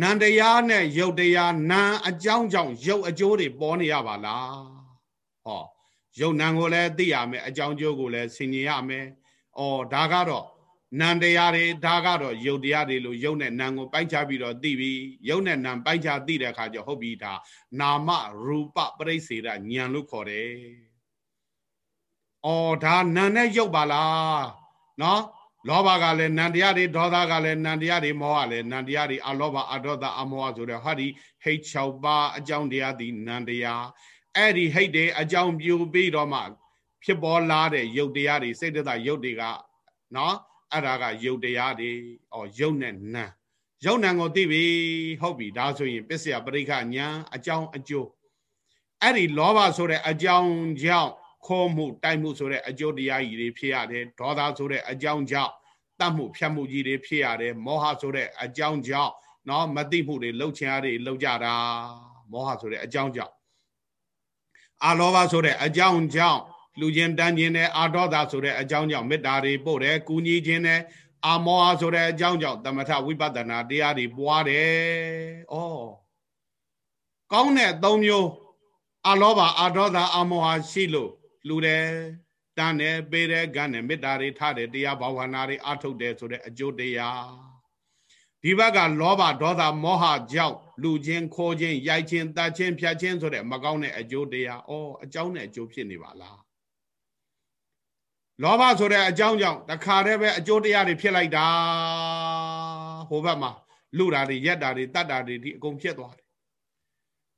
နန္တရားနဲ့ယုတ်တရားနာမ်အကြောင်းကြောင့်ယုတ်အကျိုးတွေပေါ်နေရပါလားဟော ယုံနံကိုလည်းသိရမယ်အကြောင်းကျိုးကိုလည်းဆင်ញင်ရမယ်။အော်ဒါကတော့နံတရားတွေဒါကတော့ယုတ်တရားတွေလို့ယုံနဲ့နံကိုပိုက်ချပြီးတော့သိပြီယုံနဲ့နံပိုက်ချသိတဲ့အခါကျဟုတ်ပြီဒါနာမရူပပရိစေဒဉာဏ်လို့ခေါ်တယ်။အော်ဒါနံနဲ့ယုတ်ပါလား။နော်လောဘကလည်းနန္တရားတွေဒေါသကလည်းနန္တရားတွေမောဟလည်းနန္တရားတွေအလောဘအဒေါသအမောဟဆိုတဲ့ဟာဒီဟိတ်6ပါးအကြောင်းတရားသည်နန္တရား အဲ့ဒီဟိတ်တွေအကြောင်းပြုပြီးတော့မှဖြစ်ပေါ်လာတဲ့ယုတ်တရားတွေစိတ်တယုတ်တွေကနော်အဲ့ဒါကယုတ်တရားတွေဩယုတ်နဲ့နံယုတ်နံကိုသိပြီဟုတ်ပြီဒါဆိုရင်ပစ္စယပရိက္ခညာအကြောင်းအကျိုးအဲ့ဒီလောဘဆိုတဲ့အကြောင်းကြောင့်ခေါ်မှုတိုက်မှုဆိုတဲ့အကျိုးတရားကြီးတွေဖြစ်ရတယ်ဒေါသဆိုတဲ့အကြောင်းကြောင့်တတ်မှုဖြတ်မှုကြီးတွေဖြစ်ရတယ်မောဟဆိုတဲ့အကြောင်းကြောင့်နော်မသိမှုတွေလှုပ်ချင်ရတွေလှုပ်ကြတာမောဟဆိုတဲ့အကြောင်းကြောင့် အာလောဘဆိုတဲ့အကြောင်းကြောင့်လူချင်းတန်းခြင်းနဲ့အာဒေါသဆိုတဲ့အကြောင်းကြောင့်မေတ္တာတွေပို့တယ်ကူညီခြင်းနဲ့အာမောဟဆိုတဲ့အကြောင်းကြောင့်သမထဝိပဿနာတရားတွေပွားတယ်။ဩကောင်းတဲ့သုံးမျိုးအာလောဘအာဒေါသအာမောဟရှိလို့လူတယ်တန်းတယ်ပေးတယ်ကန်းတယ်မေတ္တာတွေထားတယ်တရားဘာဝနာတွေအထုတ်တယ်ဆိုတဲ့အကျိုးတရားဒီဘက်ကလောဘဒေါသမောဟကြောင့် လူချင်းခိုးချင်းရိုက်ချင်းတတ်ချင်းဖြတ်ချင်းဆိုတဲ့မကောင်းတဲ့အကျိုးတရားဩအကြောင်းနဲ့အကျိုးဖြစ်နေပါလားလောဘဆိုတဲ့အကြောင်းကြောင့်တခါတည်းပဲအကျိုးတရားတွေဖြစ်လိုက်တာဟိုဘက်မှာလူတာတွေရက်တာတွေတတ်တာတွေဒီအကုန်ဖြစ်သွားတယ်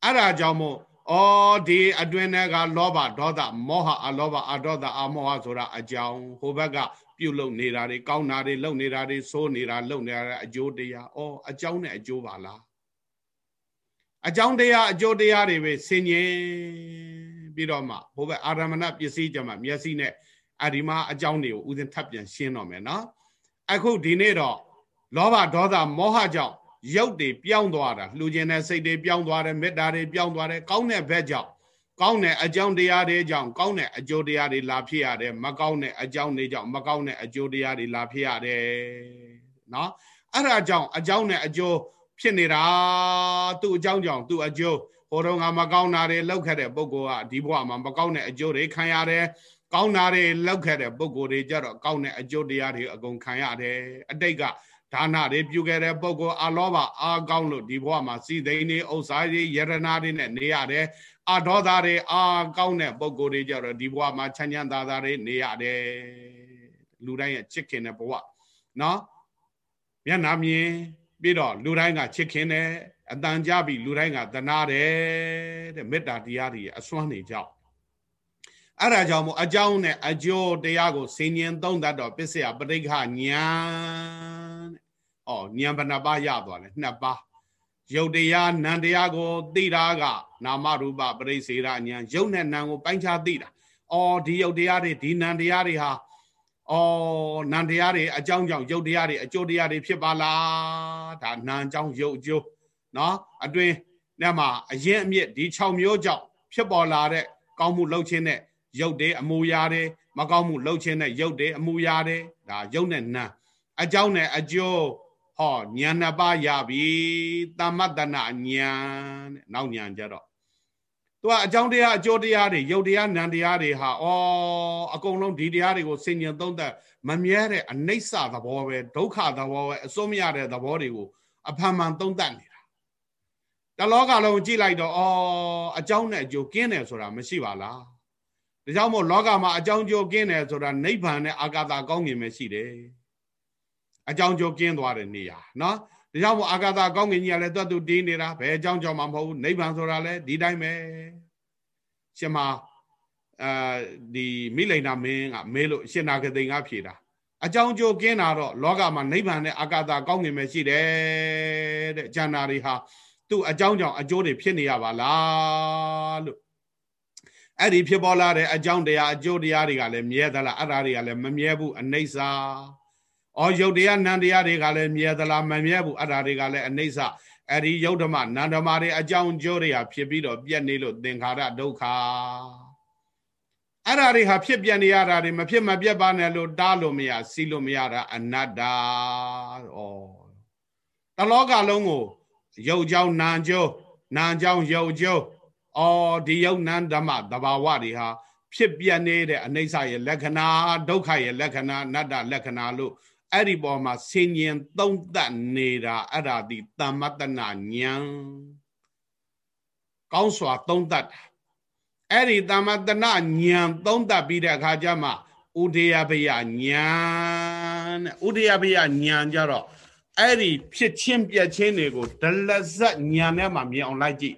အဲ့ဒါကြောင့်မို့ဩဒီအတွင်းထဲကလောဘဒေါသမောဟအလောဘအဒေါသအမောဟဆိုတာအကြောင်းဟိုဘက်ကပြုတ်လုံနေတာတွေကောင်းတာတွေလုံနေတာတွေဆိုးနေတာလုံနေတာအကျိုးတရားဩအကြောင်းနဲ့အကျိုးပါလား အကြောင်းတရားအကျိုးတရားတွေပဲဆင်ញင်ပြီးတော့မှဘိုးဘအာရမဏပစ္စည်းကြမှာမျက်စိနဲ့အဒီမှာအကြောင်းတွေကိုဥစဉ်ထပ်ပြန်ရှင်းတော့မယ်နော်အခုဒီနေ့တော့လောဘဒေါသမောဟကြောင့်ရုပ်တွေပြောင်းသွားတာလှူခြင်းတဲ့စိတ်တွေပြောင်းသွားတယ်မေတ္တာတွေပြောင်းသွားတယ်ကောင်းတဲ့ဘက်ကြောင့်ကောင်းတဲ့အကြောင်းတရားတွေကြောင့်ကောင်းတဲ့အကျိုးတရားတွေလာဖြစ်ရတယ်မကောင်းတဲ့အကြောင်းတွေကြောင့်မကောင်းတဲ့အကျိုးတရားတွေလာဖြစ်ရတယ်နော်အဲ့ဒါကြောင့်အကြောင်းနဲ့အကျိုး ဖြစ်နေတာသူ့အကြောင်းကြောင့်သူ့အကျိုးဟိုတော့ငါမကောင်းတာတွေလောက်ခဲ့တဲ့ပုဂ္ဂိုလ်ကဒီဘဝမှာမကောင်းတဲ့အကျိုးတွေခံရတယ်ကောင်းတာတွေလောက်ခဲ့တဲ့ပုဂ္ဂိုလ်တွေကြတော့ကောင်းတဲ့အကျိုးတရားတွေအကုန်ခံရတယ်အတိတ်ကဒါနတွေပြုခဲ့တဲ့ပုဂ္ဂိုလ်အလောဘအာကောင်းလို့ဒီဘဝမှာစီသိန်းတွေဥစ္စာတွေယရနာတွေနဲ့နေရတယ်အာဒေါသတွေအာကောင်းတဲ့ပုဂ္ဂိုလ်တွေကြတော့ဒီဘဝမှာချမ်းချမ်းသာသာတွေနေရတယ်လူတိုင်းရဲ့ချစ်ခင်တဲ့ဘဝနော်မျက်နာမြင် ပြီးတော့လူတိုင်းကချစ်ခင်တယ်အတန်ကြပြီးလူတိုင်းကသနာတယ်တဲ့မေတ္တာတရားတွေအစွမ်းနေကြောက်အဲ့ဒါကြောင့်မို့အကြောင်းနဲ့အကျိုးတရားကိုဆင်ញင်သုံးတတ်တော့ပစ္စယပဋိက္ခညာတဲ့။ဩဉာဏ်ဘဏ္ဍပါရသွားတယ်နှစ်ပါးရုပ်တရားနံတရားကိုသိတာက နာမရူပပရိစေရဉာဏ်ရုပ်နဲ့နံကိုပိုင်းခြားသိတာ။အော်ဒီရုပ်တရားတွေဒီနံတရားတွေဟာ အော်နံတရားတွေအကြောင်းကြောင့်ရုပ်တရားတွေအကျိုးတရားတွေဖြစ်ပါလား။ဒါနံကြောင့်ရုပ်အကျိုးနော်အတွင်းနဲ့မှာအရင်အမြစ်ဒီ6မျိုးကြောင့်ဖြစ်ပေါ်လာတဲ့ကောင်းမှုလုပ်ခြင်းနဲ့ရုပ်တွေအမူအရာတွေမကောင်းမှုလှုပ်ခြင်းနဲ့ရုပ်တွေအမူအရာတွေဒါရုပ်နဲ့နာအကြောင်းနဲ့အကျိုးဟောဉာဏ်နှစ်ပါးရပြီတမ္မတနာဉာဏ်တဲ့နောက်ဉာဏ်ကြတော့ သူကအကြောင်းတရားအကျိုးတရားတွေရုပ်တရားနာမ်တရားတွေဟာဩအကုန်လုံးဒီတရားတွေကိုစင်ញံသုံးသက်မမြဲတဲ့အနိစ္စသဘောပဲဒုက္ခသဘောပဲအစိုးမရတဲ့သဘောတွေကိုအဖန်မှန်သုံးသက်နေတာတလောကလုံးကြည့်လိုက်တော့ဩအကြောင်းနဲ့အကျိုးကင်းတယ်ဆိုတာမရှိပါလားဒါကြောင့်မို့လောကမှာအကြောင်းကျိုးကင်းတယ်ဆိုတာနိဗ္ဗာန်နဲ့အာကာသကောင်းငင်ပဲရှိတယ်အကြောင်းကျိုးကင်းသွားတဲ့နေရာနော် ဒါကြောင့်မို့အာကာသကောင်းငင်ကြီးကလည်းတွတ်တူတည်နေတာဘယ်အကြောင်းကြောင့်မှမဟုတ်ဘူးနိဗ္ဗာန်ဆိုတာလည်းဒီတိုင်းပဲရှင်မအာဒီမိလိန်နာမင်းကမဲလို့ရှင်နာကသိန်ကဖြေတာအကြောင်းကျိုးကင်းတာတော့လောကမှာနိဗ္ဗာန်နဲ့အာကာသကောင်းငင်ပဲရှိတယ်တဲ့ဉာဏ်နာတွေဟာသူ့အကြောင်းကြောင့်အကျိုးတွေဖြစ်နေရပါလားလို့အဲ့ဒီဖြစ်ပေါ်လာတဲ့အကြောင်းတရားအကျိုးတရားတွေကလည်းမြဲသလားအဲ့ဒါတွေကလည်းမမြဲဘူးအနိစ္စ။ အော်ယုတ်တရားနံတရားတွေကလည်းမြဲသလားမမြဲဘူးအဲ့ဒါတွေကလည်းအနိစ္စအဲ့ဒီယုတ်ဓမ္မနန္ဓမ္မတွေအကြောင်းကျိုးတွေဟာဖြစ်ပြီးတော့ပြက်နေလို့သင်္ခါရဒုက္ခအဲ့ဒါတွေဟာဖြစ်ပြနေရတာတွေမဖြစ်မပြက်ပါနဲ့လို့တားလို့မရစီးလို့မရတာအနတ္တဩတလောကလုံးကိုယုတ်ကြောင်းနာကြောင်းနာကြောင်းယုတ်ကြောင်းအော်ဒီယုတ်နံဓမ္မသဘာဝတွေဟာဖြစ်ပြနေတဲ့အနိစ္စရဲ့လက္ခဏာဒုက္ခရဲ့လက္ခဏာအနတ္တလက္ခဏာလို့ အဲ့ဒီပေါ်မှာဆင်ញင်သုံးသတ်နေတာအဲ့ဒါဒီတမ္မတနာဉာဏ်ကောင်းစွာသုံးသတ်တာအဲ့ဒီတမ္မတနာဉာဏ်သုံးသတ်ပြီးတဲ့အခါကျမှဥဒေယဘယဉာဏ်တဲ့ဥဒေယဘယဉာဏ်ကြတော့အဲ့ဒီဖြစ်ချင်းပြက်ချင်းတွေကိုဒလဇတ်ဉာဏ်နဲ့မှမြင်အောင်လိုက်ကြည့်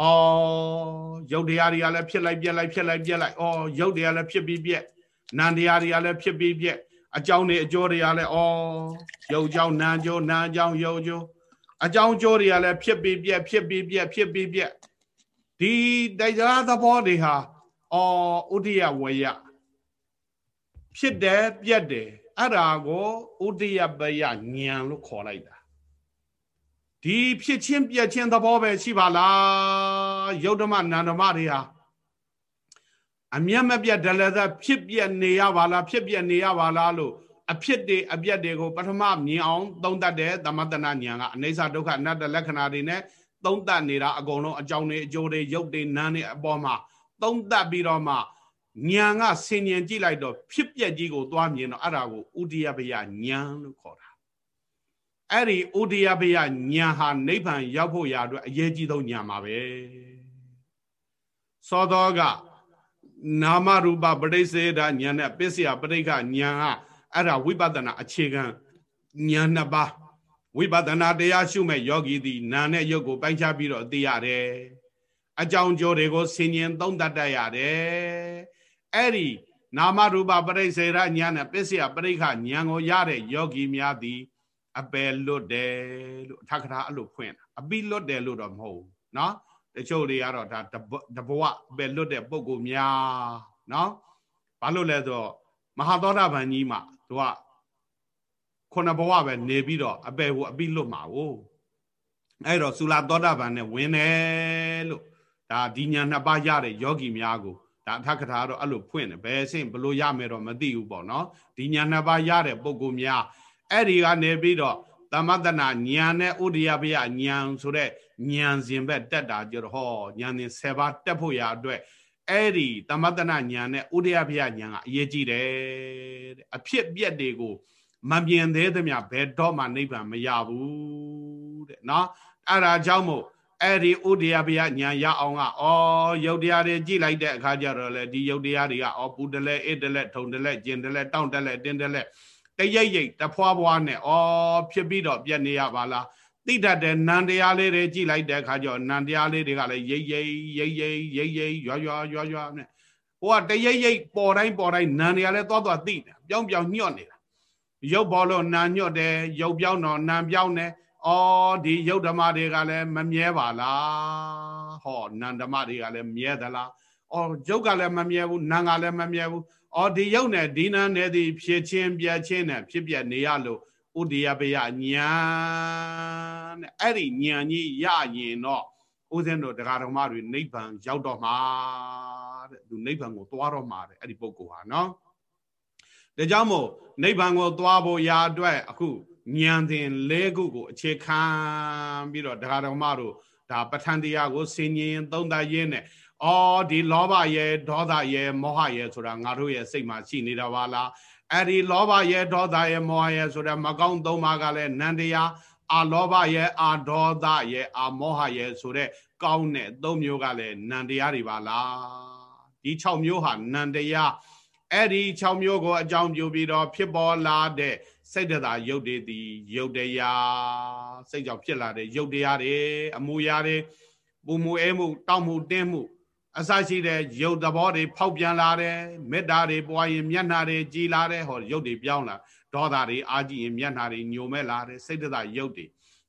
အော်ရုပ်တရားတွေကလည်းဖြစ်လိုက်ပြက်လိုက်ဖြစ်လိုက်ပြက်လိုက်အော်ရုပ်တရားလည်းဖြစ်ပြီးပြက်နာမ်တရားတွေကလည်းဖြစ်ပြီးပြက် အကြောင်းတွေအကျိုးတွေကလည်းအော်ရုပ်ကြောင့်နာမ်ကြောင့်နာမ်ကြောင့်ရုပ်ကြောင့်အကြောင်းကျိုးတွေကလည်းဖြစ်ပြီးပြက်ဖြစ်ပြီးပြက်ဖြစ်ပြီးပြက်ဒီတရားသဘောတွေဟာအော်ဥဒိယဝယဖြစ်တယ်ပြက်တယ်အဲ့ဒါကိုဥဒိယပယဉာဏ်လို့ခေါ်လိုက်တာဒီဖြစ်ချင်းပြက်ချင်းသဘောပဲရှိပါလားယုတ်ဓမ္မနန္ဓမ္မတွေဟာ အမျက်မပြတ်ဒလသဖြစ်ပြက်နေရပါလားဖြစ်ပြက်နေရပါလားလို့အဖြစ်တွေအပြက်တွေကိုပထမမြင်အောင် သုံးတတ်တဲ့သမတနာဉာဏ်ကအနိစ္စဒုက္ခအနတ္တလက္ခဏာတွေနဲ့သုံးတတ်နေတာအကုန်လုံးအကြောင်းတွေအကျိုးတွေရုပ်တွေနာမ်တွေအပေါ်မှာသုံးတတ်ပြီးတော့မှဉာဏ်ကဆင်ញင်ကြည့်လိုက်တော့ဖြစ်ပြက်ကြီးကိုသွားမြင်တော့အဲ့ဒါကိုဥဒိယပယဉာဏ်လို့ခေါ်တာအဲ့ဒီဥဒိယပယဉာဏ်ဟာနိဗ္ဗာန်ရောက်ဖို့ရာအတွက်အရေးကြီးဆုံးဉာဏ်ပါပဲသောသောက နာမရူပပရိစေဒဉာဏ်နဲ့ပစ္စယပရိက္ခဉာဏ်ဟာအဲ့ဒါဝိပဿနာအခြေခံဉာဏ်နှစ်ပါးဝိပဿနာတရားရှုမဲ့ယောဂီသည်နာနဲ့ရုပ်ကိုပိုင်းခြားပြီးတော့သိရတယ်အကြောင်းကျိုးတွေကိုဆင်ញင်သုံးတတ်တတ်ရတယ်အဲ့ဒီနာမရူပပရိစေရဉာဏ်နဲ့ပစ္စယပရိက္ခဉာဏ်ကိုရတဲ့ယောဂီများသည်အပယ်လွတ်တယ်လို့အထကထာအဲ့လိုဖွင့်တာအပိလွတ်တယ်လို့တော့မဟုတ်ဘူးเนาะ တချို့တွေကတော့ဒါတဘဝပဲလွတ်တဲ့ပုံကိုများနော်ဘာလို့လဲဆိုတော့မဟာသောတာပန်ကြီးမှာသူကခုနဘဝပဲနေပြီးတော့အပေဟိုအပိလွတ်မှာကိုအဲ့တော့သုလာသောတာပန်နဲ့ဝင်တယ်လို့ဒါဒီညာနှစ်ပါးရတဲ့ယောဂီများကိုဒါအထက်ကထာတော့အဲ့လိုဖွင့်တယ်ဘယ်အဆင့်ဘလို့ရမယ်တော့မသိဘူးပေါ့နော်ဒီညာနှစ်ပါးရတဲ့ပုံကိုများအဲ့ဒီကနေပြီးတော့ သမတနာညာနဲ့ဥဒိယပယညာဆိုတဲ့ညာစဉ်ဘက်တက်တာကြတော့ဟောညာစဉ်7ပါးတက်ဖို့ရအတွက်အဲ့ဒီသမတနာညာနဲ့ဥဒိယပယညာကအရေးကြီးတယ်တဲ့အဖြစ်ပြက်တွေကိုမမြင်သေးသမျှဘယ်တော့မှနိဗ္ဗာန်မရဘူးတဲ့နော်အဲ့ဒါကြောင့်မို့အဲ့ဒီဥဒိယပယညာရအောင်ကဩယုတ်တရားတွေကြည့်လိုက်တဲ့အခါကျတော့လေဒီယုတ်တရားတွေကဩပူတလဲအေးတလဲထုံတလဲကျင်တလဲတောင့်တလဲတင်းတလဲ တရိပ်ရိပ်တဖွာဖွာနဲ့ဩဖြစ်ပြီးတော့ပြက်နေရပါလားသိတတ်တဲ့နန္တရားလေးတွေကြည့်လိုက်တဲ့အခါကျတော့နန္တရားလေးတွေကလည်းရိပ်ရိပ်ရိပ်ရိပ်ရိပ်ရိပ်ရွာရွာရွာရွာနဲ့ဟိုကတရိပ်ရိပ်ပေါ်တိုင်းပေါ်တိုင်းနန္တရားလေးသွားသွားသိတယ်ပြောင်းပြောင်းညှော့နေတာရုပ်ဘောလို့နာညှော့တယ်ရုပ်ပြောင်းတော့နာပြောင်းတယ်အော်ဒီယုတ်ဓမ္မတွေကလည်းမမြဲပါလားဟောနန္ဓမ္မတွေကလည်းမြဲသလားအော်ယုတ်ကလည်းမမြဲဘူးနာကလည်းမမြဲဘူး အော်ဒီယုတ်နဲ့ဒီနန်းနဲ့ဒီဖြစ်ချင်းပြက်ချင်းနဲ့ဖြစ်ပြက်နေရလို့ဥဒိယပယညာနဲ့အဲ့ဒီညာကြီးရရင်တော့ဦးဇင်းတို့တရားတော်မတွေနိဗ္ဗာန်ရောက်တော့မှာတဲ့သူနိဗ္ဗာန်ကိုသွားတော့မှာတဲ့အဲ့ဒီပုဂ္ဂိုလ်ဟာနော်ဒါကြောင့်မို့နိဗ္ဗာန်ကိုသွားဖို့ရာအတွက်အခုဉာဏ်သင်၄ခုကိုအခြေခံပြီးတော့တရားတော်မတို့ဒါပဋ္ဌာန်းတရားကိုဆင်ញင်သုံးသပ်ရင်းနဲ့ အော်ဒီလောဘရဲ့ဒေါသရဲ့မောဟရဲ့ဆိုတာငါတို့ရဲ့စိတ်မှာရှိနေတာပါလားအဲ့ဒီလောဘရဲ့ဒေါသရဲ့မောဟရဲ့ဆိုတဲ့မကောင်းသုံးပါးကလည်းနန္တရားအာလောဘရဲ့အာဒေါသရဲ့အာမောဟရဲ့ဆိုတဲ့ကောင်းတဲ့သုံးမျိုးကလည်းနန္တရားတွေပါလားဒီ6မျိုးဟာနန္တရားအဲ့ဒီ6မျိုးကိုအကြောင်းပြုပြီးတော့ဖြစ်ပေါ်လာတဲ့စိတ်တသာယုတ်တွေဒီယုတ်တရားစိတ်ကြောင့်ဖြစ်လာတဲ့ယုတ်တရားတွေအမူအရာတွေပူမူအဲမှုတောက်မှုတင်းမှု အစရှိတဲ့ရုပ်သဘောတွေဖောက်ပြန်လာတယ်မေတ္တာတွေပွားရင်မျက်နှာတွေကြည်လာတယ်ဟောရုပ်တွေပြောင်းလာဒေါသတွေအာကြည့်ရင်မျက်နှာတွေညိုမဲ့လာတယ်စိတ်သက်သာရုပ်တွေ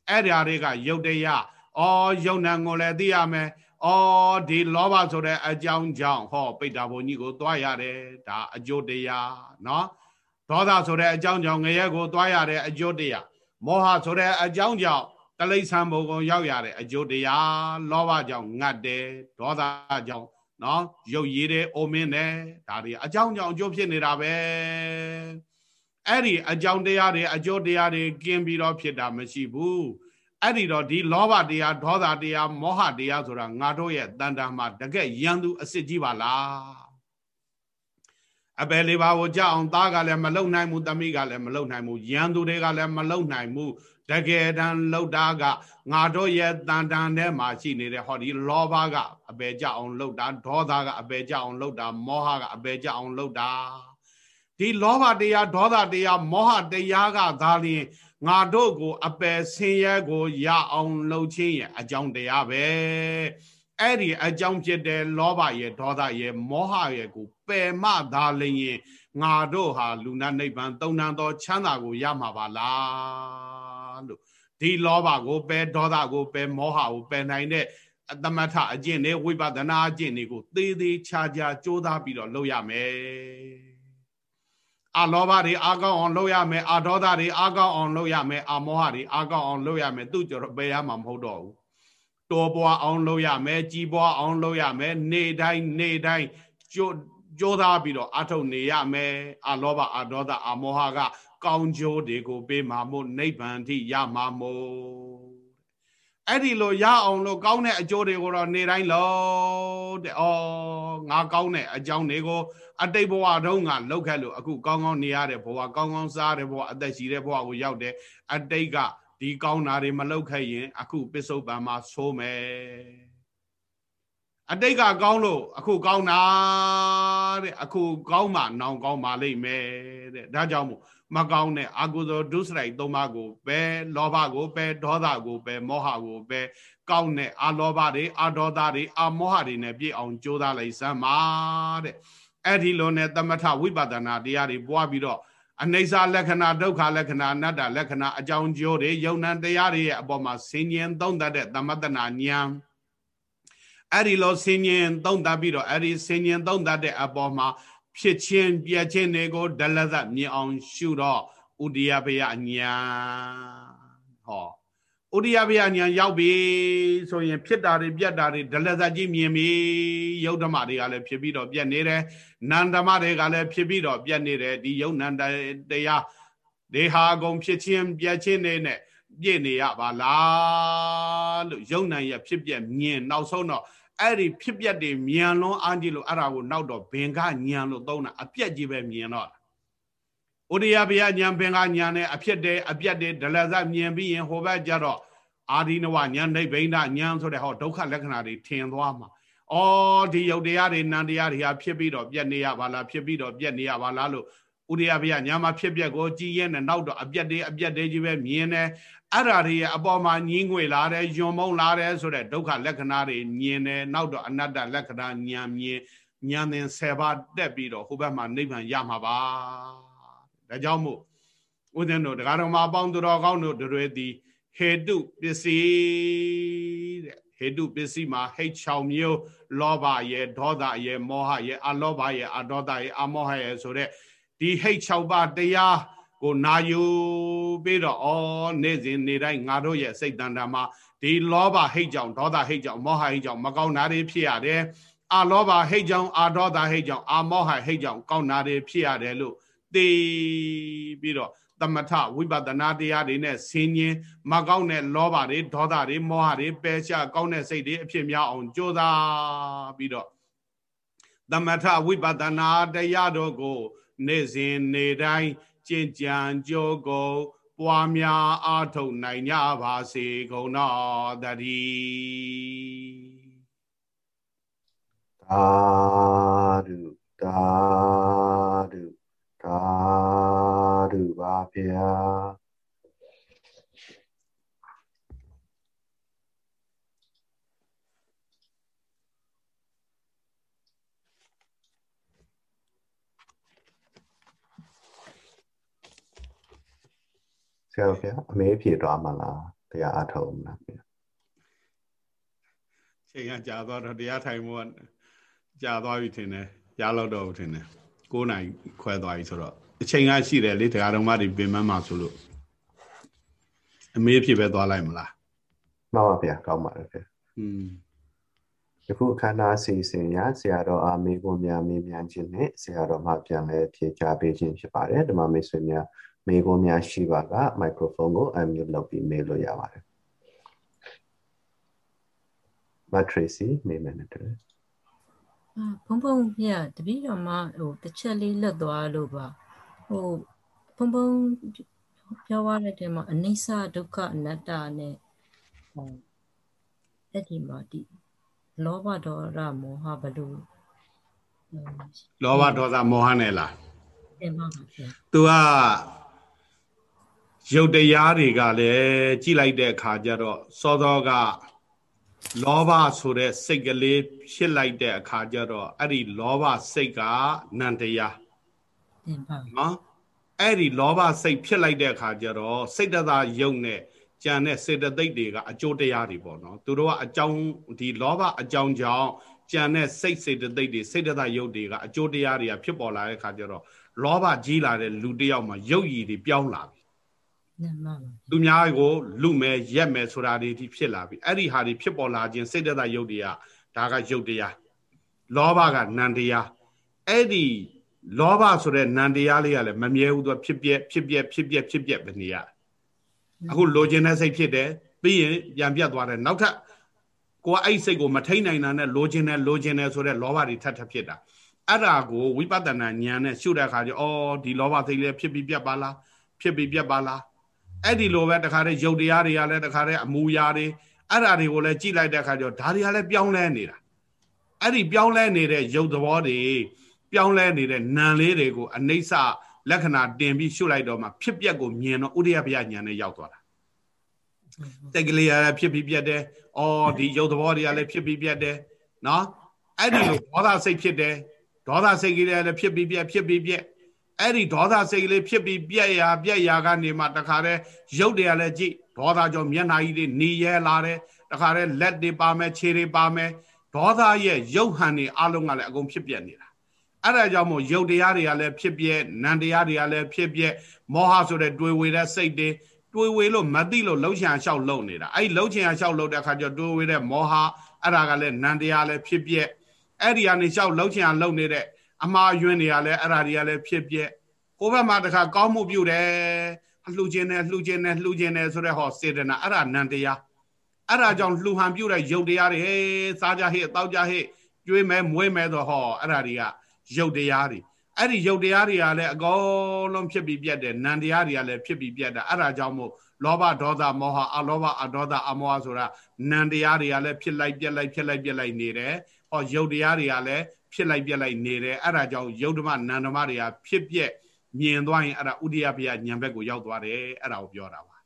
အဲ့ဓာတွေကရုပ်တရားအော်ရုပ်နာကိုလည်းသိရမယ်အော်ဒီလောဘဆိုတဲ့အကြောင်းကြောင့်ဟောပိတ္တာဘုံကြီးကိုသွားရတယ်ဒါအကျိုးတရားနော်ဒေါသဆိုတဲ့အကြောင်းကြောင့်ငရဲကိုသွားရတယ်အကျိုးတရားမောဟဆိုတဲ့အကြောင်းကြောင့် တလိษံဘုံကိုရောက်ရတဲ့အကျိုးတရားလောဘကြောင့်ငတ်တယ်ဒေါသကြောင့်နော်ရုပ်ရည်တဲ့အိုမင်းတယ်ဒါတွေအကြောင်းကြောင့်အကျိုးဖြစ်နေတာပဲအဲ့ဒီအကြောင်းတရားတွေအကျိုးတရားတွေကင်းပြီးတော့ဖြစ်တာမရှိဘူးအဲ့ဒီတော့ဒီလောဘတရားဒေါသတရားမောဟတရားဆိုတာငါတို့ရဲ့တန်တာမှာတကယ်ရန်သူအစ်စ်ကြီးပါလားအပယ်လေးပါးကိုကြအောင်သားကလည်းမလုံနိုင်ဘူးသမီးကလည်းမလုံနိုင်ဘူးရန်သူတွေကလည်းမလုံနိုင်ဘူး တကယ်တမ်းလှုပ်တာကငါတို့ရဲ့တန်တန်ထဲမှာရှိနေတဲ့ဟောဒီလောဘကအပယ်ကြအောင်လှုပ်တာဒေါသကအပယ်ကြအောင်လှုပ်တာမောဟကအပယ်ကြအောင်လှုပ်တာဒီလောဘတရားဒေါသတရားမောဟတရားကသာလျှင်ငါတို့ကို အပယ်ဆင်းရဲကိုရအောင်လှုပ်ခြင်းရဲ့အကြောင်းတရားပဲအဲ့ဒီအကြောင်းဖြစ်တဲ့လောဘရဲ့ဒေါသရဲ့မောဟရဲ့ကိုပယ်မှသာလျင်ငါတို့ဟာလူနာနိဗ္ဗာန်သုံးနံသောချမ်းသာကိုရမှာပါလား လို့ဒီလောဘကိုပယ်ဒေါသကိုပယ်မောဟကိုပယ်နိုင်တဲ့အတမထအကျင့်တွေဝိပဿနာအကျင့်တွေကိုသေးသေးချာချာကြိုးစားပြီးတော့လုပ်ရမယ်အလောဘတွေအာကောင်းအောင်လုပ်ရမယ်အာဒေါသတွေအာကောင်းအောင်လုပ်ရမယ်အာမောဟတွေအာကောင်းအောင်လုပ်ရမယ်သူကြတော့ပယ်ရမှာမဟုတ်တော့ဘူးတော်ပွားအောင်လုပ်ရမယ်ကြီးပွားအောင်လုပ်ရမယ်နေတိုင်းနေတိုင်းကြိုးကြိုးစားပြီးတော့အထုတ်နေရမယ်အလောဘအဒေါသအမောဟက ကောင်းကျိုးတွေကိုပေးမှာမို့နိဗ္ဗာန်ထိရမှာမို့အဲ့ဒီလိုရအောင်လို့ကောင်းတဲ့အကျိုးတွေကိုတော့နေတိုင်းလို့တဲ့။အော်ငါကောင်းတဲ့အကြောင်းတွေကိုအတိတ်ဘဝတုန်းကလောက်ခဲ့လို့အခုကောင်းကောင်းနေရတဲ့ဘဝကောင်းကောင်းစားတဲ့ဘဝအသက်ရှိတဲ့ဘဝကိုရောက်တယ်။အတိတ်ကဒီကောင်းတာတွေမလောက်ခဲ့ရင် အခုပစ္စုပန်မှာဆိုးမယ်အတိတ်ကကောင်းလို့အခုကောင်းတာတဲ့အခုကောင်းမှနောင်ကောင်းပါလိမ့်မယ်တဲ့ဒါကြောင့်မို့ မကောင်းတဲ့အကုသိုလ်ဒုစရိုက်သုံးပါးကိုပဲလောဘကိုပဲဒေါသကိုပဲမောဟကိုပဲကောင်းတဲ့အလောဘတွေအဒေါသတွေအမောဟတွေနဲ့ပြည့်အောင်ကြိုးစားလိုက်စမ်းပါတဲ့အဲ့ဒီလိုနဲ့သမထဝိပဿနာတရားတွေပွားပြီးတော့အနိစ္စလက္ခဏာဒုက္ခလက္ခဏာအနတ္တလက္ခဏာအကြောင်းကျိုးတွေယုံ nant တရားတွေရဲ့အပေါ်မှာဆင်ញင်သုံးတတ်တဲ့သမတနာဉာဏ်အဲ့ဒီလိုဆင်ញင်သုံးတတ်ပြီးတော့အဲ့ဒီဆင်ញင်သုံးတတ်တဲ့အပေါ်မှာ ဖြစ်ချင်းပြည့်ချင်းတွေကိုဒလသမြင်အောင်ရှုတော့ဥဒိယဘယဉာဏ်ဟောဥရိယဗျာညာရောက်ပြီဆိုရင်ဖြစ်တာတွေပြက်တာတွေဒလဇတ်ကြီးမြင်ပြီယုတ်ဓမ္မတွေကလည်းဖြစ်ပြီးတော့ပြက်နေတယ်နန္ဓမ္မတွေကလည်းဖြစ်ပြီးတော့ပြက်နေတယ်ဒီယုတ်နန္တရားဒေဟာအကုန်ဖြစ်ချင်းပြက်ချင်းနေနဲ့ပြည့်နေရပါလားလို့ယုံနိုင်ရဖြစ်ပြက်မြင်နောက်ဆုံးတော့ အဲ့ဒီဖြစ်ပြက်တွေမြန်လွန်းအားကြီးလို့အဲ့ဒါကိုနောက်တော့ဘင်ကညံလို့သုံးတာအပြက်ကြီးပဲမြင်တော့ဥရိယဗျာညံဘင်ကညံနဲ့အဖြစ်တယ်အပြက်တယ်ဒလဇမြင်ပြီးရင်ဟိုဘက်ကျတော့အာဒီနဝညံနိဗ္ဗိန္ဒညံဆိုတဲ့ဟောဒုက္ခလက္ခဏာတွေထင်သွားမှာအော်ဒီယုတ်တရားတွေနံတရားတွေဟာဖြစ်ပြီးတော့ပြက်နေရပါလားဖြစ်ပြီးတော့ပြက်နေရပါလားလို့ဥရိယဗျာညာမှာဖြစ်ပြက်ကိုကြည်ရဲနဲ့နောက်တော့အပြက်တွေအပြက်တွေကြီးပဲမြင်တယ် အဲ့ဓာတွေရဲ့အပေါ်မှာညင်းငွေလာတယ်ယွန်မုံလာတယ်ဆိုတဲ့ဒုက္ခလက္ခဏာတွေမြင်တယ်နောက်တော့အနတ္တလက္ခဏာညံမြင်ညံသင်10ပါးတက်ပြီးတော့ဟိုဘက်မှာနိဗ္ဗာန်ရမှာပါဒါကြောင့်မို့ဦးဇင်းတို့တရားတော်မှာအပေါင်းသူတော်ကောင်းတို့တွေသည်ဟေတုပစ္စည်းတဲ့ဟေတုပစ္စည်းမှာဟိတ်6မျိုးလောဘရဲ့ဒေါသရဲ့မောဟရဲ့အလောဘရဲ့အဒေါသရဲ့အမောဟရဲ့ဆိုတဲ့ဒီဟိတ်6ပါးတရား ကိုနာယူပြီးတော့ဩနေ့စဉ်နေ့တိုင်းငါတို့ရဲ့စိတ်တန်တာမှာဒီလောဘဟိတ်ကြောင့်ဒေါသဟိတ်ကြောင့်မောဟဟိတ်ကြောင့်မကောင်းတာတွေဖြစ်ရတယ်အာလောဘဟိတ်ကြောင့်အာဒေါသဟိတ်ကြောင့်အာမောဟဟိတ်ကြောင့်ကောင်းတာတွေဖြစ်ရတယ်လို့သိပြီးတော့သမထဝိပဿနာတရားတွေနဲ့ဆင်းခြင်းမကောင်းတဲ့လောဘတွေဒေါသတွေမောဟတွေပယ်ရှားကောင်းတဲ့စိတ်တွေအဖြစ်များအောင်ကြိုးစားပြီးတော့သမထဝိပဿနာတရားတို့ကို နေ့စဉ်နေ့တိုင်း ကျင့်ကြံကြိုးကိုပွားများအားထုတ်နိုင်ကြပါစေကုန်တော်တည်းသာဓုသာဓုသာဓုပါဗျာ ဆရာဗျာအမေဖြေသွားမှာလားတရားအထုံးမလားဗျာချိန်ကကြာသွားတော့တရားထိုင်မှုကကြာသွားပြီထင်တယ်ကြားလို့တော့ထင်တယ်9နိုင်ခွဲသွားပြီဆိုတော့အချိန်ကရှိတယ်လေတရားတော်မတွေပြင်မမှာဆိုလို့အမေဖြစ်ပဲသွားလိုက်မလားမှန်ပါဗျာကောင်းပါတယ်ဗျာอืมယခုအခမ်းအနားစီစဉ်ရဆရာတော်အာမေကိုများမေးမြန်းခြင်းနဲ့ဆရာတော်မှပြန်လဲဖြေချပေးခြင်းဖြစ်ပါတယ်ဓမ္မမိတ်ဆွေများ မေးခွန်းများရှိပါကမိုက်ခရိုဖုန်းကို unmute လုပ်ပြီးမေးလို့ရပါတယ်မထရီစီမေးမယ်နဲ့တူဘုံဘုံပြတပည့်တော်မဟိုတစ်ချက်လေးလွတ်သွားလို့ပါဟိုဘုံဘုံပြောရတဲ့တဲမှာအနိစ္စဒုက္ခအနတ္တနဲ့ဟိုအဲ့ဒီမှာဒီလောဘဒေါသမောဟဘလို့လောဘဒေါသမောဟနဲ့လားတင်ပါပါဗျာ तू က ရုပ်တရားတွေကလည်းကြည့်လိုက်တဲ့အခါကျတော့စောစောကလောဘဆိုတဲ့စိတ်ကလေးဖြစ်လိုက်တဲ့အခါကျတော့အဲ့ဒီလောဘစိတ်ကနန္တရားတင်ပါနော်အဲ့ဒီလောဘစိတ်ဖြစ်လိုက်တဲ့အခါကျတော့စိတ်တသာယုံနဲ့ကြံတဲ့စေတသိက်တွေကအကျိုးတရားတွေပေါ့နော်သူတို့ကအကြောင်းဒီလောဘအကြောင်းကြောင့်ကြံတဲ့စိတ်စေတသိက်တွေစိတ်တသာယုတ်တွေကအကျိုးတရားတွေကဖြစ်ပေါ်လာတဲ့အခါကျတော့လောဘကြီးလာတဲ့လူတယောက်မှာယုတ်ရည်တွေပြောင်းလာပြီ သူများကိုလူမဲ့ရက်မဲ့ဆိုတာတွေဒီဖြစ်လာပြီအဲ့ဒီဟာတွေဖြစ်ပေါ်လာခြင်းစိတ်တသက်ယုတ်တရားဒါကယုတ်တရားလောဘကနန္တရားအဲ့ဒီလောဘဆိုတဲ့နန္တရားလေးကလည်းမမြဲဘူးသူဖြစ်ပြက်ဖြစ်ပြက်ဖြစ်ပြက်ဖြစ်ပြက်ပဲနေရအခုလိုချင်တဲ့စိတ်ဖြစ်တယ်ပြီးရင်ပြန်ပြတ်သွားတယ်နောက်ထပ်ကိုကအဲ့စိတ်ကိုမထိန်နိုင်တာနဲ့လိုချင်တယ်လိုချင်တယ်ဆိုတဲ့လောဘတွေထပ်ထပ်ဖြစ်တာအဲ့ဒါကိုဝိပဿနာဉာဏ်နဲ့ရှုတဲ့အခါကျအော်ဒီလောဘစိတ်လေးဖြစ်ပြီးပြတ်ပါလားဖြစ်ပြီးပြတ်ပါလား အဲ့ဒီလိုပဲတခါတည်းရုပ်တရားတွေကလည်းတခါတည်းအမူအရာတွေအဲ့ဓာတွေကိုလည်းကြည့်လိုက်တဲ့အခါကျတော့ဒါတွေကလည်းပြောင်းလဲနေတာအဲ့ဒီပြောင်းလဲနေတဲ့ရုပ်သဘောတွေပြောင်းလဲနေတဲ့နာမ်လေးတွေကိုအနိစ္စလက္ခဏာတင်ပြီးရှုလိုက်တော့မှဖြစ်ပျက်ကိုမြင်တော့ဥဒိယဘယဉာဏ်နဲ့ရောက်သွားတာတက်ကလေးရဖြစ်ပြီးပြတ်တယ်။အော်ဒီရုပ်သဘောတွေကလည်းဖြစ်ပြီးပြတ်တယ်။နော်အဲ့ဒီလိုဒေါသစိတ်ဖြစ်တယ်။ဒေါသစိတ်ကလေးလည်းဖြစ်ပြီးပြတ်ဖြစ်ပြီးပြတ် အဲ့ဒီဒေါသစိတ်ကလေးဖြစ်ပြီးပြက်ရာပြက်ရာကနေမှတခါတည်းရုပ်တွေကလည်းကြည့်ဒေါသကြောင့်မျက်နှာကြီးတွေနေရဲလာတယ်တခါတည်းလက်တွေပါမယ်ခြေတွေပါမယ်ဒေါသရဲ့ရုပ်ဟန်တွေအလုံးကလည်းအကုန်ဖြစ်ပြက်နေတာအဲ့ဒါကြောင့်မို့ရုပ်တရားတွေကလည်းဖြစ်ပြက်နံတရားတွေကလည်းဖြစ်ပြက်မောဟဆိုတဲ့တွေးဝေတဲ့စိတ်တွေတွေးဝေးလို့မသိလို့လှုပ်ချင်အောင်ရှောက်လှုပ်နေတာအဲ့ဒီလှုပ်ချင်အောင်ရှောက်လှုပ်တဲ့အခါကျတော့တွေးဝေးတဲ့မောဟအဲ့ဒါကလည်းနန္တရားလည်းဖြစ်ပြက်အဲ့ဒီကနေရှောက်လှုပ်ချင်အောင်လှုပ်နေတဲ့ အမှားယွင်းတွေကလည်းအဲ့ဒါတွေကလည်းဖြစ်ပြက်ကိုယ့်ဘက်မှာတခါကောင်းမှုပြုတယ်လှူခြင်းနဲ့လှူခြင်းနဲ့လှူခြင်းနဲ့ဆိုတဲ့ဟောစေတနာအဲ့ဒါနန္တရားအဲ့ဒါကြောင့်လှူဟန်ပြုတဲ့ယုတ်တရားတွေဟေးစားကြဟေးတောက်ကြဟေးကျွေးမဲမွေးမဲဆိုဟောအဲ့ဒါတွေကယုတ်တရားတွေအဲ့ဒီယုတ်တရားတွေကလည်းအကုန်လုံးဖြစ်ပြီးပြတ်တယ်နံတရားတွေကလည်းဖြစ်ပြီးပြတ်တာအဲ့ဒါကြောင့်မို့လောဘဒေါသမောဟအလောဘအဒေါသအမောဟဆိုတာနံတရားတွေကလည်းဖြစ်လိုက်ပြက်လိုက်ဖြစ်လိုက်ပြက်လိုက်နေတယ်ဟောယုတ်တရားတွေကလည်း ဖြစ်လိုက်ပြက်လိုက်နေတယ်အဲ့ဒါကြောင့်ယုတ်ဓမ္မနံဓမ္မတွေကဖြစ်ပြက်မြင်သွားရင်အဲ့ဒါဥဒိယဘုရားဉာဏ်ဘက်ကိုရောက်သွားတယ်အဲ့ဒါကိုပြောတာပါ